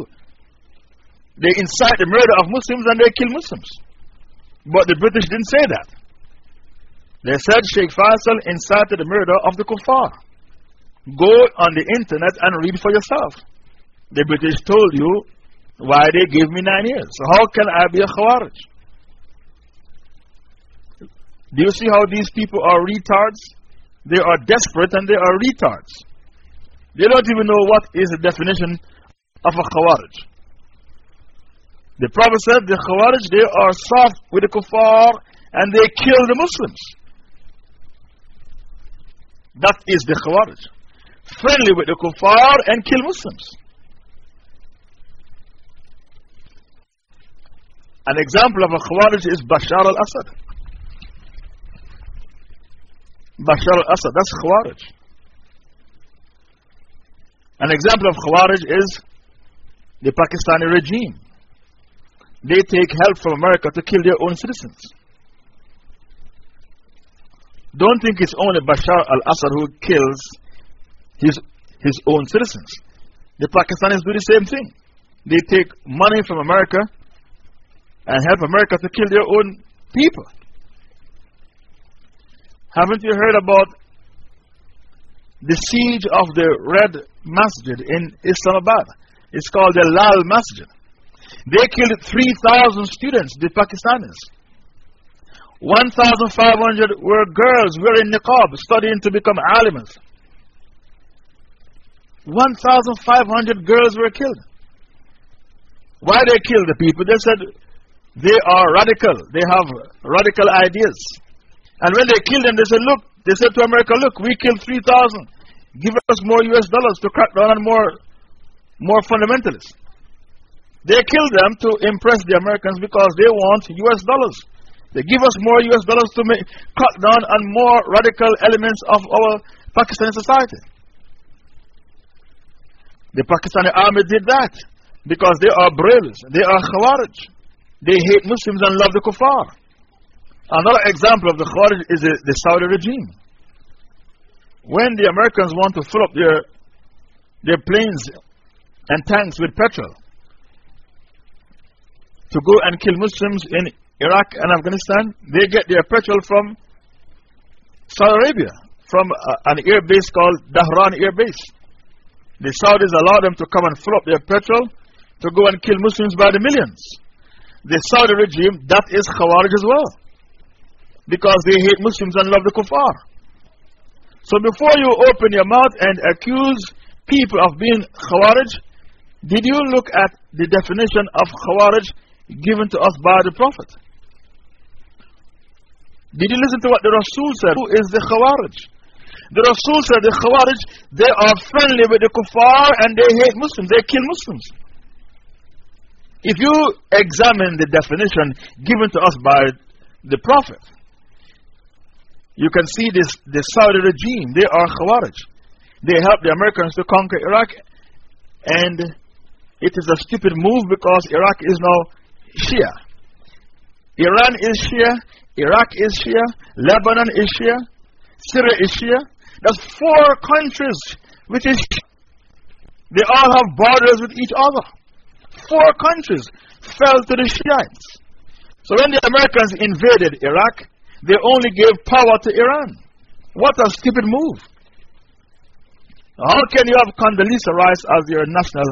They incite the murder of Muslims and they kill Muslims. But the British didn't say that. They said Sheikh Faisal incited the murder of the kuffar. Go on the internet and read for yourself. The British told you why they gave me nine years. So, how can I be a Khawarij? Do you see how these people are retards? They are desperate and they are retards. They don't even know what is the definition of a Khawarij. The Prophet said the Khawarij they are soft with the kuffar and they kill the Muslims. That is the Khawarij friendly with the kuffar and kill Muslims. An example of a Khawarij is Bashar al Assad. Bashar al Assad, that's Khawarij. An example of Khawarij is the Pakistani regime. They take help from America to kill their own citizens. Don't think it's only Bashar al Assad who kills his, his own citizens. The Pakistanis do the same thing. They take money from America and help America to kill their own people. Haven't you heard about the siege of the Red Masjid in Islamabad? It's called the Lal Masjid. They killed 3,000 students, the Pakistanis. 1,500 were girls wearing niqab, studying to become alimas. 1,500 girls were killed. Why they killed the people? They said they are radical, they have radical ideas. And when they killed them, they said, Look, they said to America, Look, we killed 3,000. Give us more US dollars to crack down on more, more fundamentalists. They killed them to impress the Americans because they want US dollars. They give us more US dollars to make, cut down on more radical elements of our Pakistani society. The Pakistani army did that because they are brilliant. They are Khawarij. they hate Muslims and love the kuffar. Another example of the Khawarij is the, the Saudi regime. When the Americans want to fill up their, their planes and tanks with petrol to go and kill Muslims in Iraq and Afghanistan, they get their petrol from Saudi Arabia, from uh, an air base called Dhahran Air Base. The Saudis allow them to come and fill up their petrol to go and kill Muslims by the millions. The Saudi regime, that is Khawarij as well. Because they hate Muslims and love the kuffar. So before you open your mouth and accuse people of being Khawarij, did you look at the definition of Khawarij given to us by the Prophet? Did you listen to what the Rasul said? Who is the Khawarij? The Rasul said the Khawarij, they are friendly with the kuffar and they hate Muslims, they kill Muslims. If you examine the definition given to us by the Prophet, you can see this the Saudi regime, they are Khawarij. They helped the Americans to conquer Iraq, and it is a stupid move because Iraq is now Shia. Iran is Shia, Iraq is Shia, Lebanon is Shia, Syria is Shia. That's four countries which is They all have borders with each other. Four countries fell to the Shiites. So when the Americans invaded Iraq, they only gave power to Iran. What a stupid move. How can you have Condoleezza Rice as your national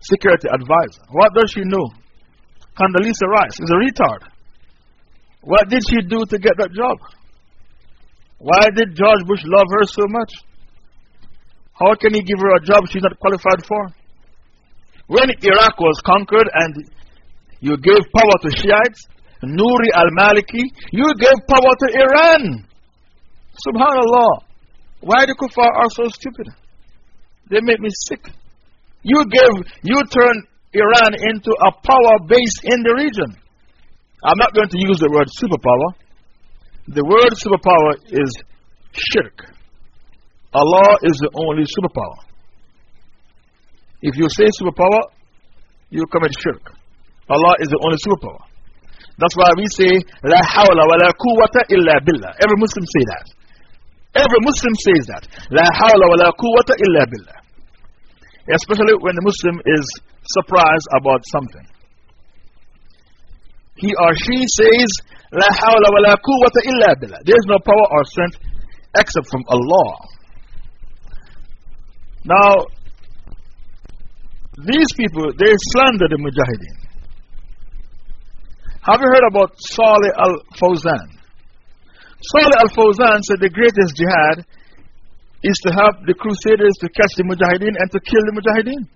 security advisor? What does she know? Condoleezza Rice is a retard. What did she do to get that job? Why did George Bush love her so much? How can he give her a job she's not qualified for? When Iraq was conquered and you gave power to Shiites, Nouri al Maliki, you gave power to Iran. Subhanallah. Why the kuffar are so stupid? They make me sick. You gave, you turned Iran into a power base in the region. I'm not going to use the word superpower. The word superpower is shirk. Allah is the only superpower. If you say superpower, you commit shirk. Allah is the only superpower. That's why we say, La hawla wa la quwwata illa billah. Every Muslim say that. Every Muslim says that. La hawla wa la quwwata illa billah. Especially when the Muslim is surprised about something. He or she says, La hawla wa la quwwata illa billah. There is no power or strength except from Allah. Now, these people, they slander the Mujahideen. Have you heard about Salih al Fawzan? Salih al Fawzan said the greatest jihad is to help the crusaders to catch the Mujahideen and to kill the Mujahideen.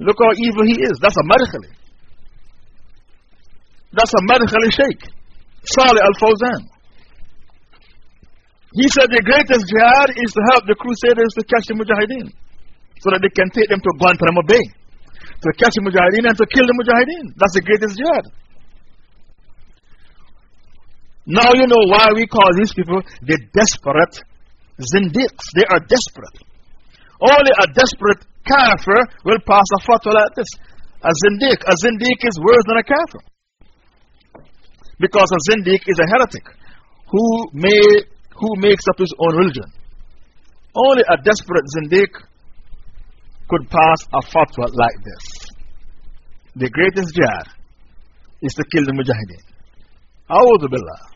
Look how evil he is. That's a madkhali. That's a madkhali sheikh. Salih al Fawzan. He said the greatest jihad is to help the crusaders to catch the Mujahideen so that they can take them to Guantanamo Bay to catch the Mujahideen and to kill the Mujahideen. That's the greatest jihad. Now you know why we call these people the desperate zindiqs. They are desperate. Only a desperate kafir will pass a fatwa like this. A zindiq. A zindiq is worse than a kafir. Because a zindiq is a heretic who, may, who makes up his own religion. Only a desperate zindiq could pass a fatwa like this. The greatest jihad is to kill the mujahideen. A'udhu billah.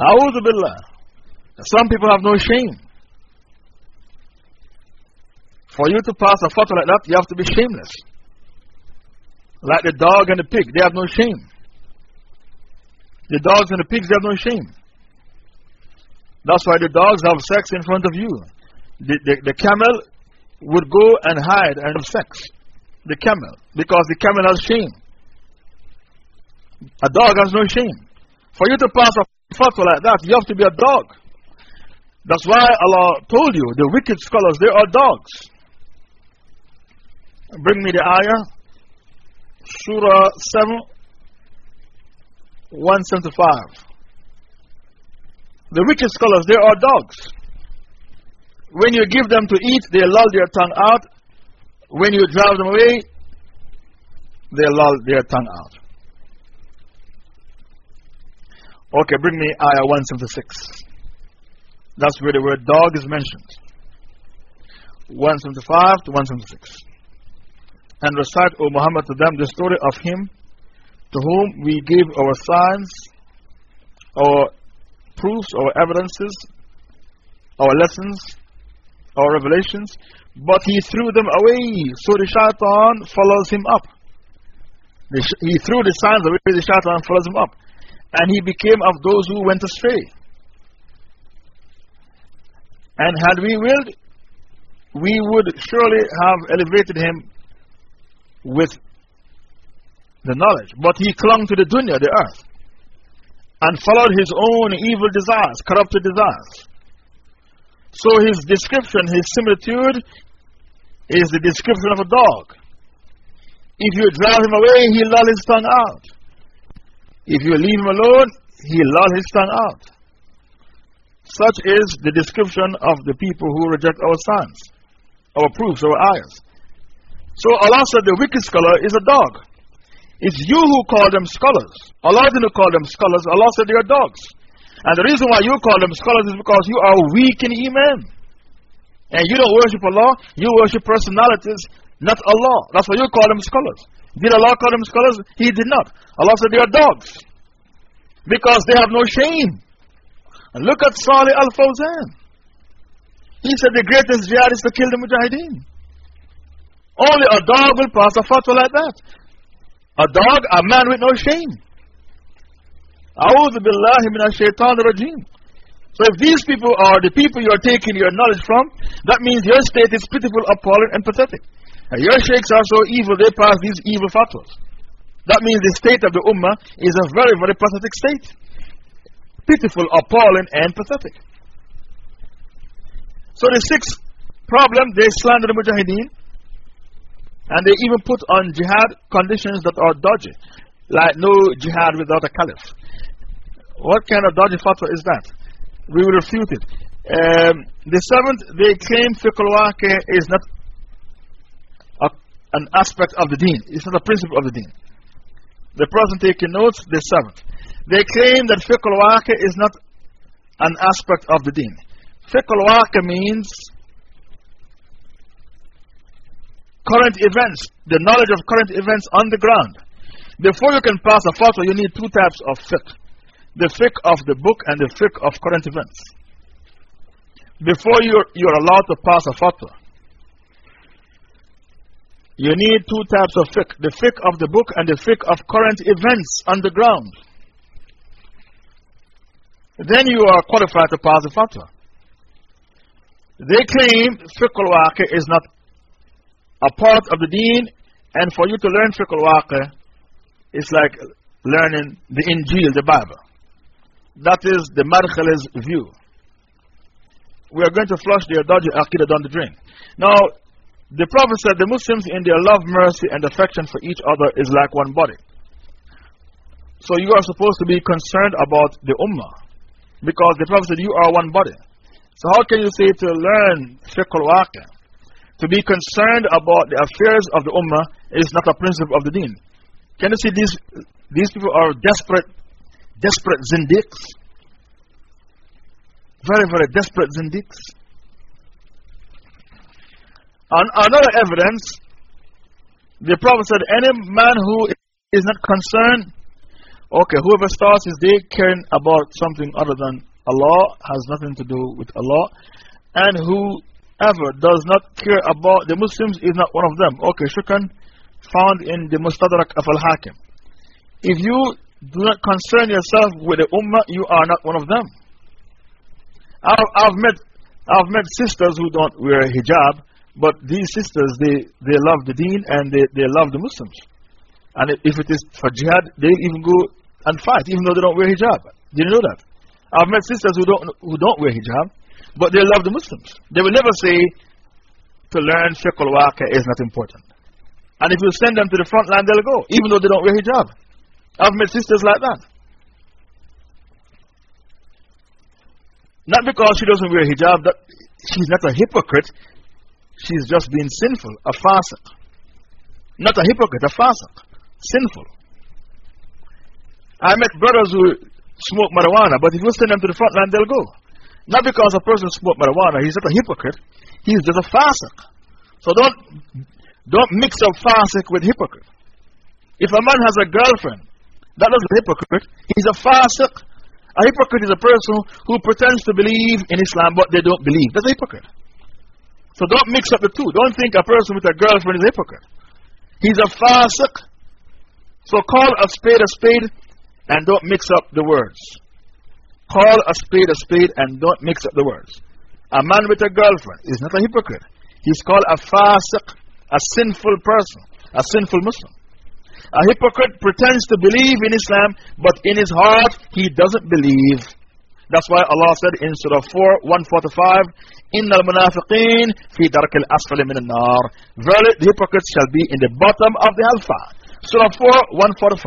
A'udhu. Some people have no shame. For you to pass a fatwa like that, you have to be shameless. Like the dog and the pig, they have no shame. The dogs and the pigs, they have no shame. That's why the dogs have sex in front of you. The, the, the camel would go and hide and have sex. The camel. Because the camel has shame. A dog has no shame. For you to pass a fatwa like that, you have to be a dog. That's why Allah told you, the wicked scholars, they are dogs. Bring me the ayah. Surah 7, 175. The wicked scholars, they are dogs. When you give them to eat, they loll their tongue out. When you drive them away, they loll their tongue out. Okay, bring me Ayah 176. That's where the word dog is mentioned. 175 to 176. And recite, O Muhammad, to them the story of him to whom we gave our signs, our proofs, our evidences, our lessons, our revelations, but he threw them away. So the shaitan follows him up. He threw the signs away, the shaitan follows him up. And he became of those who went astray. And had we willed, we would surely have elevated him with the knowledge. But he clung to the dunya, the earth, and followed his own evil desires, corrupted desires. So his description, his similitude, is the description of a dog. If you drive him away, he'll loll his tongue out. If you leave him alone, he'll loll his tongue out. Such is the description of the people who reject our signs, our proofs, our ayahs. So Allah said the wicked scholar is a dog. It's you who call them scholars. Allah didn't call them scholars, Allah said they are dogs. And the reason why you call them scholars is because you are weak in Iman. And you don't worship Allah, you worship personalities, not Allah. That's why you call them scholars. Did Allah call them scholars? He did not. Allah said they are dogs. Because they have no shame. And look at Salih al Fawzan. He said the greatest jihad is to kill the Mujahideen. Only a dog will pass a fatwa like that. A dog, a man with no shame. A'udhu billahi minash shaitan rajim. So if these people are the people you are taking your knowledge from, that means your state is pitiful, appalling, and pathetic. And your sheikhs are so evil, they pass these evil fatwas. That means the state of the ummah is a very, very pathetic state. Pitiful, appalling, and pathetic. So the sixth problem, they slander the mujahideen. And they even put on jihad conditions that are dodgy, like no jihad without a caliph. What kind of dodgy fatwa is that? We will refute it. Um, the seventh, they claim fiqh al is not an aspect of the deen, it's not a principle of the deen. The person taking notes, the seventh. They claim that fiqh al is not an aspect of the deen. Fiqh al means current events, the knowledge of current events on the ground. Before you can pass a fatwa, you need two types of fiqh the fiqh of the book and the fiqh of current events. Before you're, you're allowed to pass a fatwa, you need two types of fiqh the fiqh of the book and the fiqh of current events on the ground. Then you are qualified to pass the fatwa. They claim fiqh al is not a part of the deen, and for you to learn fiqh al it's like learning the Injil, the Bible. That is the Madkhali's view. We are going to flush their dodgy Aqidah down the drain. Now, the Prophet said the Muslims in their love, mercy, and affection for each other is like one body. So you are supposed to be concerned about the Ummah. Because the Prophet said you are one body. So how can you say to learn fiqh al To be concerned about the affairs of the Ummah is not a principle of the deen. Can you see these, these people are desperate desperate zindiqs. Very, very desperate zindiqs. On another evidence, the Prophet said, Any man who is not concerned, okay, whoever starts his day caring about something other than Allah has nothing to do with Allah, and whoever does not care about the Muslims is not one of them. Okay, shukran, found in the Mustadrak of Al Hakim. If you do not concern yourself with the Ummah, you are not one of them. I've, I've, met, I've met sisters who don't wear hijab, but these sisters, they, they love the deen and they, they love the Muslims. And if it is for jihad, they'll even go and fight, even though they don't wear hijab. Did you know that? I've met sisters who don't, who don't wear hijab, but they love the Muslims. They will never say to learn fiqh al is not important. And if you send them to the front line, they'll go, even though they don't wear hijab. I've met sisters like that. Not because she doesn't wear hijab, that she's not a hypocrite. She's just being sinful, a fasiq. Not a hypocrite, a fasiq. sinful. I met brothers who smoke marijuana, but if you send them to the front line, they'll go. Not because a person smokes marijuana, he's not a hypocrite, he's just a fasiq. So don't, don't mix up fasiq with hypocrite. If a man has a girlfriend, that a hypocrite. He's a fasiq. A hypocrite is a person who pretends to believe in Islam but they don't believe. That's a hypocrite. So don't mix up the two. Don't think a person with a girlfriend is a hypocrite. He's a fasiq. So call a spade a spade and don't mix up the words. Call a spade a spade and don't mix up the words. A man with a girlfriend is not a hypocrite. He's called a fasiq, a sinful person, a sinful Muslim. A hypocrite pretends to believe in Islam, but in his heart he doesn't believe. That's why Allah said in Surah 4, 145, إِنَّ الْمُنَافِقِينَ فِي دَرْكِ الْأَسْفَلِ مِنَ النَّارِ Verily, the hypocrites shall be in the bottom of the hellfire. Surah 4, 145.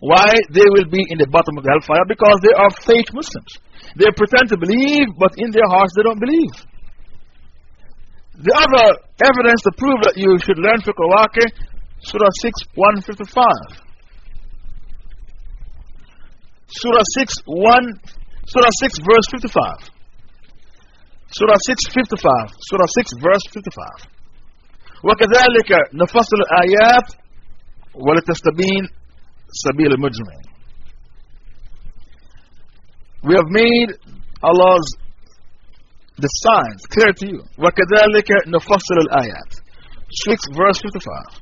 Why they will be in the bottom of the hellfire? Because they are fake Muslims. They pretend to believe, but in their hearts they don't believe. The other evidence to prove that you should learn fiqh al Surah 6, 155. Surah 6, 1, Surah 6, verse 55. Surah 6, 55. Surah 6, verse 55. وكذلك نفصل الآيات ولتستبين سبيل المجرمين We have made Allah's the signs clear to you. وكذلك نفصل الآيات 6 verse 55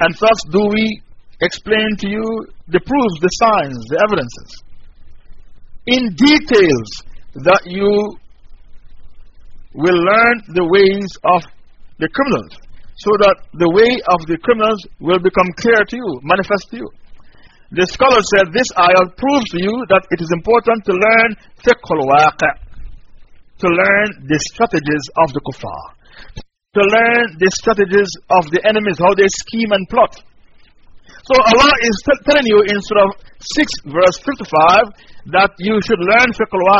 And thus do we explain to you the proofs, the signs, the evidences in details that you will learn the ways of the criminals so that the way of the criminals will become clear to you, manifest to you. The scholar said this ayah proves to you that it is important to learn fiqh al to learn the strategies of the kuffar, to learn the strategies of the enemies, how they scheme and plot. So Allah is telling you in Surah 6, verse 55, that you should learn fiqh al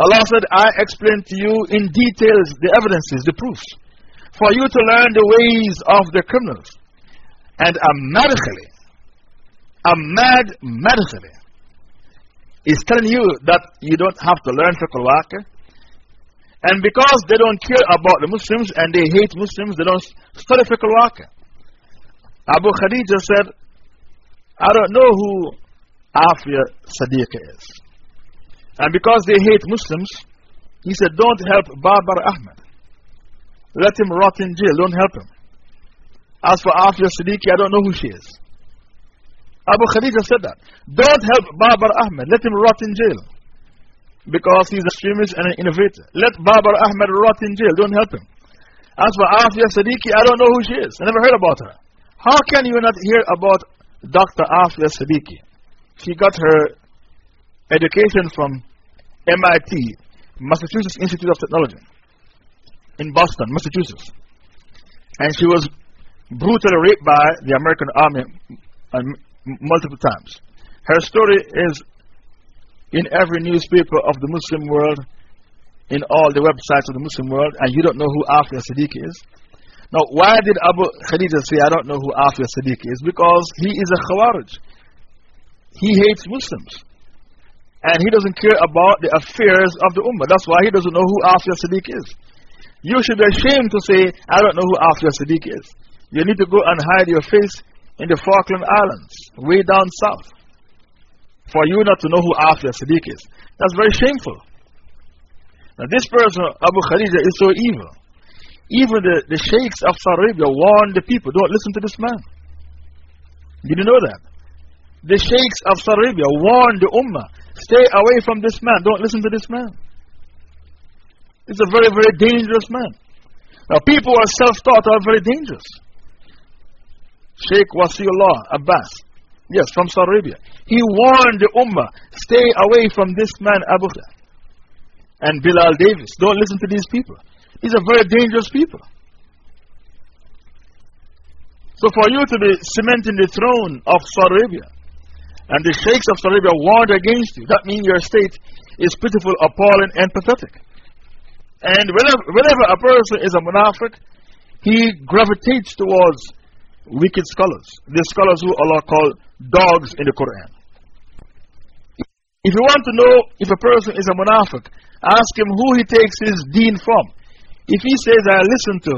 Allah said, I explained to you in details the evidences, the proofs, for you to learn the ways of the criminals. And a a mad madkhali, is telling you that you don't have to learn fiqh al And because they don't care about the Muslims and they hate Muslims, they don't study fiqh al Abu Khadija said, I don't know who Afia Sadiqa is. And because they hate Muslims, he said, Don't help Babar Ahmed. Let him rot in jail. Don't help him. As for Afia Siddiqui, I don't know who she is. Abu Khadija said that. Don't help Babar Ahmed. Let him rot in jail. Because he's a extremist and an innovator. Let Babar Ahmed rot in jail. Don't help him. As for Afia Siddiqui, I don't know who she is. I never heard about her. How can you not hear about Dr. Afia Siddiqui? She got her education from MIT, Massachusetts Institute of Technology, in Boston, Massachusetts. And she was brutally raped by the American army uh, multiple times. Her story is in every newspaper of the Muslim world, in all the websites of the Muslim world, and you don't know who Afia Siddiqui is. Now, why did Abu Khadija say, I don't know who Afia Siddiqui is? Because he is a Khawarij. He hates Muslims. And he doesn't care about the affairs of the Ummah. That's why he doesn't know who Afia Siddiq is. You should be ashamed to say, I don't know who Afia Siddiq is. You need to go and hide your face in the Falkland Islands, way down south, for you not to know who Afia Siddiq is. That's very shameful. Now, this person, Abu Khadija, is so evil. Even the, the sheikhs of Saudi Arabia warned the people don't listen to this man. Did you know that? The sheikhs of Saudi Arabia warned the Ummah Stay away from this man. Don't listen to this man. He's a very, very dangerous man. Now, people who are self taught are very dangerous. Sheikh Wasiullah Abbas, yes, from Saudi Arabia, he warned the Ummah stay away from this man Abu and Bilal Davis. Don't listen to these people. These are very dangerous people. So, for you to be cementing the throne of Saudi Arabia, and the sheikhs of Saudi Arabia warned against you. That means your state is pitiful, appalling, and pathetic. And whenever, whenever a person is a munafiq, he gravitates towards wicked scholars. The scholars who Allah called dogs in the Quran. If you want to know if a person is a munafiq, ask him who he takes his deen from. If he says, I listen to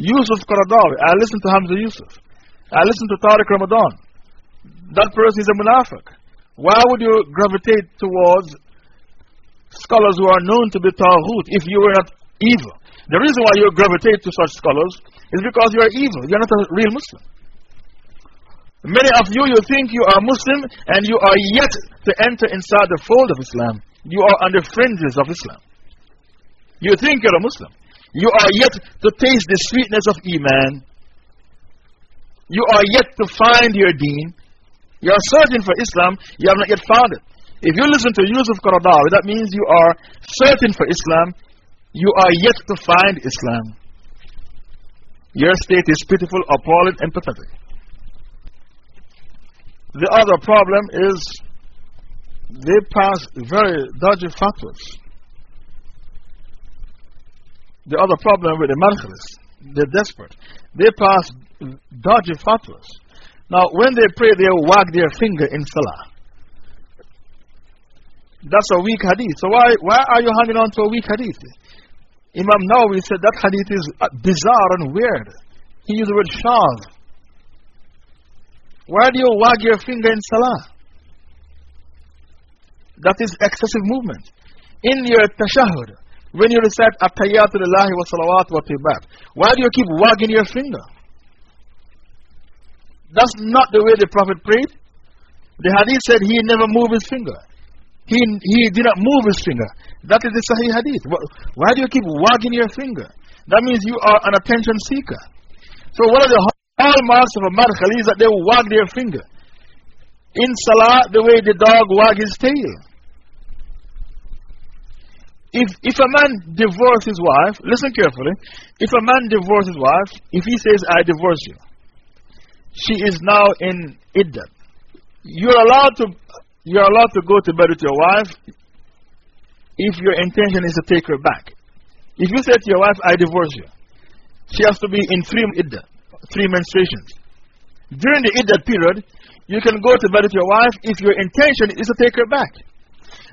Yusuf Qaradawi, I listen to Hamza Yusuf, I listen to Tariq Ramadan, that person is a munafiq. Why would you gravitate towards scholars who are known to be Taghut if you were not evil? The reason why you gravitate to such scholars is because you are evil. You are not a real Muslim. Many of you, you think you are Muslim and you are yet to enter inside the fold of Islam. You are on the fringes of Islam. You think you're a Muslim. You are yet to taste the sweetness of Iman. You are yet to find your deen. You are searching for Islam, you have not yet found it. If you listen to Yusuf Qaradawi, that means you are searching for Islam, you are yet to find Islam. Your state is pitiful, appalling, and pathetic. The other problem is they pass very dodgy fatwas. The other problem with the Madkhalis, they're desperate. They pass dodgy fatwas. Now, when they pray, they wag their finger in Salah. That's a weak hadith. So, why, why are you hanging on to a weak hadith? Imam Nawawi said that hadith is uh, bizarre and weird. He used the word shaz. Why do you wag your finger in salah? That is excessive movement. In your tashahud, when you recite Attayatu lillahi wa salawat wa tibat, why do you keep wagging your finger? That's not the way the Prophet prayed. The hadith said he never moved his finger. He, he did not move his finger. That is the Sahih hadith. Why do you keep wagging your finger? That means you are an attention seeker. So, one of the hallmarks of a madkhali is that they wag their finger. In salah, the way the dog wags his tail. If, if a man divorces his wife, listen carefully. If a man divorces his wife, if he says, I divorce you, she is now in iddat. You're allowed to, you're allowed to go to bed with your wife if your intention is to take her back. If you say to your wife, I divorce you, she has to be in three iddah, three menstruations. During the iddah period, you can go to bed with your wife if your intention is to take her back.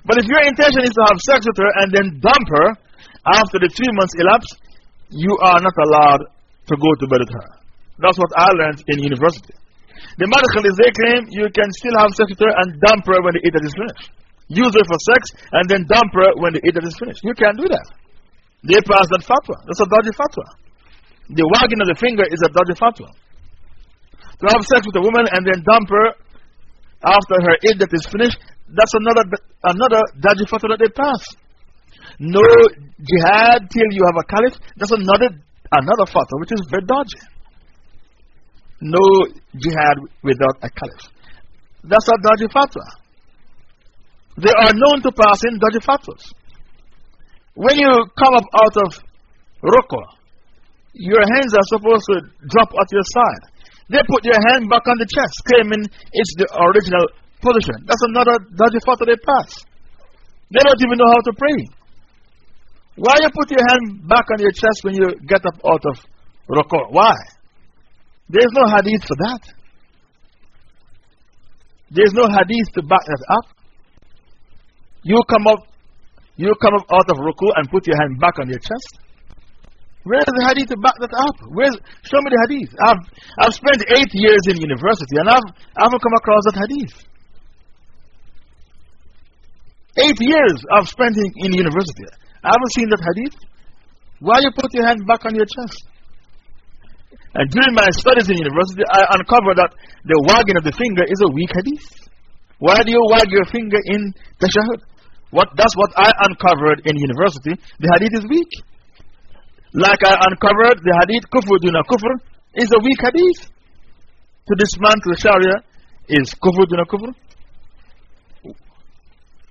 But if your intention is to have sex with her and then dump her after the three months elapse, you are not allowed to go to bed with her. That's what I learned in university. The Madkhalis, they claim you can still have sex with her and dump her when the iddah is finished. Use her for sex and then dump her when the iddah is finished. You can't do that. They pass that fatwa. That's a dodgy fatwa. The wagging of the finger is a dodgy fatwa. To have sex with a woman and then dump her after her iddat is finished, that's another, another dodgy fatwa that they pass. No jihad till you have a caliph, that's another, another fatwa which is very dodgy. No jihad without a caliph. That's a dodgy fatwa. They are known to pass in dodgy fatwas. When you come up out of ruku, your hands are supposed to drop at your side. They put their hand back on the chest, claiming it's the original position. That's another dodgy fatwa they pass. They don't even know how to pray. Why you put your hand back on your chest when you get up out of ruku? Why? There's no hadith for that. There's no hadith to back that up. You come up you come up out of ruku and put your hand back on your chest. Where's the hadith to back that up? Where's, show me the hadith. I've, I've spent eight years in university and I've, I haven't come across that hadith. Eight years I've spent in, in university. I haven't seen that hadith. Why you put your hand back on your chest? And during my studies in university, I uncovered that the wagging of the finger is a weak hadith. Why do you wag your finger in tashahud? What, that's what I uncovered in university. The hadith is weak. Like I uncovered the hadith, kufr duna kufr, is a weak hadith. To dismantle Sharia is kufr duna kufr.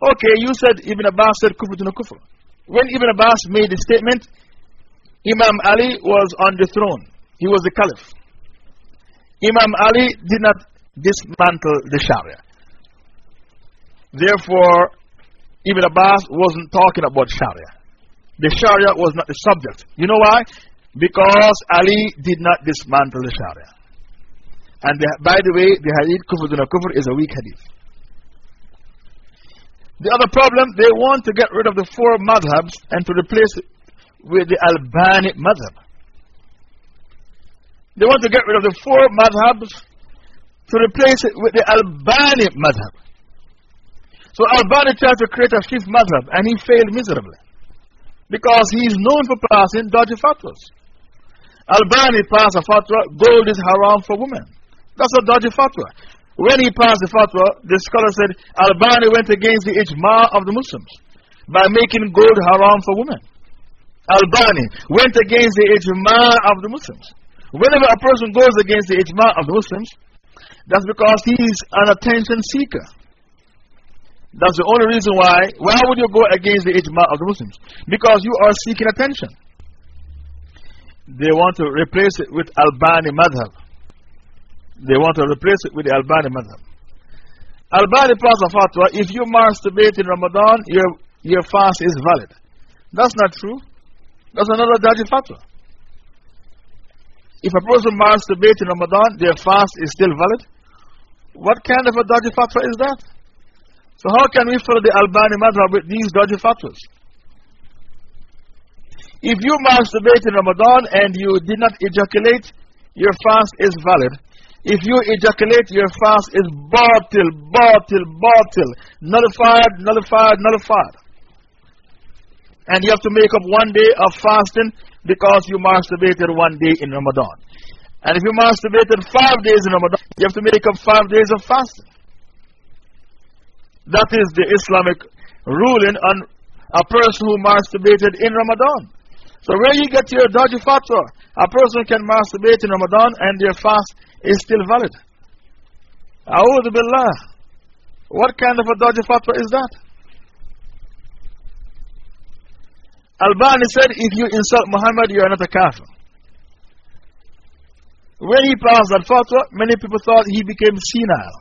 Okay, you said Ibn Abbas said kufr duna kufr. When Ibn Abbas made the statement, Imam Ali was on the throne, he was the caliph. Imam Ali did not dismantle the Sharia. Therefore, Ibn Abbas wasn't talking about Sharia. The Sharia was not the subject. You know why? Because Ali did not dismantle the Sharia. And the, by the way, the hadith kufr duna kufr is a weak hadith. The other problem, they want to get rid of the four madhabs and to replace it with the Albani madhab. They want to get rid of the four madhabs to replace it with the Albani madhab. So Albani tried to create a fifth madhab and he failed miserably. Because he is known for passing dodgy fatwas. Albani passed a fatwa gold is haram for women. That's a dodgy fatwa. When he passed the fatwa, the scholar said Albani went against the ijma of the Muslims by making gold haram for women. Albani went against the ijma of the Muslims. Whenever a person goes against the ijma of the Muslims, that's because he is an attention seeker. That's the only reason why. Why would you go against the ijma of the Muslims? Because you are seeking attention. They want to replace it with Albani madhab. They want to replace it with the Albani madhab. Albani plus a fatwa, if you masturbate in Ramadan, your, your fast is valid. That's not true. That's another dodgy fatwa. If a person masturbates in Ramadan, their fast is still valid. What kind of a dodgy fatwa is that? So, how can we follow the Albani madhab with these dodgy fatwas? If you masturbate in Ramadan and you did not ejaculate, your fast is valid. If you ejaculate, your fast is batil, batil, batil, nullified, nullified, nullified. And you have to make up one day of fasting because you masturbated one day in Ramadan. And if you masturbated five days in Ramadan, you have to make up five days of fasting. That is the Islamic ruling on a person who masturbated in Ramadan. So, where you get your dodgy fatwa, a person can masturbate in Ramadan and their fast is still valid. A'udhu Billah. What kind of a dodgy fatwa is that? Albani said, if you insult Muhammad, you are not a kafir. When he passed that fatwa, many people thought he became senile.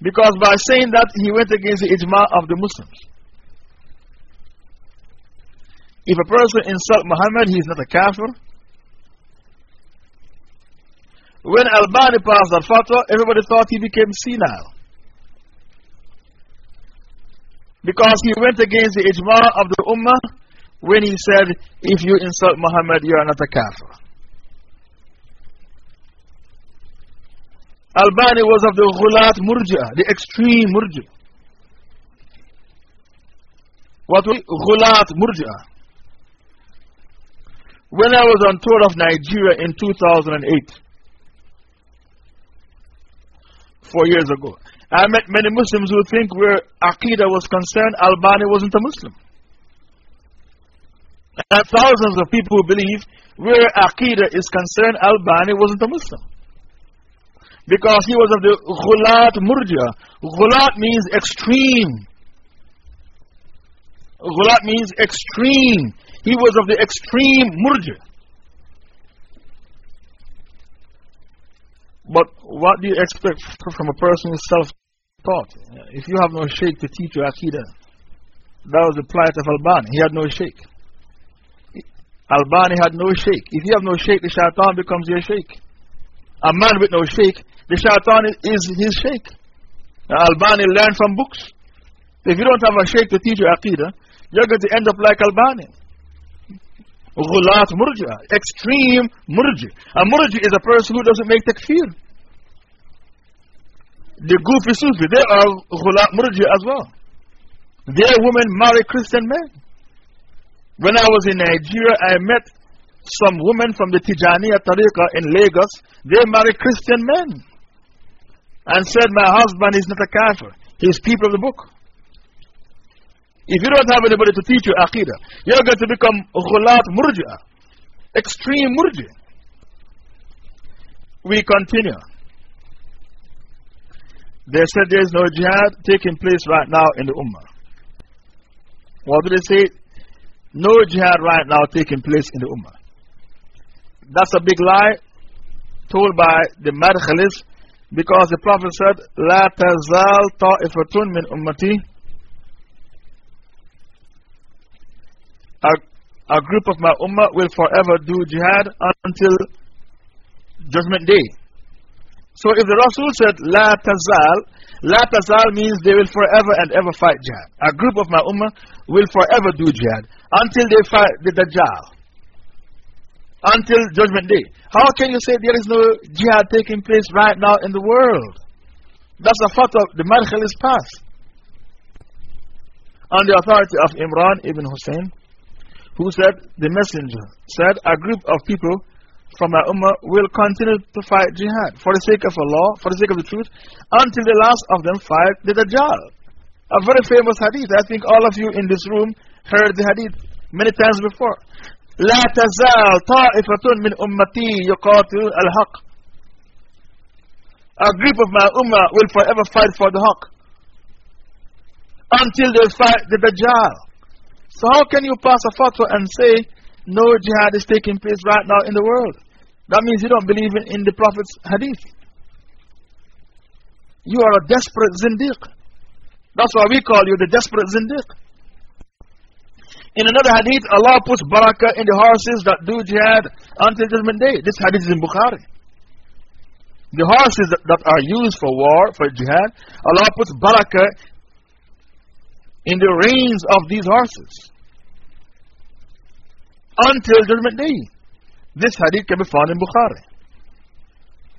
Because by saying that, he went against the ijma of the Muslims. If a person insults Muhammad, he is not a kafir. When Albani passed that fatwa, everybody thought he became senile. Because he went against the ijma of the ummah when he said, If you insult Muhammad, you are not a kafir. Albani was of the Ghulat Murja, the extreme Murja. What was Ghulat Murja? When I was on tour of Nigeria in 2008, four years ago. I met many Muslims who think where Aqidah was concerned, Albani wasn't a Muslim. And thousands of people who believe where Aqidah is concerned, Albani wasn't a Muslim. Because he was of the Ghulat Murja. Ghulat means extreme. Ghulat means extreme. He was of the extreme Murja. But what do you expect from a person who's self taught? If you have no sheikh to teach you Aqidah, that was the plight of Albani. He had no sheikh. Albani had no sheikh. If you have no sheikh, the shaitan becomes your sheikh. A man with no sheikh, the shaitan is his sheikh. Albani learned from books. If you don't have a sheikh to teach you Aqidah, you're going to end up like Albani. Ghulat murja, extreme murji. A murji is a person who doesn't make takfir. The goofy Sufi, they are ghulat murji as well. Their women marry Christian men. When I was in Nigeria, I met some women from the Tijaniya Tariqa in Lagos. They marry Christian men. And said, My husband is not a kafir. He's people of the book. If you don't have anybody to teach you Aqidah, you're going to become Ghulat Murja, extreme Murja. We continue. They said there is no jihad taking place right now in the Ummah. What do they say? No jihad right now taking place in the Ummah. That's a big lie told by the Madkhalis because the Prophet said, La tazal ta'ifatun min ummati a, a group of my ummah will forever do jihad until Judgment Day. So if the Rasul said, La tazal, La tazal means they will forever and ever fight jihad. A group of my ummah will forever do jihad until they fight the Dajjal. Until Judgment Day. How can you say there is no jihad taking place right now in the world? That's a fact of the Madkhalis past. On the authority of Imran ibn Hussein, who said, The messenger said, A group of people from our Ummah will continue to fight jihad for the sake of Allah, for the sake of the truth, until the last of them fight the Dajjal. A very famous hadith. I think all of you in this room heard the hadith many times before. لا تزال طائفة من أمتي يقاتل الحق. A group of my ummah will forever fight for the haqq until they fight the Dajjal. So, how can you pass a fatwa and say no jihad is taking place right now in the world? That means you don't believe in, in the Prophet's hadith. You are a desperate zindiq. That's why we call you the desperate zindiq. In another hadith, Allah puts barakah in the horses that do jihad until Judgment Day. This hadith is in Bukhari. The horses that, that are used for war, for jihad, Allah puts barakah in the reins of these horses until Judgment Day. This hadith can be found in Bukhari.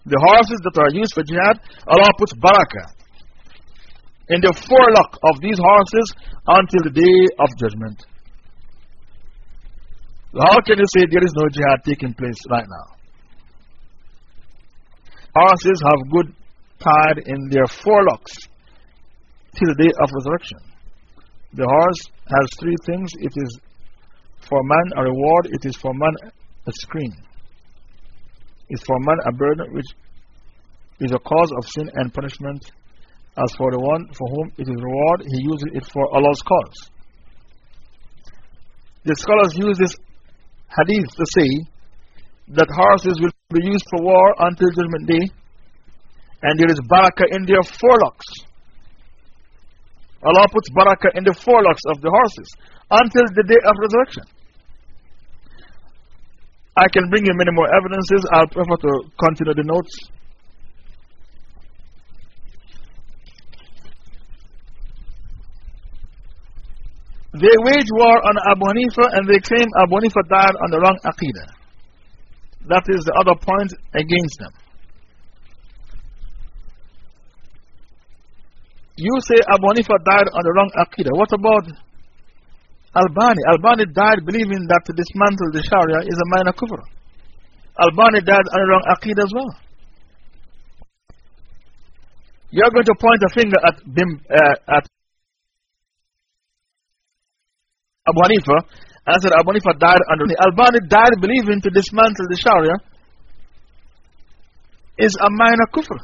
The horses that are used for jihad, Allah puts barakah in the forelock of these horses until the day of judgment. How can you say there is no jihad taking place right now? Horses have good tied in their forelocks till the day of resurrection. The horse has three things it is for man a reward, it is for man a screen. it's for man a burden which is a cause of sin and punishment. As for the one for whom it is reward, he uses it for Allah's cause. The scholars use this hadith to say that horses will be used for war until Judgment Day, and there is barakah in their forelocks. Allah puts barakah in the forelocks of the horses until the day of resurrection. I can bring you many more evidences. I'll prefer to continue the notes. They wage war on Abu Hanifa and they claim Abu Hanifa died on the wrong Aqidah. That is the other point against them. You say Abu Hanifa died on the wrong Aqidah. What about Albani. Albani died believing that to dismantle the Sharia is a minor kufr. Albani died on the wrong Aqid as well. You're going to point a finger at, Bim, uh, at Abu Hanifa and said Abu Hanifa died under the Albani died believing to dismantle the Sharia is a minor kufr.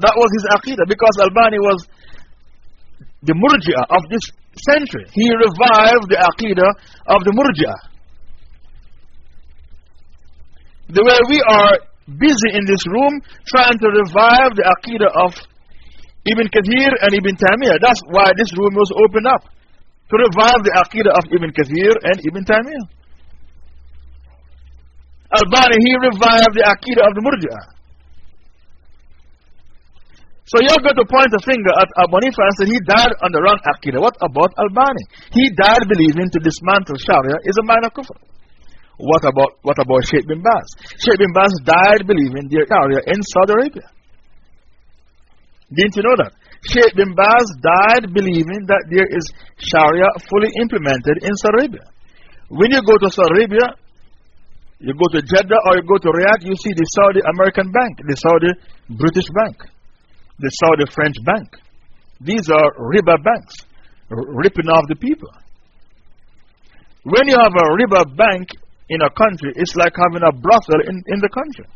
That was his Aqidah because Albani was the Murji'ah of this century. He revived the Aqidah of the Murji'ah. The way we are busy in this room trying to revive the Aqidah of Ibn Kathir and Ibn Taymiyyah. That's why this room was opened up. To revive the Aqidah of Ibn Kathir and Ibn Taymiyyah. Albani, he revived the Aqidah of the Murji'ah. So you're going to point a finger at Abu Hanifa and say he died on the wrong Aqidah. What about Albani? He died believing to dismantle Sharia is a minor kufr. What about, what about Sheikh bin Baz? Sheikh bin Baz died believing the Sharia in Saudi Arabia. Didn't you know that? Sheikh bin Baz died believing that there is Sharia fully implemented in Saudi Arabia. When you go to Saudi Arabia, you go to Jeddah or you go to Riyadh, you see the Saudi American Bank, the Saudi British Bank the Saudi French bank. These are riba banks, ripping off the people. When you have a riba bank in a country, it's like having a brothel in, in the country.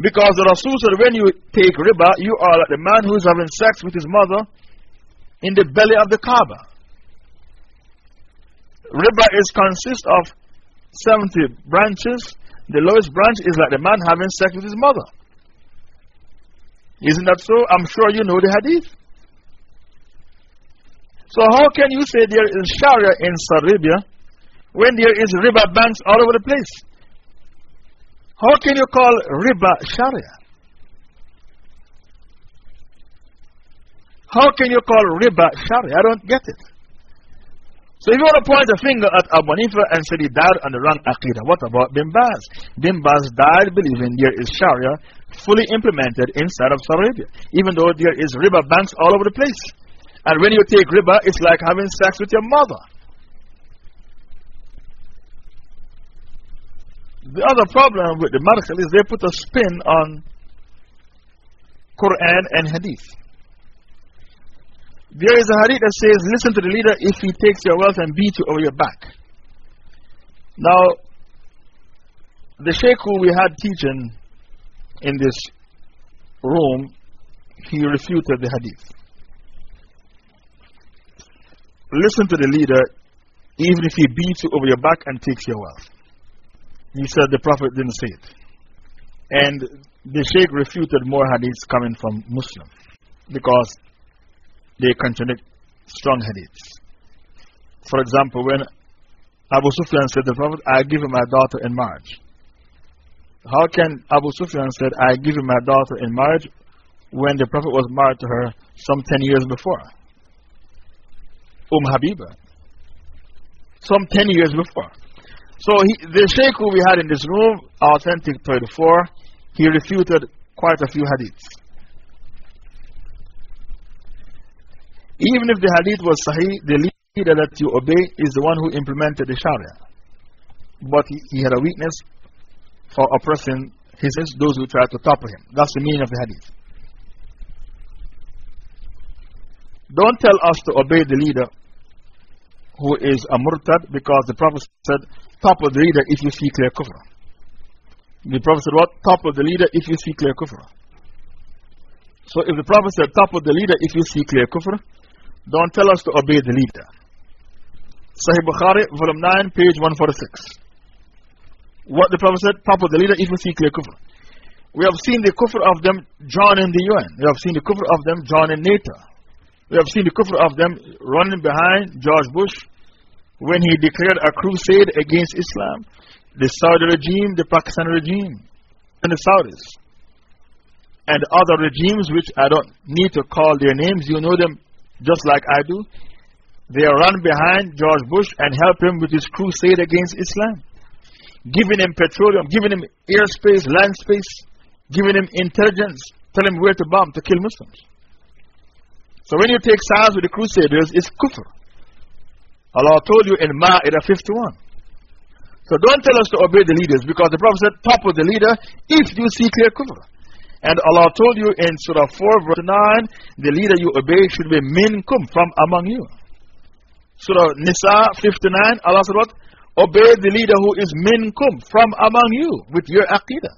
Because the Rasul said, when you take riba, you are like the man who is having sex with his mother in the belly of the Kaaba. Riba is consists of 70 branches. The lowest branch is like the man having sex with his mother. Isn't that so? I'm sure you know the hadith. So, how can you say there is Sharia in Saudi Arabia when there is riba banks all over the place? How can you call riba Sharia? How can you call riba Sharia? I don't get it. So if you want to point a finger at Abu Hanifa and say he died on the wrong Aqidah, what about Bin Baz? Bin Baz died believing there is Sharia fully implemented inside of Saudi Arabia, even though there is riba banks all over the place. And when you take riba, it's like having sex with your mother. The other problem with the Madkhalis they put a spin on Quran and Hadith. There is a hadith that says, Listen to the leader if he takes your wealth and beats you over your back. Now, the sheikh who we had teaching in this room, he refuted the hadith. Listen to the leader even if he beats you over your back and takes your wealth. He said the Prophet didn't say it. And the sheikh refuted more hadiths coming from Muslim because they contradict strong hadiths. For example, when Abu Sufyan said the Prophet, I give him my daughter in marriage. How can Abu Sufyan said, I give him my daughter in marriage when the Prophet was married to her some 10 years before? Um Habiba. Some 10 years before. So he, the Shaykh who we had in this room, Authentic 34, he refuted quite a few hadiths. Even if the hadith was sahih, the leader that you obey is the one who implemented the sharia. But he, he had a weakness for oppressing his, those who try to topple him. That's the meaning of the hadith. Don't tell us to obey the leader who is a murtad because the Prophet said, Topple the leader if you see clear kufr. The Prophet said, What? Topple the leader if you see clear kufr. So if the Prophet said, Topple the leader if you see clear kufr, don't tell us to obey the leader. Sahih Bukhari, volume 9, page 146. What the Prophet said, of the leader, if we see clear kufr. We have seen the kufr of them drawn in the UN. We have seen the kufr of them drawn in NATO. We have seen the kufr of them running behind George Bush when he declared a crusade against Islam, the Saudi regime, the Pakistan regime, and the Saudis. And other regimes which I don't need to call their names, you know them just like I do. They run behind George Bush and help him with his crusade against Islam. Giving him petroleum, giving him airspace, land space, giving him intelligence, telling him where to bomb to kill Muslims. So when you take sides with the crusaders, it's kufr. Allah told you in Ma'idah 51. So don't tell us to obey the leaders because the Prophet said, top of the leader if you see clear kufr. And Allah told you in Surah 4, verse 9, the leader you obey should be minkum, from among you. Surah Nisa 59, Allah said what? Obey the leader who is minkum, from among you, with your aqidah.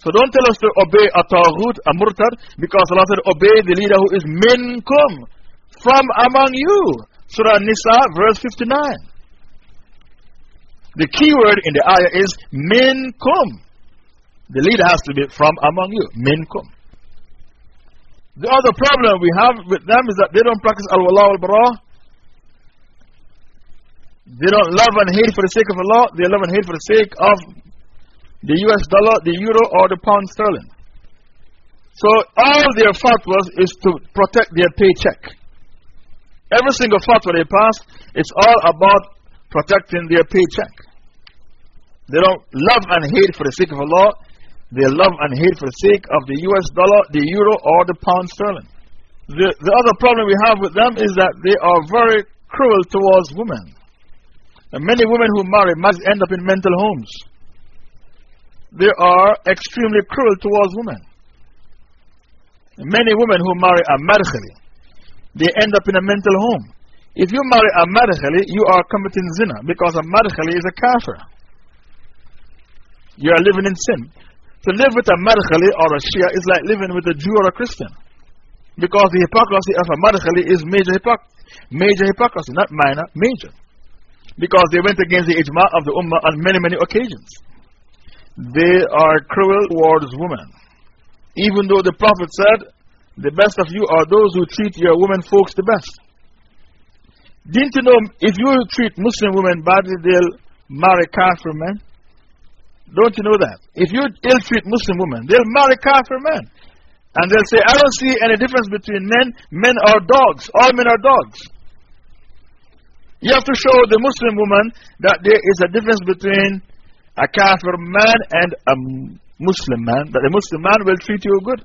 So don't tell us to obey a taghut, a murtad, because Allah said, obey the leader who is minkum, from among you. Surah Nisa, verse 59. The key word in the ayah is minkum. The leader has to be from among you, minkum. The other problem we have with them is that they don't practice al wala al bara. They don't love and hate for the sake of Allah, they love and hate for the sake of the US dollar, the euro, or the pound sterling. So, all their fatwas is to protect their paycheck. Every single fatwa they pass, it's all about protecting their paycheck. They don't love and hate for the sake of Allah, they love and hate for the sake of the US dollar, the euro, or the pound sterling. The, the other problem we have with them is that they are very cruel towards women. Many women who marry must end up in mental homes. They are extremely cruel towards women. Many women who marry a madkhali, they end up in a mental home. If you marry a madkhali, you are committing zina because a madkhali is a kafir. You are living in sin. To live with a Madkhali or a Shia is like living with a Jew or a Christian. Because the hypocrisy of a Madkhali is major, hypoc major hypocrisy, not minor, major. Because they went against the ijma of the Ummah on many, many occasions. They are cruel towards women. Even though the Prophet said, The best of you are those who treat your women folks the best. Didn't you know if you treat Muslim women badly, they'll marry Kafir men? Don't you know that? If you ill treat Muslim women, they'll marry Kafir men. And they'll say, I don't see any difference between men. Men are dogs. All men are dogs. You have to show the Muslim woman that there is a difference between a Kafir man and a Muslim man. That a Muslim man will treat you good.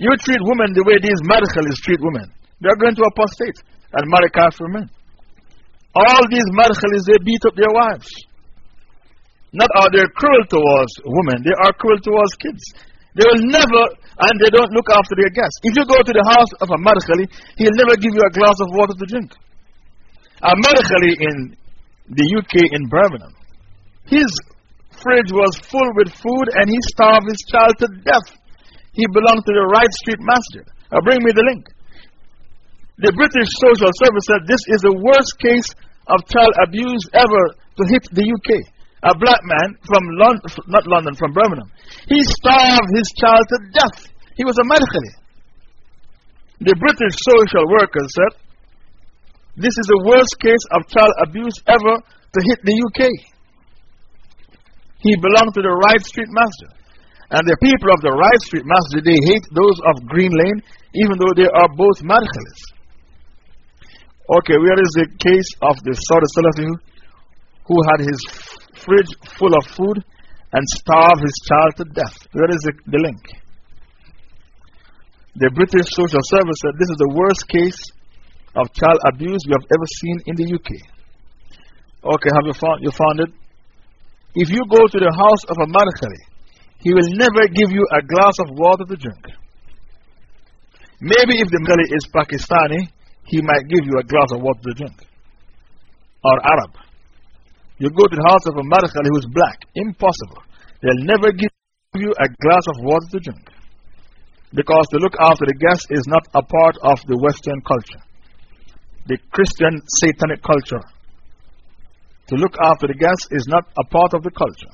You treat women the way these Madkhalis treat women. They are going to apostate and marry Kafir men. All these Madkhalis, they beat up their wives. Not are they cruel towards women, they are cruel towards kids. They will never, and they don't look after their guests. If you go to the house of a Madkhali, he'll never give you a glass of water to drink. A Madkhali in the UK in Birmingham, his fridge was full with food and he starved his child to death. He belonged to the Wright Street Masjid. Uh, bring me the link. The British Social Service said this is the worst case of child abuse ever to hit the UK a black man from London, not London, from Birmingham. He starved his child to death. He was a. The British social workers said, This is the worst case of child abuse ever to hit the UK. He belonged to the Wright Street Masjid. And the people of the Wright Street Masjid, they hate those of Green Lane, even though they are both Madkhalis. Okay, where is the case of the Saudi Salafi who had his fridge full of food and starved his child to death. Where is the, the link? The British Social Service said this is the worst case of child abuse we have ever seen in the UK. Okay, have you found, you found it? If you go to the house of a Madkhali, he will never give you a glass of water to drink. Maybe if the Madkhali is Pakistani, he might give you a glass of water to drink. Or Arab. You go to the house of a Madkhali who's black. Impossible. They'll never give you a glass of water to drink. Because to look after the guest is not a part of the Western culture, the Christian satanic culture. To look after the guest is not a part of the culture.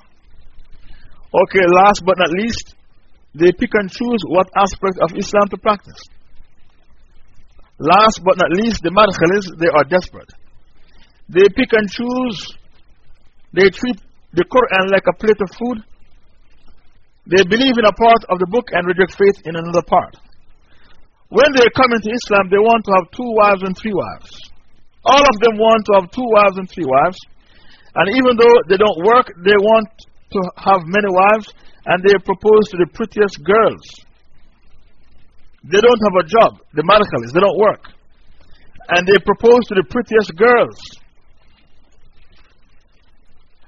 Okay, last but not least, they pick and choose what aspect of Islam to practice. Last but not least, the Madkhalis, they are desperate. They pick and choose they treat the Quran like a plate of food. They believe in a part of the book and reject faith in another part. When they come into Islam, they want to have two wives and three wives. All of them want to have two wives and three wives. And even though they don't work, they want to have many wives and they propose to the prettiest girls. They don't have a job, the Madkhalis, they don't work. And they propose to the prettiest girls.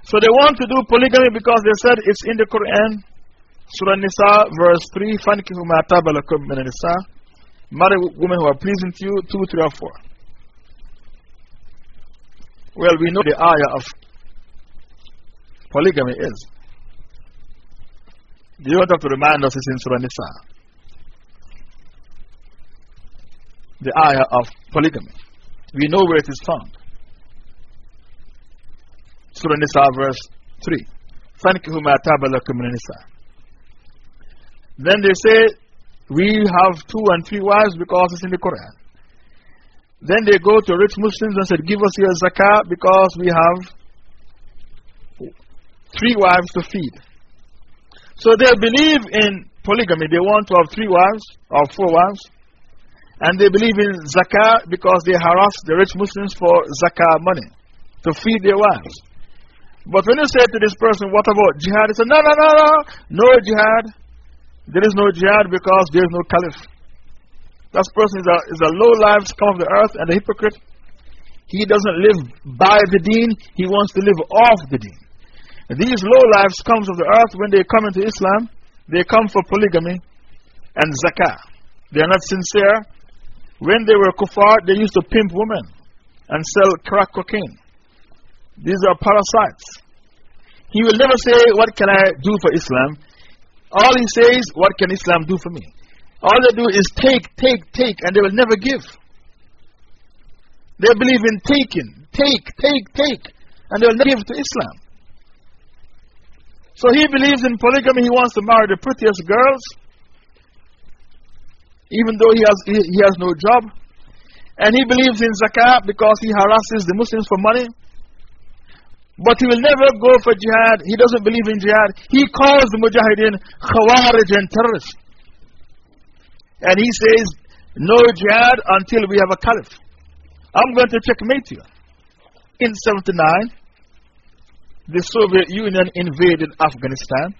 So they want to do polygamy because they said it's in the Quran, Surah Nisa, verse 3. Marry women who are pleasing to you, two, three, or four. Well, we know the ayah of polygamy is. Do you want to remind us it's in Surah Nisa? The ayah of polygamy. We know where it is found. Surah Nisa, verse 3. Thank you, Then they say, we have two and three wives because it's in the Quran. Then they go to rich Muslims and said, Give us your zakah because we have three wives to feed. So they believe in polygamy. They want to have three wives or four wives. And they believe in zakah because they harass the rich Muslims for zakah money to feed their wives. But when you say to this person, What about jihad? He said, No, no, no, no, no jihad. There is no jihad because there is no caliph. That person is a, is a low life scum of the earth and a hypocrite. He doesn't live by the deen, he wants to live off the deen. These low life scums of the earth, when they come into Islam, they come for polygamy and zakah. They are not sincere. When they were kuffar, they used to pimp women and sell crack cocaine. These are parasites. He will never say, What can I do for Islam? All he says, What can Islam do for me? All they do is take, take, take, and they will never give. They believe in taking, take, take, take, and they will never give to Islam. So he believes in polygamy. He wants to marry the prettiest girls, even though he has, he, he has no job. and he believes in zakat because he harasses the Muslims for money. But he will never go for jihad. He doesn't believe in jihad. He calls the mujahideen khawarij and terrorists. And he says, no jihad until we have a caliph. I'm going to checkmate you. In 79, the Soviet Union invaded Afghanistan.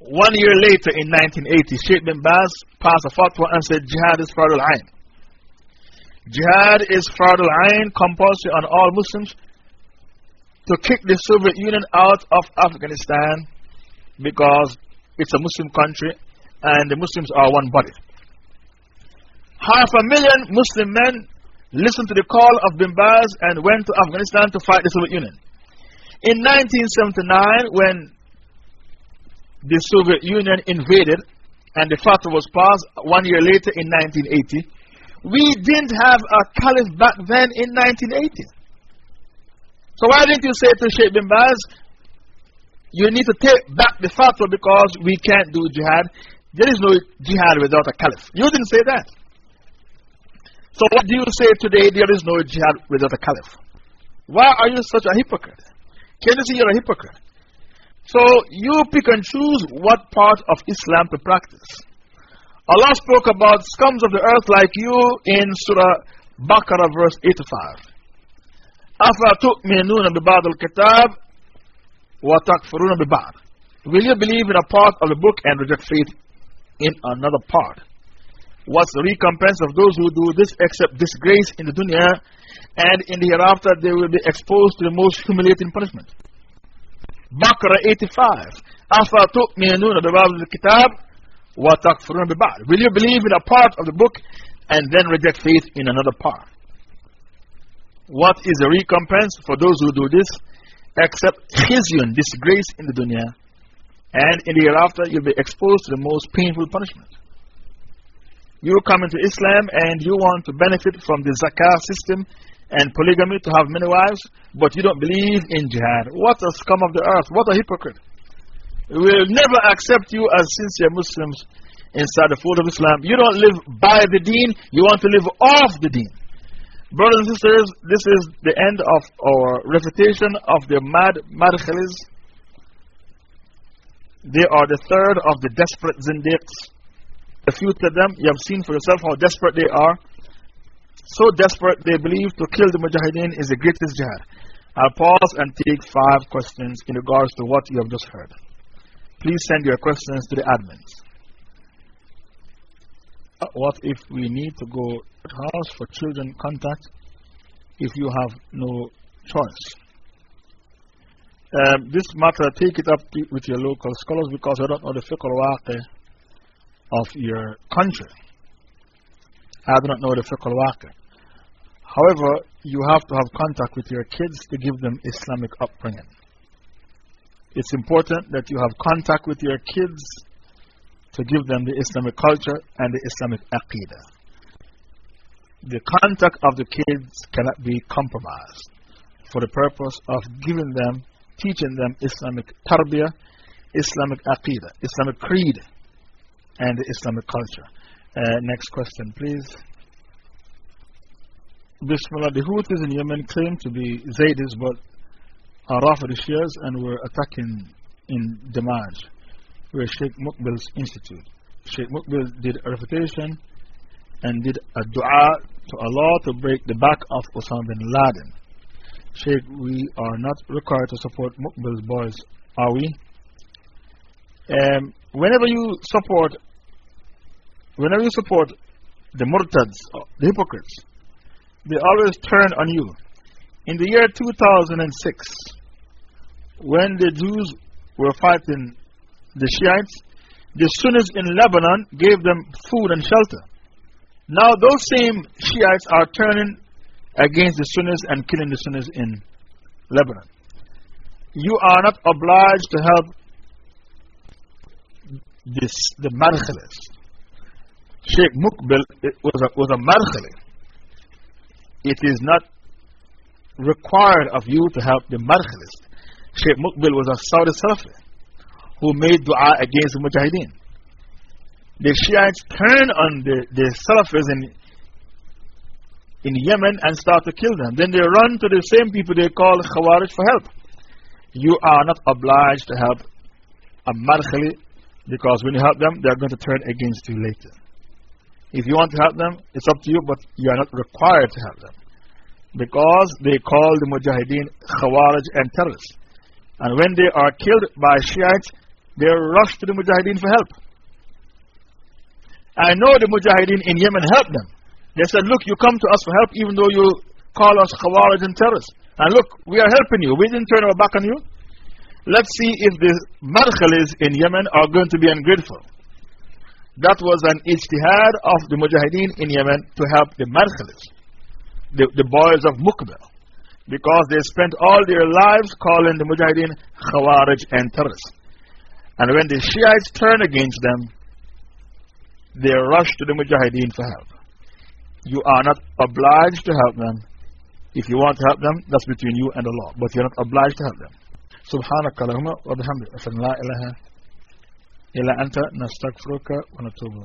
One year later, in 1980, Sheikh bin Baz passed a fatwa and said jihad is fardul ayn. Jihad is fardul ayn, compulsory on all Muslims to kick the Soviet Union out of Afghanistan because it's a Muslim country and the Muslims are one body. Half a million Muslim men listened to the call of bin Baz and went to Afghanistan to fight the Soviet Union. In 1979, when the Soviet Union invaded and the fatwa was passed one year later in 1980. We didn't have a caliph back then in 1980. So, why didn't you say to Sheikh bin Baz, you need to take back the fatwa because we can't do jihad? There is no jihad without a caliph. You didn't say that. So, what do you say today? There is no jihad without a caliph. Why are you such a hypocrite? Can you see you're a hypocrite? So you pick and choose what part of Islam to practice. Allah spoke about scums of the earth like you in Surah Baqarah, verse 85. أَفَتُؤْمِنُونَ بِبَعْضِ الْكِتَابِ وَتَكْفُرُونَ بِبَعْضِ Will you believe in a part of the book and reject faith in another part? What's the recompense of those who do this except disgrace in the dunya and in the hereafter they will be exposed to the most humiliating punishment? Baqarah 85. أَفَتُؤْمِنُونَ بِبَعْضِ الْكِتَابِ وَتَكْفُرُونَ بِبَعْضِ Will you believe in a part of the book and then reject faith in another part? What is the recompense for those who do this except khizyun, disgrace in the dunya, and in the hereafter you'll be exposed to the most painful punishment? You come into Islam and you want to benefit from the zakah system and polygamy to have many wives, but you don't believe in jihad. What a scum of the earth. What a hypocrite. We will never accept you as sincere Muslims inside the fold of Islam. You don't live by the deen, you want to live off the deen. Brothers and sisters, this is the end of our refutation of the mad madkhalis. They are the third of the desperate zindiqs. A few of them, you have seen for yourself how desperate they are so desperate they believe to kill the Mujahideen is the greatest jihad. I'll pause and take five questions in regards to what you have just heard. Please send your questions to the admins. What if we need to go house for children contact if you have no choice? Um, this matter, take it up with your local scholars because I don't know the fiqh al of your country. I do not know the fiqh al However, you have to have contact with your kids to give them Islamic upbringing. It's important that you have contact with your kids to give them the Islamic culture and the Islamic aqidah. The contact of the kids cannot be compromised for the purpose of giving them, teaching them Islamic tarbiyah, Islamic aqidah, Islamic creed, and the Islamic culture. Uh, next question, please. Bismillah, the Houthis in Yemen claim to be Zaydis but are Rafidi Shias and were attacking in Damaj, where Sheikh Mukbil's institute. Sheikh Mukbil did a refutation and did a dua to Allah to break the back of Osama bin Laden. Sheikh, we are not required to support Mukbil's boys, are we? Um, whenever you support whenever you support the murtads, uh, the hypocrites, they always turn on you. In the year 2006, when the Jews were fighting the Shiites, the Sunnis in Lebanon gave them food and shelter. Now, those same Shiites are turning against the Sunnis and killing the Sunnis in Lebanon. You are not obliged to help this, the Madkhalis. Sheikh Mukbil was a, madkhali. It is not required of you to help the madkhalist. Sheikh Mukbil was a Saudi Salafi who made dua against the Mujahideen. The Shiites turned on the, the Salafis and in Yemen and start to kill them. Then they run to the same people they call Khawarij for help. You are not obliged to help a Madkhali because when you help them, they are going to turn against you later. If you want to help them, it's up to you, but you are not required to help them. Because they call the Mujahideen Khawarij and terrorists. And when they are killed by Shiites, they rushed to the Mujahideen for help. I know the Mujahideen in Yemen helped them. They said, Look, you come to us for help even though you call us Khawarij and terrorists. And look, we are helping you. We didn't turn our back on you. Let's see if the Madkhalis in Yemen are going to be ungrateful. That was an ijtihad of the Mujahideen in Yemen to help the Madkhalis, the, the boys of Mukbil, Because they spent all their lives calling the Mujahideen Khawarij and terrorists. And when the Shiites turn against them, they rush to the Mujahideen for help. You are not obliged to help them. If you want to help them, that's between you and Allah. But you're not obliged to help them. سبحانك اللهم وبحمدك أشهد أن لا إله إلا أنت نستغفرك ونتوب